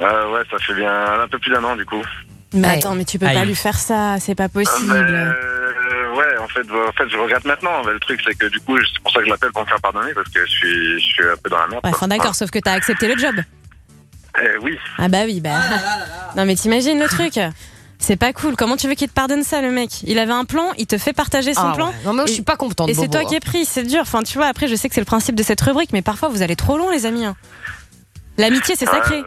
Euh, ouais, ça fait bien un peu plus d'un an du coup. Mais Ouais. attends, mais tu peux Aïe. pas lui faire ça, c'est pas Euh, possible. euh, ouais, en fait, en fait, je regrette maintenant. Mais le truc, c'est que du coup, c'est pour ça que je l'appelle pour me faire pardonner parce que je suis, je suis un peu dans la merde. Ouais, enfin d'accord, sauf que t'as accepté le job. Eh oui. Ah bah oui, bah. Non mais t'imagines le truc? C'est pas cool. Comment tu veux qu'il te pardonne ça, le mec? Il avait un plan, il te fait partager son Ah plan. ouais. Non, mais moi, je suis pas contente, Et c'est toi hein. qui es pris, c'est dur. Enfin, tu vois, après, je sais que c'est le principe de cette rubrique, mais parfois vous allez trop loin, les amis. hein. L'amitié, c'est sacré.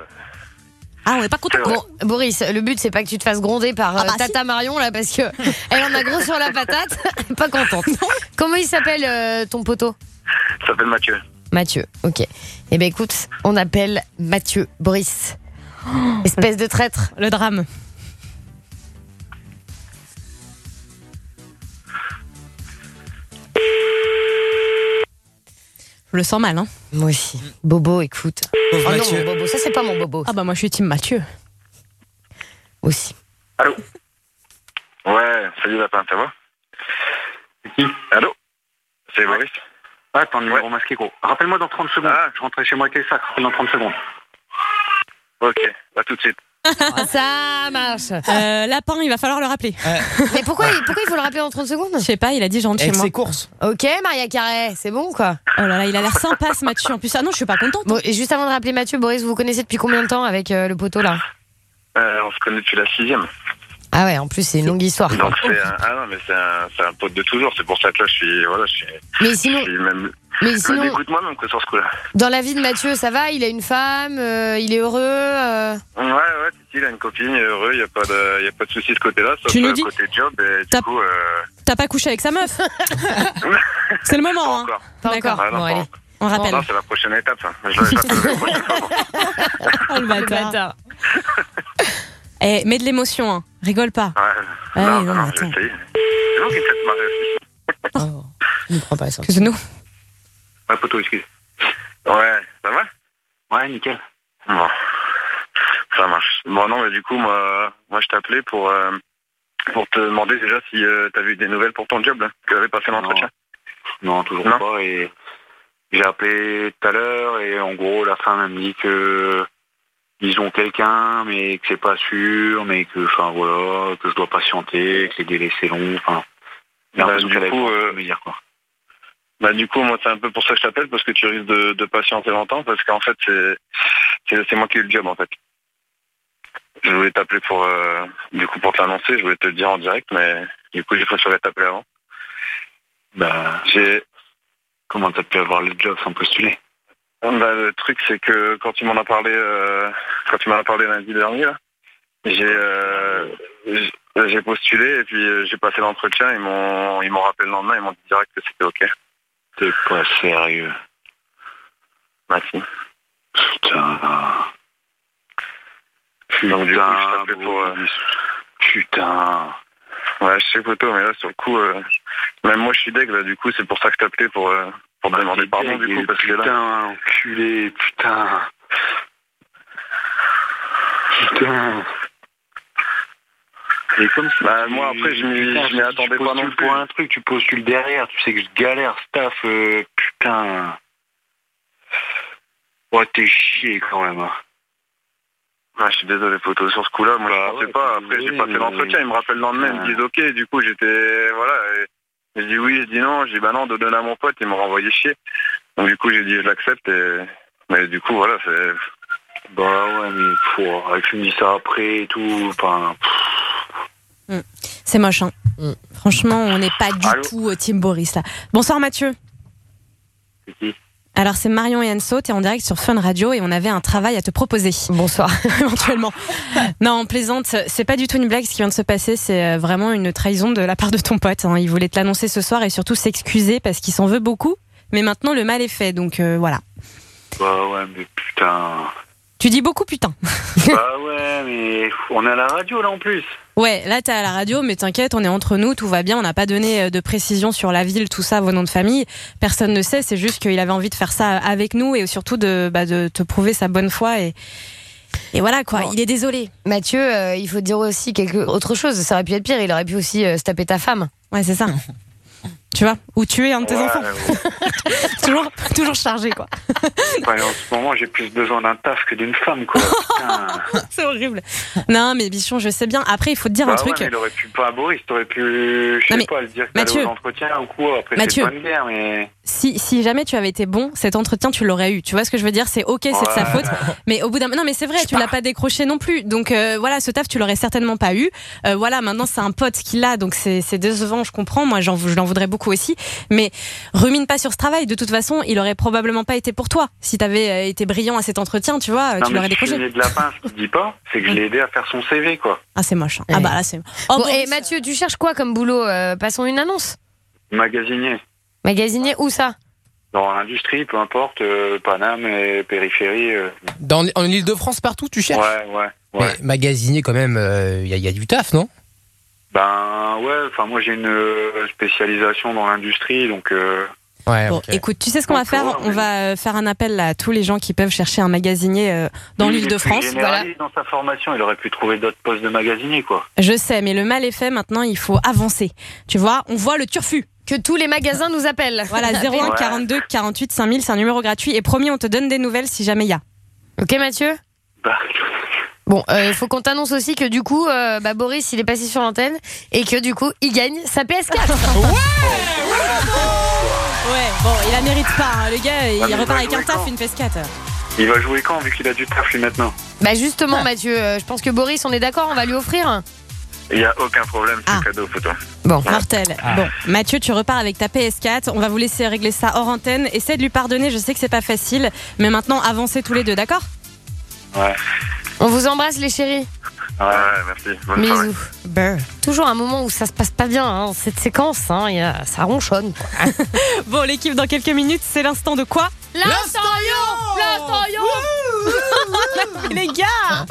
Ah, on est pas content. Bon, Boris, le but c'est pas que tu te fasses gronder par Ah euh, bah Tata Marion là parce que *laughs* elle en a gros sur la patate, *laughs* pas contente. Comment il s'appelle euh, ton poteau? Ça s'appelle Mathieu. Mathieu. Ok. Eh ben écoute, on appelle Mathieu Boris. Espèce de traître. Le drame. Je le sens mal, hein. Moi aussi. Bobo, écoute. Pauvre Oh non, Mathieu. mon Bobo, ça c'est pas mon Bobo. Ah bah moi je suis team Mathieu. Aussi. Allô Ouais, salut Lapin, ça va? C'est qui? Allô? C'est Boris? Ah, ton numéro masqué, gros. Rappelle-moi dans 30 secondes. Je rentrais chez moi avec les sacs. Rappelle dans 30 secondes. Ok, à tout de suite. Ah, *laughs* ça marche. Euh, lapin, il va falloir le rappeler. *laughs* Mais pourquoi, il- pourquoi il faut le rappeler en 30 secondes? Je sais pas, il a dit je rentre chez Avec moi. ses courses. Ok, Maria Carré, c'est bon quoi? Oh là là, il a l'air sympa ce Mathieu. En plus, ah non, je suis pas contente. Bon, et juste avant de rappeler Mathieu, Boris, vous vous connaissez depuis combien de temps avec euh, le poteau là? Euh, on se connaît depuis la sixième. Ah ouais, en plus c'est une longue histoire. Donc c'est un... Ah non, mais c'est un... c'est un pote de toujours. C'est pour ça que là, je suis... Voilà, je suis... Mais sinon, Je suis même... mais sinon, moi-même que sur ce coup-là. dans la vie de Mathieu, ça va? Il a une femme, euh, il est heureux. euh, Ouais, ouais, si, il a une copine, il est heureux, il n'y a pas de, il y a pas de souci de ce côté-là, sauf Tu nous euh, dis côté job, et du T'as- coup, euh... T'as pas couché avec sa meuf? *laughs* C'est le moment, hein. Pas D'accord. Ah, non, Bon, pas allez. encore. On rappelle. Non, c'est la prochaine étape, ça. Je l'avais pas la prochaine fois, moi. Oh, le bâtard. *laughs* *laughs* Eh, mets de l'émotion, hein. rigole pas. Ouais. Ah non, oui, non, non, non, je vais essayer. C'est vous qui me faites marrer aussi. Je ne crois pas ça. Excuse-nous. Ouais, poteau, excuse. Ouais, ça va? Ouais, nickel. Bon, ça marche. Bon, non, mais du coup, moi, moi je t'appelais pour, euh, pour te demander déjà si euh, t'avais eu des nouvelles pour ton job, là, que t'avais passé l'entretien. Non, toujours pas. Et j'ai appelé tout à l'heure et en gros, la femme elle me dit que ils ont quelqu'un, mais que c'est pas sûr, mais que, enfin voilà, que je dois patienter, que les délais c'est long. Enfin, Bah, du coup, euh, de me dire quoi. Bah du coup moi c'est un peu pour ça que je t'appelle parce que tu risques de, de patienter longtemps parce qu'en fait c'est moi qui ai eu le job en fait. Je voulais t'appeler pour euh, du coup pour te l'annoncer, je voulais te le dire en direct mais du coup j'ai préféré t'appeler avant. Bah j'ai comment t'as pu avoir le job sans postuler? Bah, le truc c'est que quand tu m'en as parlé euh, quand tu m'en as parlé lundi dernier j'ai euh, j'ai- postulé et puis euh, j'ai passé l'entretien, ils m'ont ils m'ont rappelé le lendemain, ils m'ont dit direct que c'était ok. T'es pas sérieux Merci. Putain. Donc du coup je t'appelais pour euh, Putain. Ouais, je sais photo, mais là, sur le coup, euh, même moi, je suis deg, là, du coup, c'est pour ça que je t'appelais pour, pour te demander pardon, du coup, parce que là... Putain, enculé, putain. Putain. Et comme ça, Bah, moi, après, je m'y attendais tu pas non plus. pour un truc, tu postules derrière, tu sais que je galère, staff, euh, putain. Ouais, t'es chier quand même. hein. Ouais, je suis désolé, photo, sur ce coup-là, moi, Bah je pensais ouais, pas. Après, j'ai passé mais- l'entretien, ils me rappellent le lendemain, ils me disent ok, du coup, j'étais... Voilà, et je dis oui, je dis non, je dis bah non, de donner à mon pote, ils m'ont renvoyé chier. Donc, du coup, j'ai dit je l'accepte, et... Mais du coup, voilà, c'est... Bah ouais, mais faut, avec tu me dis ça après et tout, enfin... Mm. C'est moche, hein. Mm. Franchement, on n'est pas du Allô tout au Team Boris là. Bonsoir Mathieu. C'est qui? Alors c'est Marion et Anso, t'es en direct sur Fun Radio et on avait un travail à te proposer. Bonsoir. *laughs* Éventuellement. non, on plaisante. C'est pas du tout une blague ce qui vient de se passer, c'est euh, vraiment une trahison de la part de ton pote. hein. Il voulait te l'annoncer ce soir et surtout s'excuser parce qu'il s'en veut beaucoup. Mais maintenant le mal est fait, donc euh, voilà. Bah ouais, mais putain... Tu dis beaucoup putain. *laughs* bah ouais, mais on est à la radio là en plus. Ouais, là t'es à la radio, mais t'inquiète, on est entre nous, tout va bien. On n'a pas donné euh, de précision sur la ville, tout ça, vos noms de famille. Personne ne sait. C'est juste qu'il avait envie de faire ça avec nous et surtout de, bah, de te prouver sa bonne foi et et voilà quoi. Il est désolé. Mathieu, euh, il faut dire aussi quelque autre chose. Ça aurait pu être pire. Il aurait pu aussi euh, se taper ta femme. Ouais, c'est ça. *laughs* Tu vois Ou tuer un de tes Ouais, enfants. *laughs* toujours, toujours chargé quoi. *laughs* Ouais, en ce moment, j'ai plus besoin d'un taf que d'une femme, quoi. *laughs* C'est horrible. Non, mais Bichon, je sais bien. Après, il faut te dire bah un ouais, truc. mais il aurait pu pas Boris, t'aurais pu, je sais pas, le dire que Mathieu. t'allais aux entretiens ou quoi. Après, Mathieu. c'est pas une guerre, mais. Si, si jamais tu avais été bon, cet entretien, tu l'aurais eu. Tu vois ce que je veux dire? C'est ok, c'est de sa faute. Mais au bout d'un. Non, mais c'est vrai, tu l'as pas décroché non plus. Donc euh, voilà, ce taf, tu l'aurais certainement pas eu. Euh, voilà, maintenant, c'est un pote qui l'a. Donc c'est c'est décevant, je comprends. Moi, j'en je l'en voudrais beaucoup aussi. Mais rumine pas sur ce travail. De toute façon, il aurait probablement pas été pour toi. Si t'avais euh, été brillant à cet entretien, tu vois, non, tu l'aurais je suis décroché. de lapin, je te dis pas, c'est que je l'ai aidé à faire son CV, quoi. Ah, c'est moche. hein. Ah bah là, c'est. Oh, Bon, bon, et Mathieu, tu cherches quoi comme boulot? Euh, Passons une annonce. Magasinier. Magasinier, où ça? Dans l'industrie, peu importe, euh, Paname et périphérie. euh. Dans, en Ile-de-France, partout, tu cherches? Ouais, ouais, ouais. Mais magasinier, quand même, il y, a- y a du taf, non? Ben ouais, enfin moi j'ai une euh, spécialisation dans l'industrie, donc euh, Ouais, Bon, ok. écoute, tu sais ce qu'on va faire? On va euh, faire un appel là, à tous les gens qui peuvent chercher un magasinier euh, dans Il l'île de est plus France. Voilà. généraliste dans sa formation, il aurait pu trouver d'autres postes de magasinier, quoi. Je sais, mais le mal est fait. Maintenant, il faut avancer. Tu vois, on voit le turfu. Que tous les magasins nous appellent. Voilà, *laughs* 01 Ouais. 42 48 5000, c'est un numéro gratuit. Et promis, on te donne des nouvelles si jamais il y a. Ok Mathieu? Bah, Bon, il faut qu'on t'annonce aussi que du coup, euh, bah, Boris, il est passé sur l'antenne et que du coup, il gagne sa PS4. *laughs* Ouais, bon, il la mérite pas. hein. Le gars, il Ah, repart va avec un jouer taf, quand une PS4. il va jouer quand, vu qu'il a du taf, lui, maintenant bah justement, Mathieu, euh, je pense que Boris, on est d'accord, on va lui offrir. Il y a aucun problème, c'est Ah. cadeau pour toi. Bon, Mortel. Bon, Mathieu, tu repars avec ta PS4. On va vous laisser régler ça hors antenne. Essaie de lui pardonner. Je sais que c'est pas facile, mais maintenant avancez tous les deux, d'accord? Ouais. On vous embrasse les chéris. Ouais, merci. Bonne. Bisous. Toujours un moment où ça se passe pas bien, hein, cette séquence, hein, il y a- ça ronchonne. quoi. *laughs* Bon, l'équipe, dans quelques minutes, c'est l'instant de quoi? L'instant yo L'instant yo *laughs* Les gars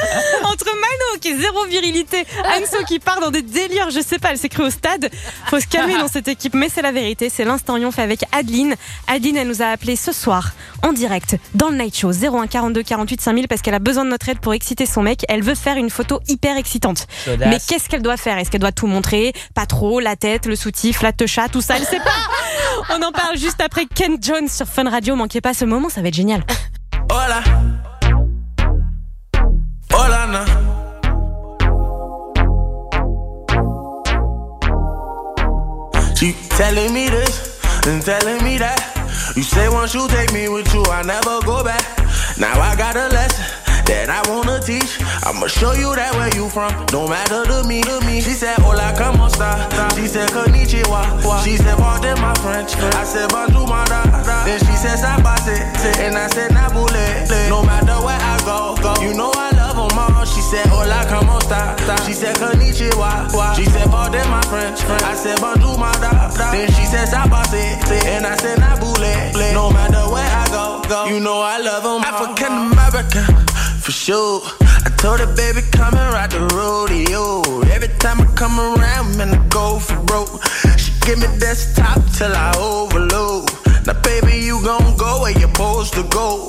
Entre Mano qui est zéro virilité, Anso qui part dans des délires, je sais pas, elle s'est crue au stade. Faut se calmer dans cette équipe, mais c'est la vérité. C'est l'instant Yon fait avec Adeline. Adeline, elle nous a appelé ce soir en direct dans le Night Show 01 42 48 5000 parce qu'elle a besoin de notre aide pour exciter son mec. Elle veut faire une photo hyper excitante. Chaudasse. Mais qu'est-ce qu'elle doit faire? Est-ce qu'elle doit tout montrer? Pas trop, la tête, le soutif, la techa, tout ça, elle sait pas. *laughs* On en parle juste après Ken Jones sur Fun Radio. Manquez pas ce moment, ça va être génial. Hola. Hola, na. She telling me this and telling me that. You say once you take me with you, I never go back. Now I got a lesson that I wanna teach. I'ma show you that where you from. No matter to me, to me. She said, Hola, como esta? She said, Konnichiwa. She said, Pardon my French. I said, Bonjour, my da. Then she said, Sabase. And I said, Nabule. No matter where I go, go. You know I love them all. She said, Hola, como esta? She said, Konnichiwa. She said, Pardon my French. I said, Bonjour, my da. Then she said, Sabase. And I said, Nabule. No matter where I go, go. You know I love them African American, for sure. I told her, baby, come and ride the rodeo. Every time I come around, man, I go for broke. She give me desktop till I overload. Now, baby, you gon' go where you're supposed to go.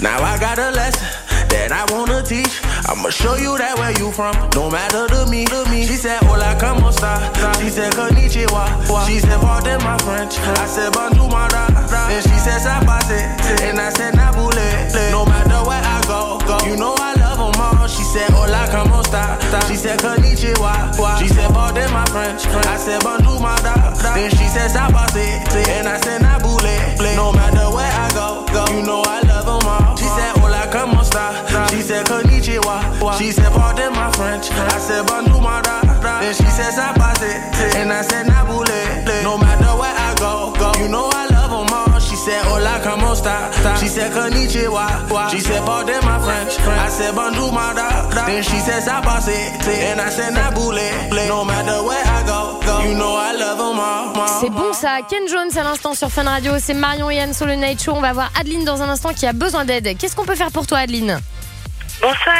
Now I got a lesson that I wanna teach. I'ma show you that where you from, no matter to me, to me. She said, Hola, como esta? She said, Konnichiwa. She said, Pardon my French. I said, Bonjour, my da. Then she said, Sabase. And I said, Nabule. No matter where I go, go. You know I love them all. She said, Hola, como esta? She said, Konnichiwa. She said, Pardon my French. I said, Bonjour, my da. Then she said, Sabase. And I said, Nabule. No matter where I go, go. You know I love all. She said, Hola, como esta? She said, Konnichiwa. She said, Pardon my French. I said, Bonjour, my. Then she said, Sabase. And I said, Nabule. No matter where I go, go. You know I love them all. She said, Hola, como esta? She said, Konnichiwa. She said, Pardon my French. I said, Bonjour, my. Then she said, Sabase. And I said, Nabule. No matter where I go, C'est bon ça, Ken Jones à l'instant sur Fun Radio, c'est Marion et Yann sur le Night Show. On va voir Adeline dans un instant qui a besoin d'aide. Qu'est-ce qu'on peut faire pour toi Adeline? Bonsoir.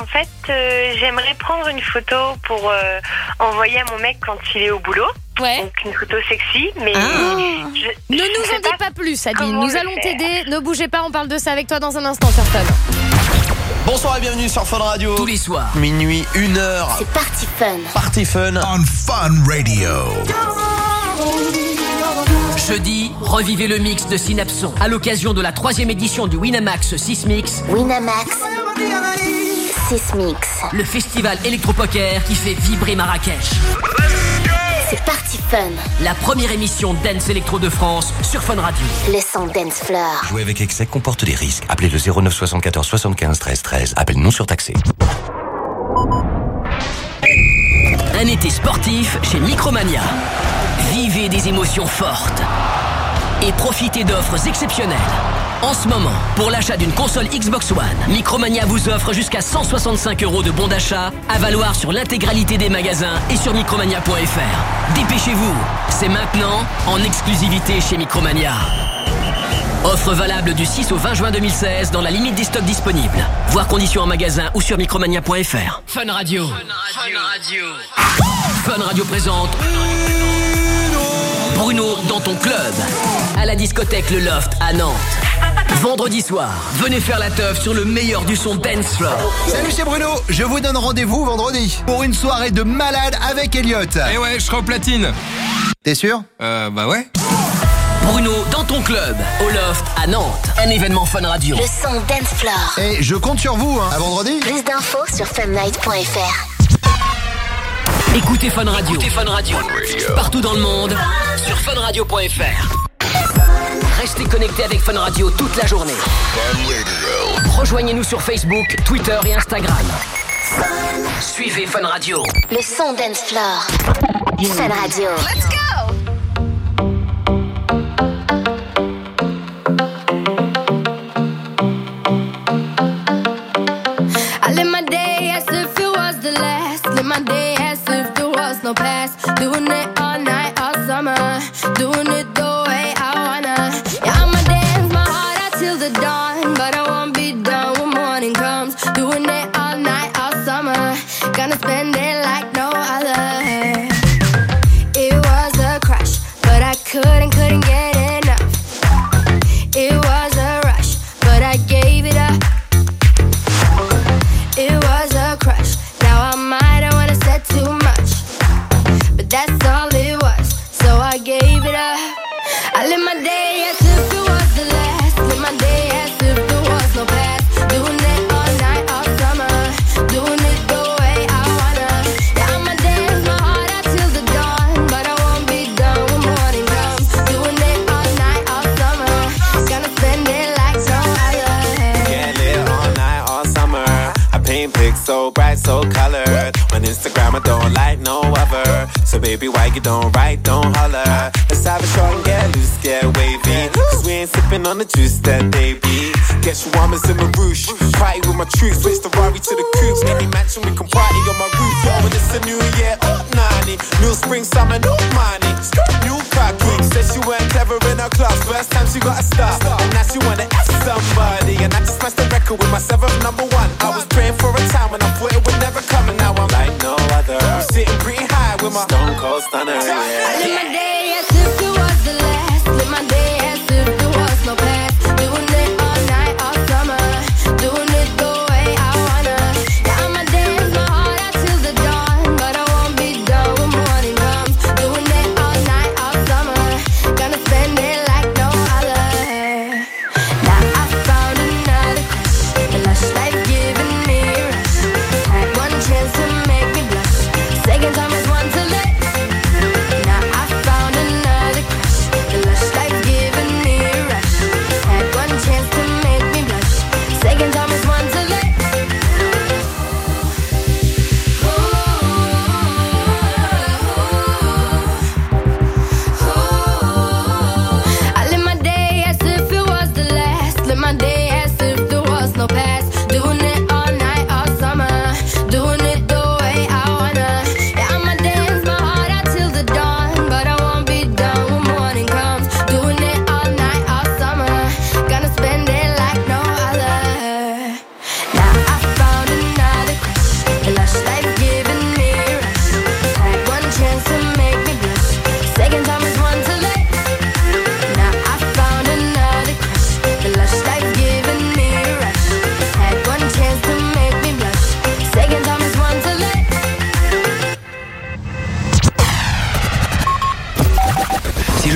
En fait, euh, j'aimerais prendre une photo pour euh, envoyer à mon mec quand il est au boulot. Ouais. Donc une photo sexy, mais Ah. je- Ne je nous en dis pas pas plus, Adeline. Nous allons t'aider. Ne bougez pas, on parle de ça avec toi dans un instant sur Fun. Bonsoir et bienvenue sur Fun Radio. Tous les soirs. Minuit, 1 heure. C'est parti fun. Party Fun. On Fun Radio. Jeudi, revivez le mix de Synapson à l'occasion de la troisième édition du Winamax 6 Mix. Winamax. 6 Mix. Le festival électropoker qui fait vibrer Marrakech. C'est parti fun. La première émission Dance Electro de France sur Fun Radio. Le son dance floor. Jouer avec excès comporte des risques. Appelez le 09 74 75 13 13. Appel non surtaxé. Un été sportif chez Micromania. Vivez des émotions fortes et profitez d'offres exceptionnelles. En ce moment, pour l'achat d'une console Xbox One, Micromania vous offre jusqu'à 165 euros de bons d'achat à valoir sur l'intégralité des magasins et sur micromania.fr. Dépêchez-vous, c'est maintenant en exclusivité chez Micromania. Offre valable du 6 au 20 juin 2016 dans la limite des stocks disponibles. Voir conditions en magasin ou sur micromania.fr. Fun Radio. Fun Radio présente Bruno dans ton club à la discothèque Le Loft à Nantes. Vendredi soir, venez faire la teuf sur le meilleur du son dance floor. Salut, c'est Bruno. Je vous donne rendez-vous vendredi pour une soirée de malade avec Elliot. Eh ouais, je serai au platine. T'es sûr? Euh, bah ouais. Bruno dans ton club au Loft à Nantes. Un événement Fun Radio. Le son dance floor. Et je compte sur vous. Hein. À vendredi. Plus d'infos sur funnight.fr. Écoutez Fun Radio. Écoutez Fun Radio. Partout dans le monde sur funradio.fr. Restez connectés avec Fun Radio toute la journée. Rejoignez-nous sur Facebook, Twitter et Instagram. Suivez Fun Radio. Le son dance floor. Fun Radio. Let's go. Baby, why you don't write, don't holler? Let's have a short and get loose, get wavy. Cause we ain't sipping on the juice that they be. Get woman's in my roosh. Party with my troops, switch the Rari to the coupe. Any mansion, we can party on my roof. When it's a new year, up 90. New spring, summer, no money. New car quick, said she weren't clever in her class. First time she got a star. And now she wanna F somebody. And I just smashed the record with my seventh number one. With my stone cold stunner. I Yeah.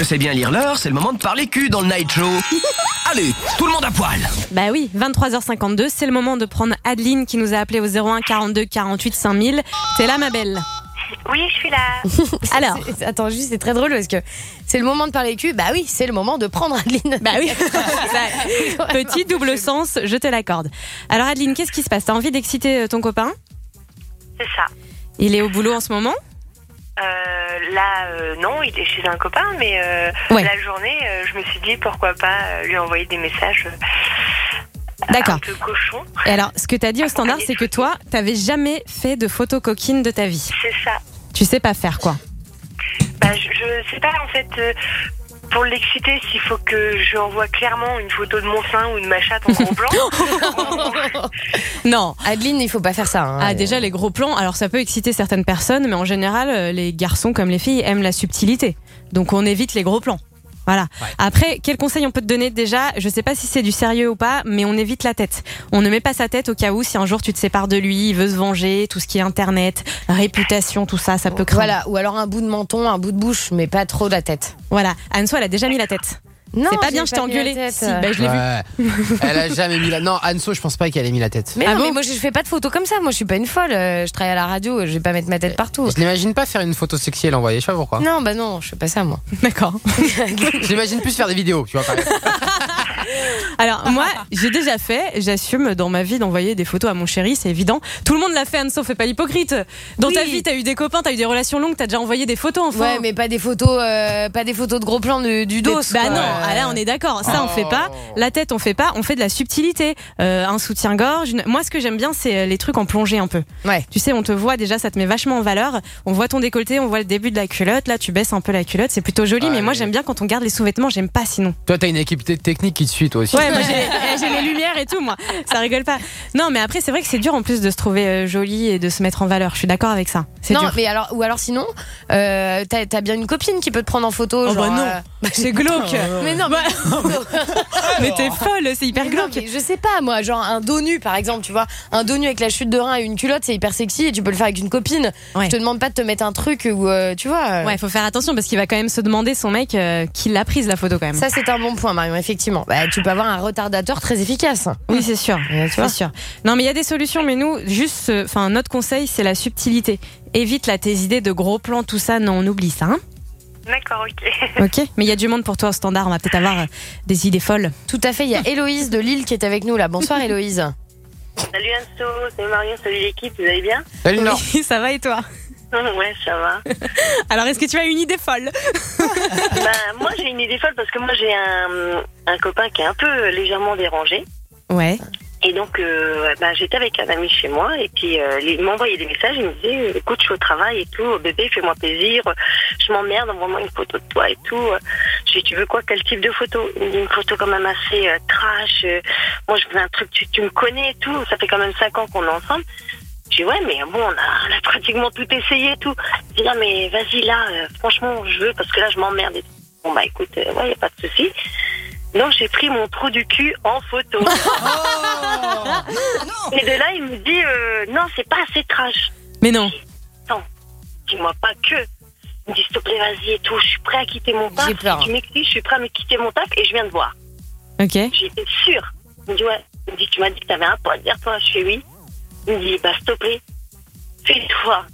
Sais bien lire l'heure, c'est le moment de parler cul dans le night show. *laughs* Allez, tout le monde à poil. Bah oui, 23h52, c'est le moment de prendre Adeline qui nous a appelé au 01 42 48 5000. T'es là ma belle Oui, je suis là. *laughs* Alors, attends, juste, c'est très drôle parce que c'est le moment de parler cul. Bah oui, c'est le moment de prendre Adeline. Bah oui. *laughs* Petit double sens, je te l'accorde. Alors Adeline, qu'est-ce qui se passe? T'as envie d'exciter euh, ton copain? C'est ça. Il est au boulot en ce moment? Euh, là, euh, non, il est chez un copain, mais euh, Ouais. la journée, je me suis dit pourquoi pas lui envoyer des messages D'accord. un peu cochons. Et alors, ce que t'as dit au standard, c'est que toi, t'avais jamais fait de photos coquines de ta vie. C'est ça. Tu sais pas faire quoi Bah, je, je sais pas en fait. Pour l'exciter, s'il faut que je envoie clairement une photo de mon sein ou de ma chatte en gros plan. *laughs* Non. Adeline, il faut pas faire ça. hein. Ah, déjà, les gros plans, alors ça peut exciter certaines personnes, mais en général, euh, les garçons comme les filles aiment la subtilité. Donc on évite les gros plans. Voilà. Après, quel conseil on peut te donner déjà? Je sais pas si c'est du sérieux ou pas, mais on évite la tête. On ne met pas sa tête au cas où si un jour tu te sépares de lui, il veut se venger, tout ce qui est internet, réputation, tout ça, ça peut craindre. Voilà, ou alors un bout de menton, un bout de bouche, mais pas trop la tête. Voilà. Anne-Sois, elle a déjà mis la tête. Non, c'est pas bien, je t'ai engueulé. tête. Si, bah, je l'ai vu. Ouais. Elle a jamais mis la. Non, Anso, je pense pas qu'elle ait mis la tête. Mais Ah non, bon mais moi je fais pas de photos comme ça. Moi je suis pas une folle. Euh, Je travaille à la radio, je vais pas mettre ma tête partout. Je l'imagine pas faire une photo sexy et l'envoyer, je sais pas pourquoi. Non, bah non, je fais pas ça moi. D'accord. *laughs* Je l'imagine plus faire des vidéos, tu vois, par exemple. *laughs* *laughs* Alors moi, j'ai déjà fait, j'assume dans ma vie d'envoyer des photos à mon chéri, c'est évident. Tout le monde l'a fait, Anne-Sophie, fais pas l'hypocrite. Dans ta vie, t'as eu des copains, t'as eu des relations longues, t'as déjà envoyé des photos enfin. Ouais, mais pas des photos, euh, pas des photos de gros plans de- du dos. bah quoi. non, ah là on est d'accord, ça on fait pas. La tête on fait pas, on fait de la subtilité. Euh, un soutien-gorge. une- Moi ce que j'aime bien c'est euh, les trucs en plongée un peu. Ouais. Tu sais, on te voit déjà, ça te met vachement en valeur. On voit ton décolleté, on voit le début de la culotte. Là tu baisses un peu la culotte, c'est plutôt joli. mais moi j'aime bien quand on garde les sous-vêtements, j'aime pas sinon. Toi, t'as une équipe technique qui toi aussi. Ouais, moi *laughs* j'ai les lumières et tout, moi. Ça rigole pas. Non, mais après, c'est vrai que c'est dur en plus de se trouver euh, jolie et de se mettre en valeur. Je suis d'accord avec ça. C'est Non, dur. mais alors, ou alors sinon, euh, t'as bien une copine qui peut te prendre en photo. Oh, genre, bah non. euh, *laughs* C'est glauque. *laughs* Mais non, mais, Mais t'es folle, c'est hyper Mais non, glauque. mais je sais pas, moi, genre un dos nu par exemple, tu vois, un dos nu avec la chute de rein et une culotte, c'est hyper sexy et tu peux le faire avec une copine. Ouais. Je te demande pas de te mettre un truc où, euh, tu vois. euh, Ouais, faut faire attention parce qu'il va quand même se demander son mec euh, qui l'a prise la photo quand même. Ça, c'est un bon point, Marion, effectivement. Bah, tu peux avoir un retardateur très efficace. Oui, c'est sûr. tu vois. C'est sûr. Non, mais il y a des solutions, mais nous, juste, euh, enfin, notre conseil, c'est la subtilité. Évite là tes idées de gros plans, tout ça. Non, on oublie ça. Hein D'accord, ok. *laughs* ok. Mais il y a du monde pour toi au standard. On va peut-être avoir euh, des idées folles. Tout à fait, il y a Héloïse de Lille qui est avec nous là. Bonsoir Héloïse. Salut Anso, salut Marion, salut l'équipe, vous allez bien? Salut, non. Oui, *laughs* ça va et toi? *laughs* Ouais, ça va. *laughs* Alors, est-ce que tu as une idée folle? *laughs* Bah, moi j'ai une idée folle parce que moi j'ai un, un copain qui est un peu légèrement dérangé. Ouais. Et donc, euh, bah, j'étais avec un ami chez moi et puis euh, il m'envoyait des messages. Il me disait Écoute, je suis au travail et tout, bébé, fais-moi plaisir. Je m'emmerde, envoie-moi une photo de toi et tout. Je lui dis Tu veux quoi? Quel type de photo Il me dit Une photo quand même assez euh, trash. Euh, moi, je veux un truc, tu, tu me connais et tout. Ça fait quand même 5 ans qu'on est ensemble. Je dis Ouais, mais bon, on a, on a pratiquement tout essayé et tout. Il dit Non, mais vas-y là, euh, franchement, je veux parce que là, je m'emmerde et tout. Bon, bah écoute, euh, ouais, y a pas de souci. Donc j'ai pris mon trou du cul en photo. *laughs* Et de là, il me dit euh, non, c'est pas assez trash. Mais non. Non, dis-moi pas que. Il me dit s'il te plaît, vas-y et tout. Je suis prêt à quitter mon taf. J'ai peur. Je suis prêt à me quitter mon taf et je viens de voir. Ok. J'étais sûre. Il me dit ouais. Il me dit tu m'as dit que t'avais un pote derrière toi. Je fais oui. Il me dit bah s'il te plaît, fais-toi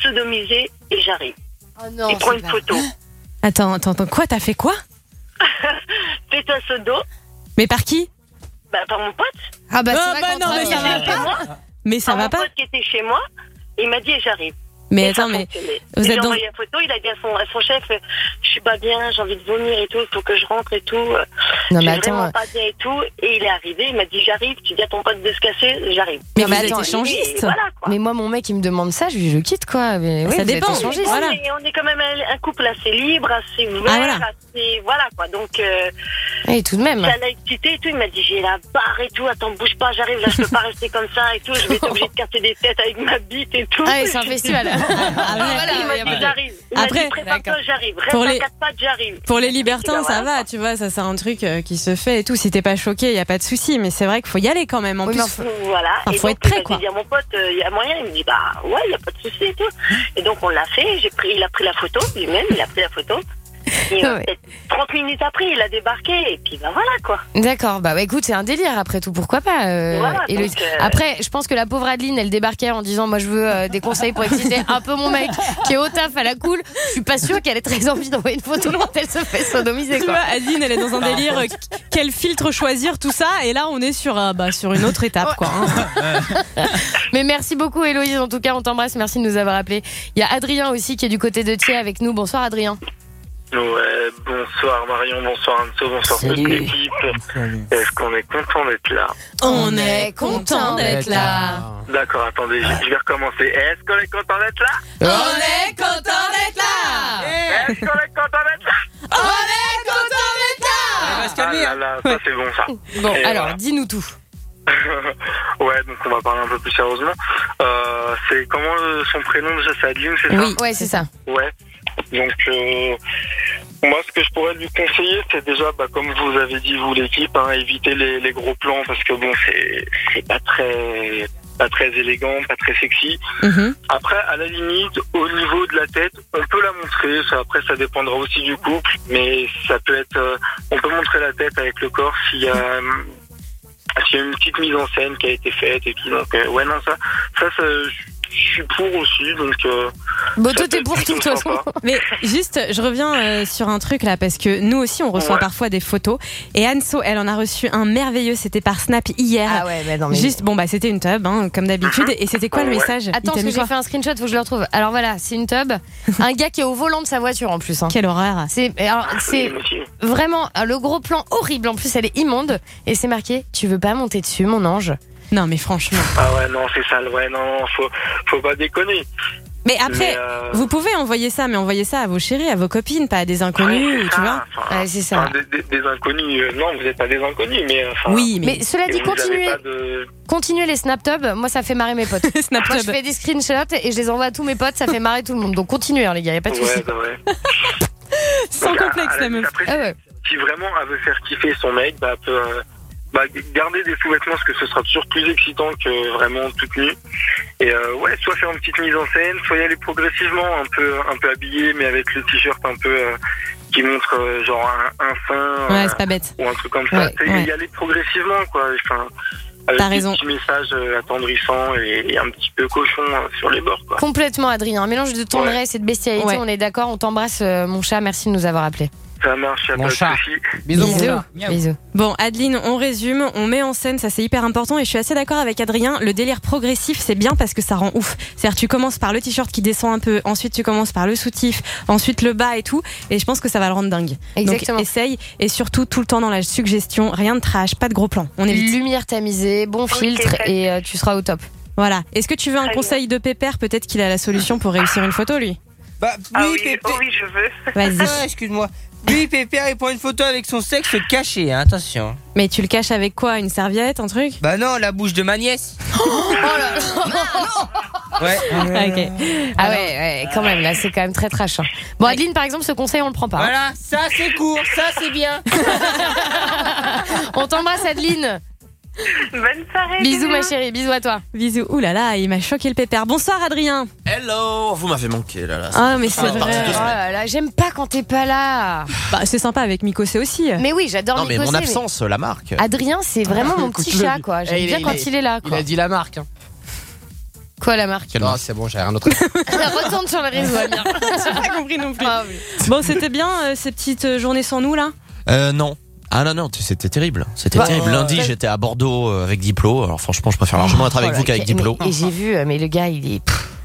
sodomiser et j'arrive. Oh non, et prends une pas- photo. *gasps* Attends, attends, attends. Quoi T'as fait quoi? *laughs* Fais-toi sodo. Mais par qui? Bah par mon pote. Ah bah, Oh, bah non, mais ça va moi. Mais ça par va mon pas pote qui était chez moi. Il m'a dit j'arrive. Mais Et attends, mais vous êtes dans. envoyé la photo, il a dit à son, à son chef, je suis pas bien, j'ai envie de vomir et tout, il faut que je rentre et tout. Non, mais attends, vraiment pas bien et tout. Et il est arrivé, il m'a dit j'arrive, tu dis à ton pote de se casser, j'arrive. Mais Non, vous mais êtes attends, échangiste. Voilà quoi. Mais moi, mon mec, il me demande ça, je lui dis, je quitte quoi. Mais oui, Ça dépend. échangiste. Voilà. Mais on est quand même un, un couple assez libre, assez ouvert, Ah, voilà. assez. Voilà quoi. Donc, euh, Et tout de même. ça l'a excité et tout. Il m'a dit j'ai la barre et tout, attends, bouge pas, j'arrive là, je peux pas rester comme ça et tout, je vais être *laughs* obligé de casser des têtes avec ma bite et tout. Ah, c'est un festival. *laughs* Il j'arrive. Il Après- j'arrive. Pour les- j'arrive. Pour les libertins, ça va, tu vois, ça c'est un truc euh, qui se fait et tout. Si t'es pas choqué, il y a pas de souci. Mais c'est vrai qu'il faut y aller quand même. En plus, Voilà. Et faut être prêt, il quoi. dit à mon pote, il y a moyen. Il me dit, bah ouais, il y a pas de souci et tout. Et donc on l'a fait. J'ai pris, il a pris la photo lui-même, il a pris la photo. Puis euh, Ouais. peut-être 30 minutes après, il a débarqué, et puis bah voilà quoi. D'accord, bah, bah, écoute, c'est un délire après tout, pourquoi pas euh, Voilà, euh, Après, je pense que la pauvre Adeline, elle débarquait en disant Moi je veux euh, des conseils pour exciter un peu mon mec qui est au taf à la cool. Je suis pas sûre qu'elle ait très envie d'envoyer une photo quand elle se fait sodomiser. Tu Quoi. vois, Adeline, elle est dans un délire. Quel filtre choisir, tout ça. Et là, on est sur, euh, bah, sur une autre étape, quoi. hein. *laughs* Mais merci beaucoup, Héloïse. En tout cas, on t'embrasse. Merci de nous avoir appelés. Il y a Adrien aussi qui est du côté de Thiers avec nous. Bonsoir, Adrien. Ouais, bonsoir Marion, bonsoir Anso, bonsoir toute l'équipe. Est-ce qu'on est content d'être là? On est content d'être là. D'accord, attendez, je je vais recommencer. Est-ce qu'on est content d'être là? On est content d'être là. Est-ce qu'on est content d'être là? On est content d'être là. Ah là là, ça c'est bon ça. Bon, Et alors, voilà. dis-nous tout. *laughs* ouais, donc on va parler un peu plus sérieusement. Euh, c'est comment son prénom déjà c'est Adeline, c'est ça? Oui, ouais, c'est ça. Ouais. Donc, euh, moi, ce que je pourrais lui conseiller, c'est déjà, bah, comme vous avez dit, vous, l'équipe, hein, éviter les, les gros plans parce que bon, c'est, c'est pas très, pas très élégant, pas très sexy. Après, à la limite, au niveau de la tête, on peut la montrer. Ça, après, ça dépendra aussi du couple, mais ça peut être, euh, on peut montrer la tête avec le corps s'il y a, s'il y a une petite mise en scène qui a été faite et tout. Donc, euh, ouais, non, ça, ça, ça, je suis pour aussi. Donc, euh, Bon, t'es être pour tout, de toute façon. Mais juste, je reviens euh, sur un truc là, parce que nous aussi, on reçoit Ouais. parfois des photos. Et Anso, elle en a reçu un merveilleux, c'était par Snap hier. Ah ouais, mais non, mais- Juste, bon, bah, c'était une tub, hein, comme d'habitude. Et c'était quoi le Ouais. message Attends, parce que j'ai fait un screenshot, faut que je le retrouve. Alors voilà, c'est une tub. *laughs* un gars qui est au volant de sa voiture en plus. hein. Quelle horreur. C'est c'est vraiment euh, le gros plan horrible. En plus, elle est immonde. Et c'est marqué Tu veux pas monter dessus, mon ange? Non, mais franchement. Ah ouais, non, c'est sale. Ouais, non, non, faut, faut pas déconner. Mais après, Mais, euh, vous pouvez envoyer ça, mais envoyez ça à vos chéris, à vos copines, pas à des inconnus, tu ça, vois. enfin, Ouais, c'est ça. enfin, des, des- des inconnus, euh, non, vous n'êtes pas des inconnus, mais. enfin, Oui, Mais cela dit, continuez. de- Continuez les SnapTubs, moi ça fait marrer mes potes. *laughs* Moi je fais des screenshots et je les envoie à tous mes potes, ça fait marrer tout le monde. Donc continuez hein, les gars, y a pas de souci. Ouais, bah ouais. *laughs* Sans Donc, à- complexe, à la meuf. après, Ah ouais. Si vraiment elle veut faire kiffer son mec, bah, elle peut, euh, bah, garder des sous-vêtements parce que ce sera toujours plus excitant que vraiment toute nue. Et euh, ouais, soit faire une petite mise en scène, soit y aller progressivement, un peu, un peu habillé, mais avec le t-shirt un peu euh, qui montre euh, genre un, un sein Ouais, euh, c'est pas bête. ou un truc comme ça. Ouais. Y aller progressivement, quoi. Enfin, avec T'as raison. messages euh, attendrissants et, et un petit peu cochon sur les bords, quoi. Complètement Adrien, un mélange de tendresse et de bestialité, Ouais. on est d'accord, on t'embrasse mon chat, merci de nous avoir appelés. Ça marche, y a Mon pas de chat. souci. Bisous, mon Bisous. Bon, Adeline, on résume, on met en scène, ça c'est hyper important et je suis assez d'accord avec Adrien, le délire progressif c'est bien parce que ça rend ouf. C'est-à-dire tu commences par le t-shirt qui descend un peu, ensuite tu commences par le soutif, ensuite le bas et tout et je pense que ça va le rendre dingue. Exactement. Donc essaye et surtout tout le temps dans la suggestion, rien de trash, pas de gros plans. On évite. Lumière tamisée, bon filtre très et euh, tu seras au top. Voilà. Est-ce que tu veux un Très conseil de pépère? Peut-être qu'il a la solution pour réussir une photo lui. Bah, Ah oui, Pépé- oh oui, je veux. Vas-y. Ah, excuse-moi. Lui, Pépère, il prend une photo avec son sexe caché, hein, attention. Mais tu le caches avec quoi Une serviette, un truc? Bah non, la bouche de ma nièce. *gasps* *laughs* Ouais. Ah, ok. Ah ouais, ouais, quand même, là c'est quand même très trash. hein. Bon Adeline par exemple, ce conseil on le prend pas. hein. Voilà, ça c'est court, ça c'est bien. *laughs* On t'embrasse Adeline. *laughs* Bonne soirée. Bisous ma chérie, bisous à toi. Bisous. Ouh là là, il m'a choqué le pépère. Bonsoir Adrien. Hello Vous m'avez manqué là. là. Ah mais c'est vrai. Oh là là, j'aime pas quand t'es pas là. Bah, c'est sympa avec Miko, c'est aussi. Mais oui, j'adore Non mais mon absence la marque. Adrien, c'est vraiment mon petit chat quoi. J'aime Eh, il bien est- quand il est- il est là Il quoi. a dit la marque. hein. Quoi la marque Non, c'est bon, j'ai rien d'autre. *laughs* Retourne sur le réseau. *laughs* J'ai pas compris non plus. Ah oui. Bon, c'était bien euh, ces petites journées sans nous là? Euh, non. Ah non non, c'était terrible. C'était Bah, terrible. Lundi, j'étais à Bordeaux euh, avec Diplo. Alors franchement, je préfère largement être avec Oh vous qu'avec mais- Diplo. Et j'ai vu, euh, mais le gars il est.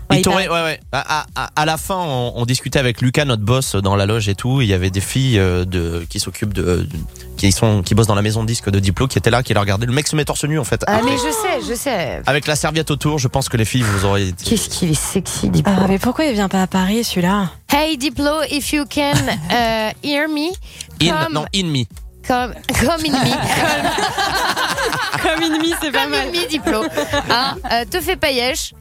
Il Ouais, il t'aurait- ouais, ouais. À, à- à la fin, on, on discutait avec Lucas, notre boss, dans la loge et tout. Il y avait des filles euh, de, qui s'occupent de, de- qui sont, qui bossent dans la maison de disques de Diplo, qui étaient là, qui la regardaient. Le mec se met torse nu en fait. Ah mais je sais, je sais. Avec la serviette autour, je pense que les filles vous aurez. été- Qu'est-ce qu'il est sexy Diplo. Ah, mais pourquoi il vient pas à Paris celui-là? Hey Diplo, if you can *laughs* uh, hear me, In, come, non, in me. Come, come in me. Comme ennemi, *laughs* c'est pas Comme mal. in me Diplo. Hein, euh, te fais paillèche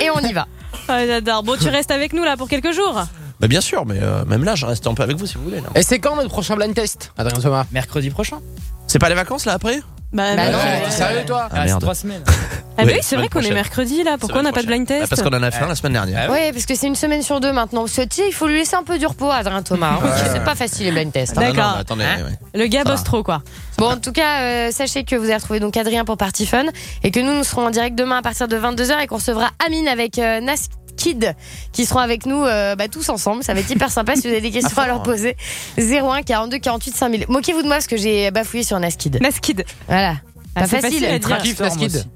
et on y va. Ah, J'adore. Bon, tu restes avec nous là pour quelques jours Bah bien sûr, mais euh, même là, je reste un peu avec vous si vous voulez. là. Et c'est quand notre prochain blind test, Adrien Thomas? Mercredi prochain. C'est pas les vacances là après? Bah, Bah non. t'es sérieux toi Ah, merde. trois semaines. Ah, bah Oui, oui, c'est vrai qu'on est prochaine. mercredi là. Pourquoi on n'a pas de blind Bah, test Parce qu'on en a fait un la semaine dernière. Ouais, parce que c'est une semaine sur deux maintenant. Parce que, tu sais, il faut lui laisser un peu du repos à Adrien Thomas. hein. C'est pas facile les blind tests. Ah, non, non, D'accord. mais attendez, Hein ouais. Le gars Ça bosse va. trop quoi. Bon, en tout cas, euh, sachez que vous avez retrouvé donc Adrien pour Party Fun et que nous, nous serons en direct demain à partir de 22h et qu'on recevra Amine avec euh, Nas Kid qui seront avec nous euh, bah, tous ensemble. Ça va être hyper sympa si vous avez des questions à leur poser. 01 42 48 5000. Moquez-vous de moi parce que j'ai bafouillé sur Nas Kid. Nas Kid. Voilà. Ah, Pas c'est facile. facile à dire. Trackif, Storm Naskid.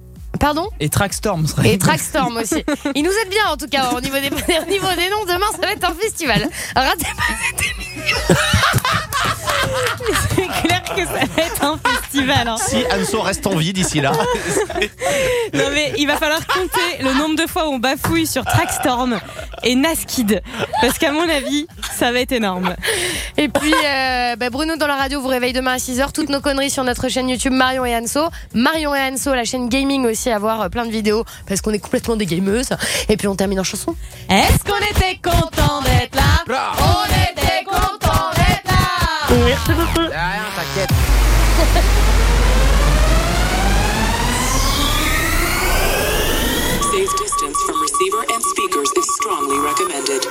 Pardon? Et Trackstorm serait. Et Trackstorm aussi. *laughs* Il nous aide bien en tout cas au niveau des, *laughs* au niveau des noms. Demain, ça va être un festival. Ratez pas C'est clair *laughs* que ça va être un festival. hein. Si Anso reste en vie d'ici là. *laughs* Non mais il va falloir compter le nombre de fois où on bafouille sur Trackstorm et Naskid. Parce qu'à mon avis, ça va être énorme. Et puis, euh, bah, Bruno dans la radio vous réveille demain à 6h. Toutes nos conneries sur notre chaîne YouTube Marion et Anso. Marion et Anso, la chaîne gaming aussi, à voir euh, plein de vidéos parce qu'on est complètement des gameuses. Et puis on termine en chanson. Est-ce qu'on était content d'être là? On était content d'être là Merci beaucoup. Rien, t'inquiète. Safe distance from receiver and speakers is strongly recommended.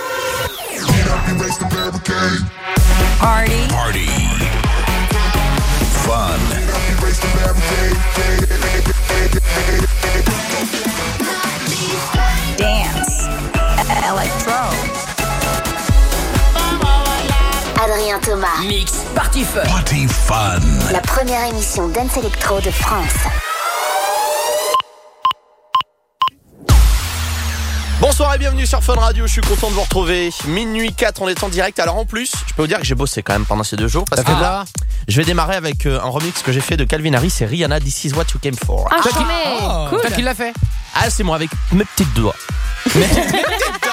Party. Party. Fun. Dance. Electro. Adrien Thomas. Mix Party Fun. Party Fun. La première émission Dance Electro de France. Bonsoir et bienvenue sur Fun Radio, je suis content de vous retrouver. Minuit 4, on est en direct. Alors en plus, je peux vous dire que j'ai bossé quand même pendant ces deux jours. Parce T'as que là, je vais démarrer avec euh, un remix que j'ai fait de Calvin Harris et Rihanna, This is what you came for. Ah, qui-. Oh. Cool. Toi qui l'as fait Ah, c'est moi avec mes petites doigts. *laughs*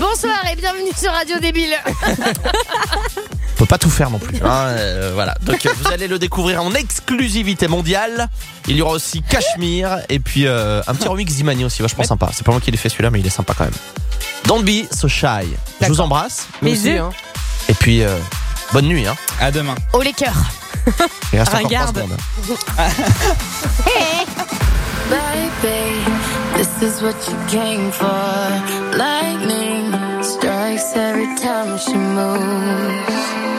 Bonsoir et bienvenue sur Radio Débile. On peut pas tout faire non plus. hein, euh, voilà. Donc euh, vous allez le découvrir en exclusivité mondiale. Il y aura aussi Cachemire et puis euh, un petit remix d'Imani aussi, vachement sympa. C'est pas moi qui l'ai fait celui-là, mais il est sympa quand même. Don't be so shy. Je vous embrasse. Bisous. aussi, hein. Et puis euh, bonne nuit. Hein. À demain. Oh les cœurs. Il reste encore Ringarde. trois secondes. *laughs* Baby, this is what you came for. Lightning every time she moves.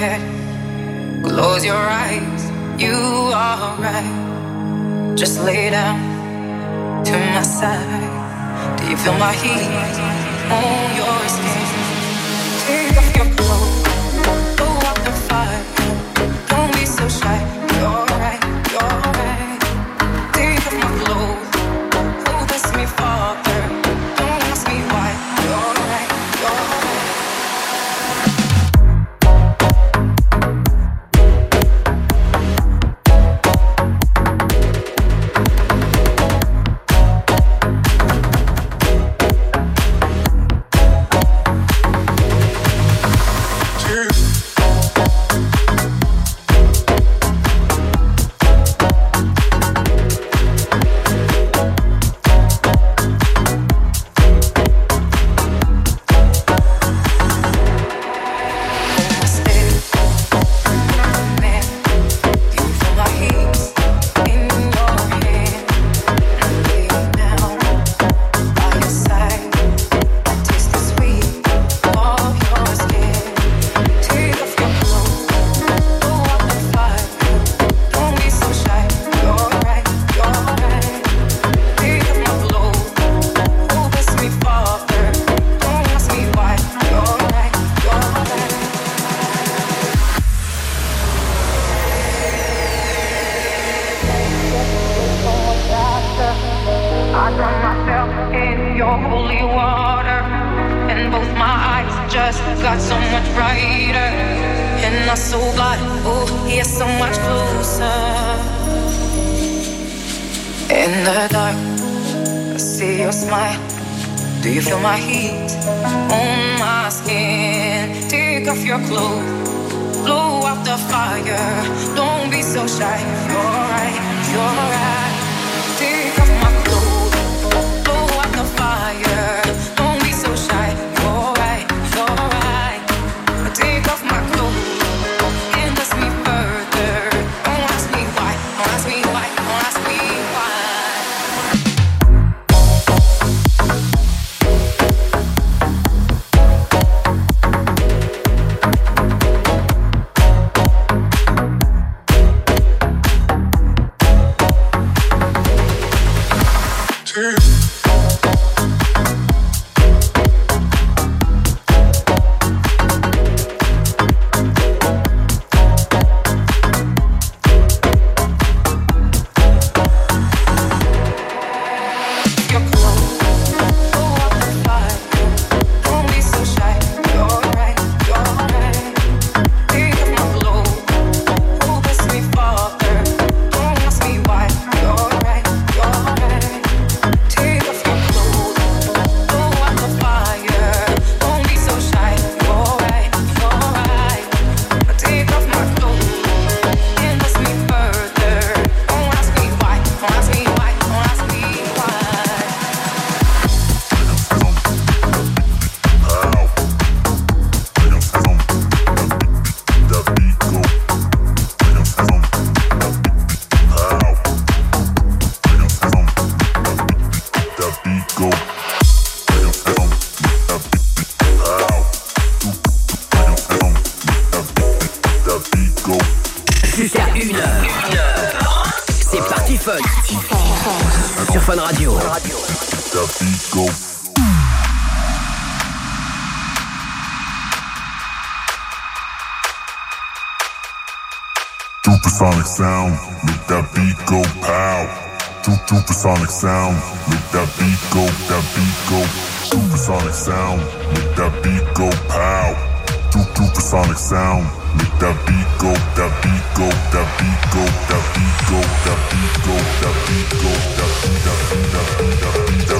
head. Close your eyes, you are right. Just lay down to my side. Do you feel my heat on your Une heure. Une heure. C'est parti fun. Sur Fun Radio. go. Supersonic sound, make that beat go pow. Supersonic sound, make that beat go, that beat go. Supersonic sound, make that beat go pow do supersonic sound. Make that beat go, that beat go, that beat go, that beat go, that beat go, that beat go, that beat go, that beat go, that beat go.